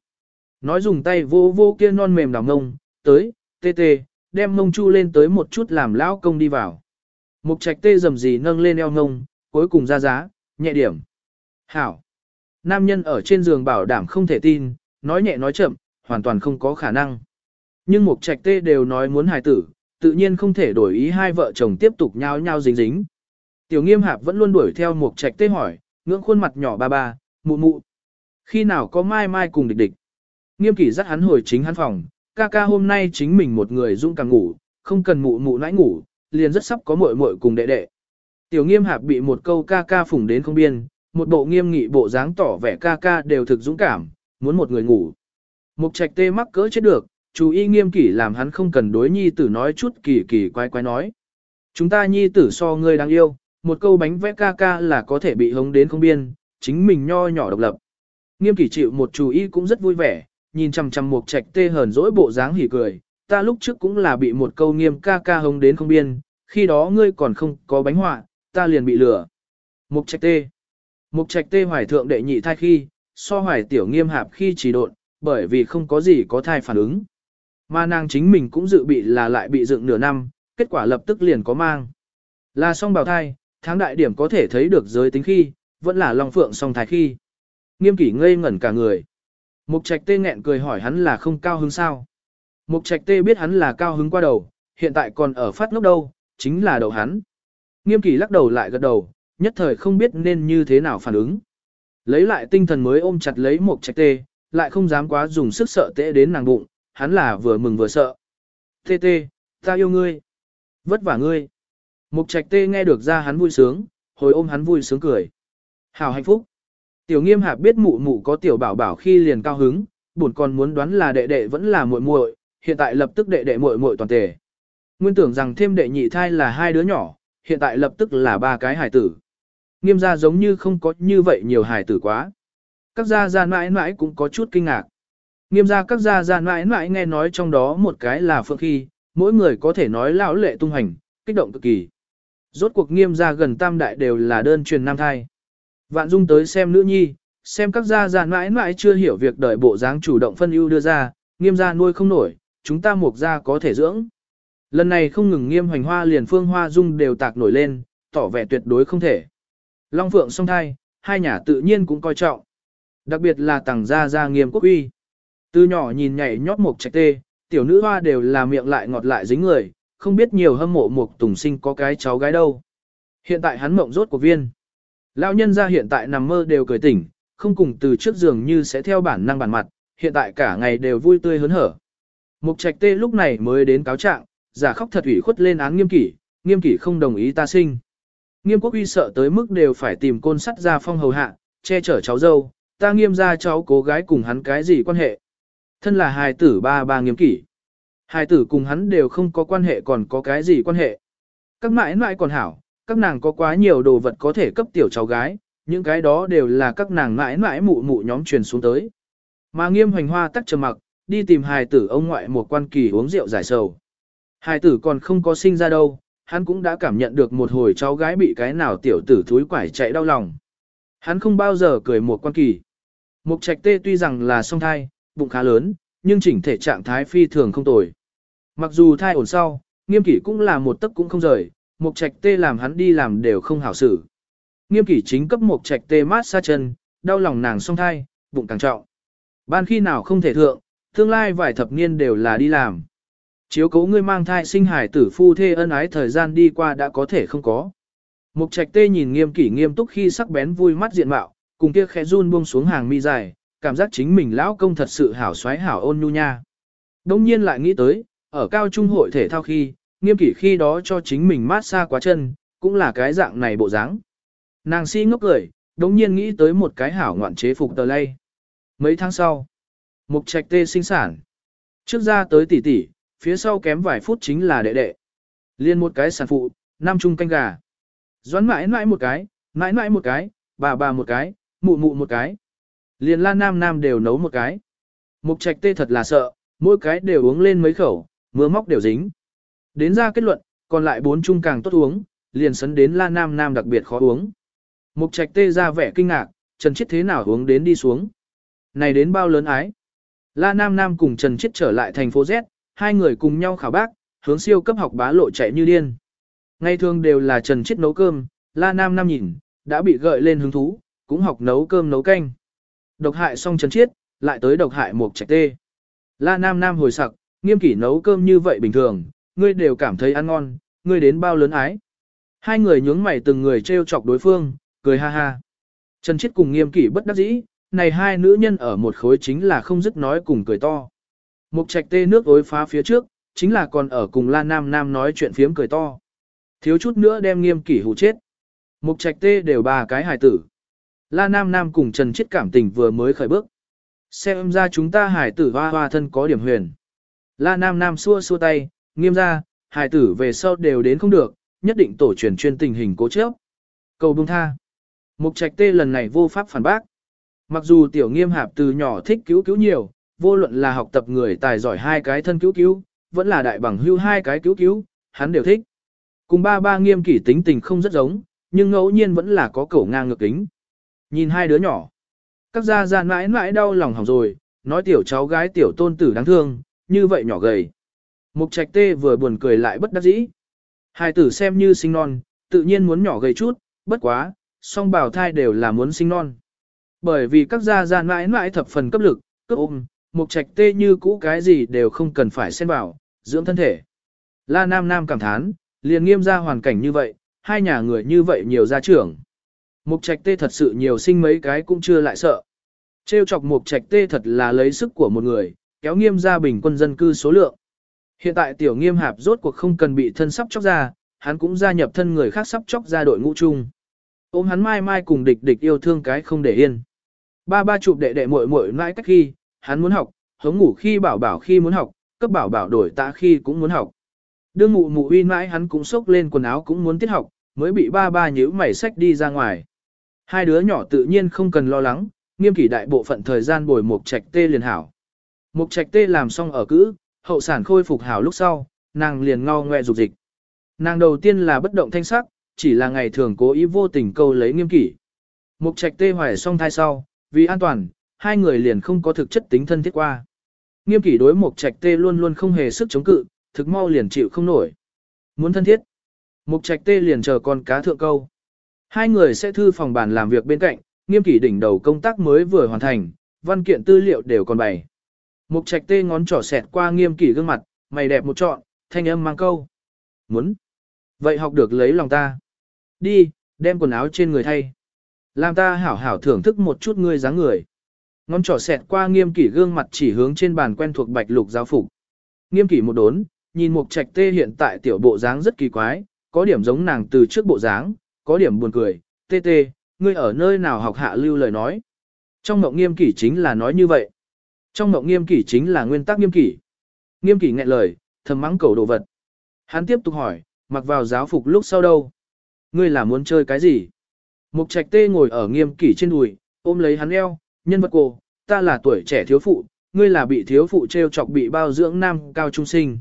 Nói dùng tay vô vô kia non mềm đào ngông, tới, tê tê, đem mông chu lên tới một chút làm lão công đi vào. Mục trạch tê dầm gì nâng lên eo ngông, cuối cùng ra giá, nhẹ điểm. Hảo. Nam nhân ở trên giường bảo đảm không thể tin, nói nhẹ nói chậm, hoàn toàn không có khả năng. Nhưng mục trạch tê đều nói muốn hài tử, tự nhiên không thể đổi ý hai vợ chồng tiếp tục nhao nhao dính dính. Tiểu nghiêm hạp vẫn luôn đuổi theo mục trạch tê hỏi, ngưỡng khuôn mặt nhỏ ba ba, mụ mụ. Khi nào có mai mai cùng địch địch. Nghiêm kỷ dắt hắn hồi chính hắn phòng, ca ca hôm nay chính mình một người dung càng ngủ, không cần mụ mụ nãi ngủ, liền rất sắp có muội muội cùng đệ đệ. Tiểu nghiêm hạp bị một câu ca ca phủng đến không biên, một bộ nghiêm nghị bộ dáng tỏ vẻ ca ca đều thực dũng cảm, muốn một người ngủ. Mục trạch tê mắc cỡ chết được, chú ý nghiêm kỷ làm hắn không cần đối nhi tử nói chút kỳ kỳ quái quái nói. Chúng ta nhi tử so ngươi đáng yêu, một câu bánh vẽ ca ca là có thể bị hống đến không biên, chính mình nho nhỏ độc lập. Nghiêm kỷ chịu một chú ý cũng rất vui vẻ, nhìn chằm chằm mục trạch tê hờn dỗi bộ dáng hỉ cười, ta lúc trước cũng là bị một câu nghiêm ca ca hống đến không biên, khi đó ngươi còn không có bánh họa, ta liền bị lừa. Mục trạch tê. Mục trạch tê hoài thượng đệ nhị thai khi, so hoài tiểu nghiêm hạp khi chỉ độn, bởi vì không có gì có thai phản ứng. Mà nàng chính mình cũng dự bị là lại bị dựng nửa năm, kết quả lập tức liền có mang. Là song bào thai, tháng đại điểm có thể thấy được giới tính khi, vẫn là long phượng song thai khi. Nghiêm kỷ ngây ngẩn cả người. Mục trạch tê nghẹn cười hỏi hắn là không cao hứng sao. Mục trạch tê biết hắn là cao hứng qua đầu, hiện tại còn ở phát ngốc đâu, chính là đầu hắn. Nghiêm kỳ lắc đầu lại gật đầu, nhất thời không biết nên như thế nào phản ứng. Lấy lại tinh thần mới ôm chặt lấy mục trạch tê, lại không dám quá dùng sức sợ tê đến nàng bụng, hắn là vừa mừng vừa sợ. Tê tê, ta yêu ngươi. Vất vả ngươi. Mục trạch tê nghe được ra hắn vui sướng, hồi ôm hắn vui sướng cười. Hào hạnh phúc. Tiểu nghiêm hạp biết mụ mụ có tiểu bảo bảo khi liền cao hứng, buồn còn muốn đoán là đệ đệ vẫn là muội muội, hiện tại lập tức đệ đệ muội muội toàn thể. Nguyên tưởng rằng thêm đệ nhị thai là hai đứa nhỏ, hiện tại lập tức là ba cái hải tử. Nghiêm gia giống như không có như vậy nhiều hải tử quá. Các gia gia mãi mãi cũng có chút kinh ngạc. Nghiêm gia các gia gia mãi mãi nghe nói trong đó một cái là phượng khi, mỗi người có thể nói lão lệ tung hành, kích động cực kỳ. Rốt cuộc nghiêm gia gần tam đại đều là đơn truyền nam thai. Vạn Dung tới xem nữ nhi, xem các gia già mãi mãi chưa hiểu việc đợi bộ dáng chủ động phân ưu đưa ra, nghiêm gia nuôi không nổi, chúng ta mục gia có thể dưỡng. Lần này không ngừng nghiêm hoành hoa liền phương hoa dung đều tạc nổi lên, tỏ vẻ tuyệt đối không thể. Long Phượng song thai, hai nhà tự nhiên cũng coi trọng. Đặc biệt là tàng gia gia nghiêm quốc uy. Từ nhỏ nhìn nhảy nhót mục trạch tê, tiểu nữ hoa đều là miệng lại ngọt lại dính người, không biết nhiều hâm mộ mục tùng sinh có cái cháu gái đâu. Hiện tại hắn mộng rốt của viên. Lão nhân gia hiện tại nằm mơ đều cười tỉnh, không cùng từ trước giường như sẽ theo bản năng bản mặt, hiện tại cả ngày đều vui tươi hớn hở. Mục trạch tê lúc này mới đến cáo trạng, giả khóc thật ủy khuất lên án nghiêm kỷ, nghiêm kỷ không đồng ý ta sinh. Nghiêm quốc uy sợ tới mức đều phải tìm côn sắt ra phong hầu hạ, che chở cháu dâu, ta nghiêm ra cháu cố gái cùng hắn cái gì quan hệ. Thân là hài tử ba ba nghiêm kỷ. Hài tử cùng hắn đều không có quan hệ còn có cái gì quan hệ. Các mãi mãi còn hảo, các nàng có quá nhiều đồ vật có thể cấp tiểu cháu gái, những cái đó đều là các nàng mãi mãi mụ mụ nhóm truyền xuống tới. Mà nghiêm hoành hoa tắc trầm mặc, đi tìm hài tử ông ngoại một quan kỳ uống rượu giải sầu. Hài tử còn không có sinh ra đâu, hắn cũng đã cảm nhận được một hồi cháu gái bị cái nào tiểu tử thúi quải chạy đau lòng. Hắn không bao giờ cười một quan kỳ. Mục trạch tê tuy rằng là song thai, bụng khá lớn, nhưng chỉnh thể trạng thái phi thường không tồi. Mặc dù thai ổn sau, nghiêm kỷ cũng là một tấc cũng không rời, mục trạch tê làm hắn đi làm đều không hảo xử. Nghiêm kỷ chính cấp mục trạch tê mát xa chân, đau lòng nàng song thai, bụng càng trọng. Ban khi nào không thể thượng, tương lai vài thập niên đều là đi làm. Chiếu cố ngươi mang thai sinh hải tử phu thê ân ái thời gian đi qua đã có thể không có. Mục trạch tê nhìn nghiêm kỷ nghiêm túc khi sắc bén vui mắt diện mạo, cùng kia khẽ run buông xuống hàng mi dài, cảm giác chính mình lão công thật sự hảo xoái hảo ôn nhu nha. Đông nhiên lại nghĩ tới, ở cao trung hội thể thao khi, nghiêm kỷ khi đó cho chính mình mát xa quá chân, cũng là cái dạng này bộ dáng. Nàng si ngốc cười, đống nhiên nghĩ tới một cái hảo ngoạn chế phục tờ lay. Mấy tháng sau, mục trạch tê sinh sản. Trước ra tới tỷ tỷ, phía sau kém vài phút chính là đệ đệ. Liên một cái sản phụ, năm chung canh gà. Doãn mãi mãi một cái, mãi mãi một cái, bà bà một cái, mụ mụ một cái. liền la nam nam đều nấu một cái. Mục trạch tê thật là sợ, mỗi cái đều uống lên mấy khẩu, mưa móc đều dính. Đến ra kết luận, còn lại bốn chung càng tốt uống, liền sấn đến la nam nam đặc biệt khó uống. Mục trạch tê ra vẻ kinh ngạc, Trần Chiết thế nào uống đến đi xuống. Này đến bao lớn ái. La Nam Nam cùng Trần Chiết trở lại thành phố Z, hai người cùng nhau khảo bác, hướng siêu cấp học bá lộ chạy như điên. Ngày thường đều là Trần Chiết nấu cơm, La Nam Nam nhìn, đã bị gợi lên hứng thú, cũng học nấu cơm nấu canh. Độc hại xong Trần Chiết, lại tới độc hại Mục Trạch Tê. La Nam Nam hồi sặc, nghiêm kỷ nấu cơm như vậy bình thường, ngươi đều cảm thấy ăn ngon, ngươi đến bao lớn ái. Hai người nhướng mày từng người trêu chọc đối phương, cười ha ha. Trần Chiết cùng nghiêm kỷ bất đắc dĩ, này hai nữ nhân ở một khối chính là không dứt nói cùng cười to. Mục trạch tê nước ối phá phía trước, chính là còn ở cùng La Nam Nam nói chuyện phiếm cười to. Thiếu chút nữa đem nghiêm kỷ hù chết. Mục trạch tê đều ba cái hài tử. La Nam Nam cùng Trần Chiết cảm tình vừa mới khởi bước. Xem ra chúng ta hài tử hoa hoa thân có điểm huyền. La Nam Nam xua xua tay, nghiêm ra, hài tử về sau đều đến không được, nhất định tổ truyền chuyên tình hình cố chấp. Cầu bông tha. Mục trạch tê lần này vô pháp phản bác. Mặc dù tiểu nghiêm hạp từ nhỏ thích cứu cứu nhiều, vô luận là học tập người tài giỏi hai cái thân cứu cứu, vẫn là đại bằng hưu hai cái cứu cứu, hắn đều thích. Cùng ba ba nghiêm kỷ tính tình không rất giống, nhưng ngẫu nhiên vẫn là có cổ ngang ngược kính. Nhìn hai đứa nhỏ, các gia gia mãi mãi đau lòng hỏng rồi, nói tiểu cháu gái tiểu tôn tử đáng thương, như vậy nhỏ gầy. Mục trạch tê vừa buồn cười lại bất đắc dĩ. Hai tử xem như sinh non, tự nhiên muốn nhỏ gầy chút, bất quá, song bào thai đều là muốn sinh non. Bởi vì các gia gia mãi mãi thập phần cấp lực, cấp ôm, mục trạch tê như cũ cái gì đều không cần phải xen vào, dưỡng thân thể. La Nam Nam cảm thán, liền nghiêm ra hoàn cảnh như vậy, hai nhà người như vậy nhiều gia trưởng. Mục trạch tê thật sự nhiều sinh mấy cái cũng chưa lại sợ. Trêu chọc mục trạch tê thật là lấy sức của một người, kéo nghiêm ra bình quân dân cư số lượng. Hiện tại tiểu nghiêm hạp rốt cuộc không cần bị thân sắp chóc ra, hắn cũng gia nhập thân người khác sắp chóc ra đội ngũ chung. Ôm hắn mai mai cùng địch địch yêu thương cái không để yên. Ba ba chụp đệ đệ muội muội mãi cách khi, hắn muốn học, hống ngủ khi bảo bảo khi muốn học, cấp bảo bảo đổi tạ khi cũng muốn học. Đương mụ mụ uy mãi hắn cũng sốc lên quần áo cũng muốn tiết học, mới bị ba ba nhíu mày sách đi ra ngoài. Hai đứa nhỏ tự nhiên không cần lo lắng, nghiêm kỷ đại bộ phận thời gian bồi mục trạch tê liền hảo. Mục trạch tê làm xong ở cữ, hậu sản khôi phục hảo lúc sau, nàng liền ngao ngoe dục dịch. Nàng đầu tiên là bất động thanh sắc, chỉ là ngày thường cố ý vô tình câu lấy nghiêm kỷ. Mục trạch tê hoài song thai sau, vì an toàn, hai người liền không có thực chất tính thân thiết qua. Nghiêm kỷ đối mục trạch tê luôn luôn không hề sức chống cự, thực mau liền chịu không nổi. Muốn thân thiết. Mục trạch tê liền chờ con cá thượng câu. Hai người sẽ thư phòng bàn làm việc bên cạnh, nghiêm kỷ đỉnh đầu công tác mới vừa hoàn thành, văn kiện tư liệu đều còn bày. Mục trạch tê ngón trỏ xẹt qua nghiêm kỷ gương mặt, mày đẹp một trọn, thanh âm mang câu. Muốn. Vậy học được lấy lòng ta. Đi, đem quần áo trên người thay. Làm ta hảo hảo thưởng thức một chút ngươi dáng người. Ngón trỏ xẹt qua nghiêm kỷ gương mặt chỉ hướng trên bàn quen thuộc bạch lục giáo phục. Nghiêm kỷ một đốn, nhìn mục trạch tê hiện tại tiểu bộ dáng rất kỳ quái, có điểm giống nàng từ trước bộ dáng, có điểm buồn cười. Tê tê, ngươi ở nơi nào học hạ lưu lời nói. Trong mộng nghiêm kỷ chính là nói như vậy. Trong mộng nghiêm kỷ chính là nguyên tắc nghiêm kỷ. Nghiêm kỷ nghẹn lời, thầm mắng cầu đồ vật. Hắn tiếp tục hỏi, mặc vào giáo phục lúc sau đâu? Ngươi là muốn chơi cái gì? Mục trạch tê ngồi ở nghiêm kỷ trên đùi, ôm lấy hắn eo, nhân vật cô, ta là tuổi trẻ thiếu phụ, ngươi là bị thiếu phụ treo chọc bị bao dưỡng nam cao trung sinh.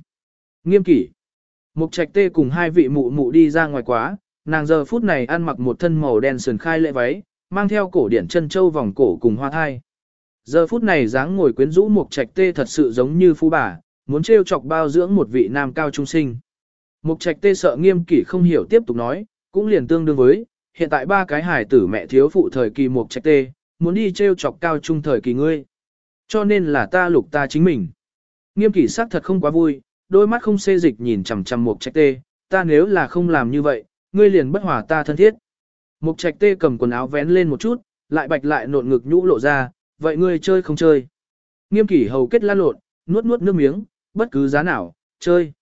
Nghiêm kỷ. Mục trạch tê cùng hai vị mụ mụ đi ra ngoài quá, nàng giờ phút này ăn mặc một thân màu đen sườn khai lệ váy, mang theo cổ điển chân châu vòng cổ cùng hoa thai. Giờ phút này dáng ngồi quyến rũ Mục Trạch Tê thật sự giống như phú bà, muốn trêu chọc bao dưỡng một vị nam cao trung sinh. Mục Trạch Tê sợ Nghiêm Kỷ không hiểu tiếp tục nói, cũng liền tương đương với, hiện tại ba cái hải tử mẹ thiếu phụ thời kỳ Mục Trạch Tê, muốn đi trêu chọc cao trung thời kỳ ngươi. Cho nên là ta lục ta chính mình. Nghiêm Kỷ sắc thật không quá vui, đôi mắt không xê dịch nhìn chằm chằm Mục Trạch Tê, ta nếu là không làm như vậy, ngươi liền bất hòa ta thân thiết. Mục Trạch Tê cầm quần áo vén lên một chút, lại bạch lại nộn ngực nhũ lộ ra, vậy ngươi chơi không chơi? Nghiêm kỷ hầu kết lan lộn, nuốt nuốt nước miếng, bất cứ giá nào, chơi.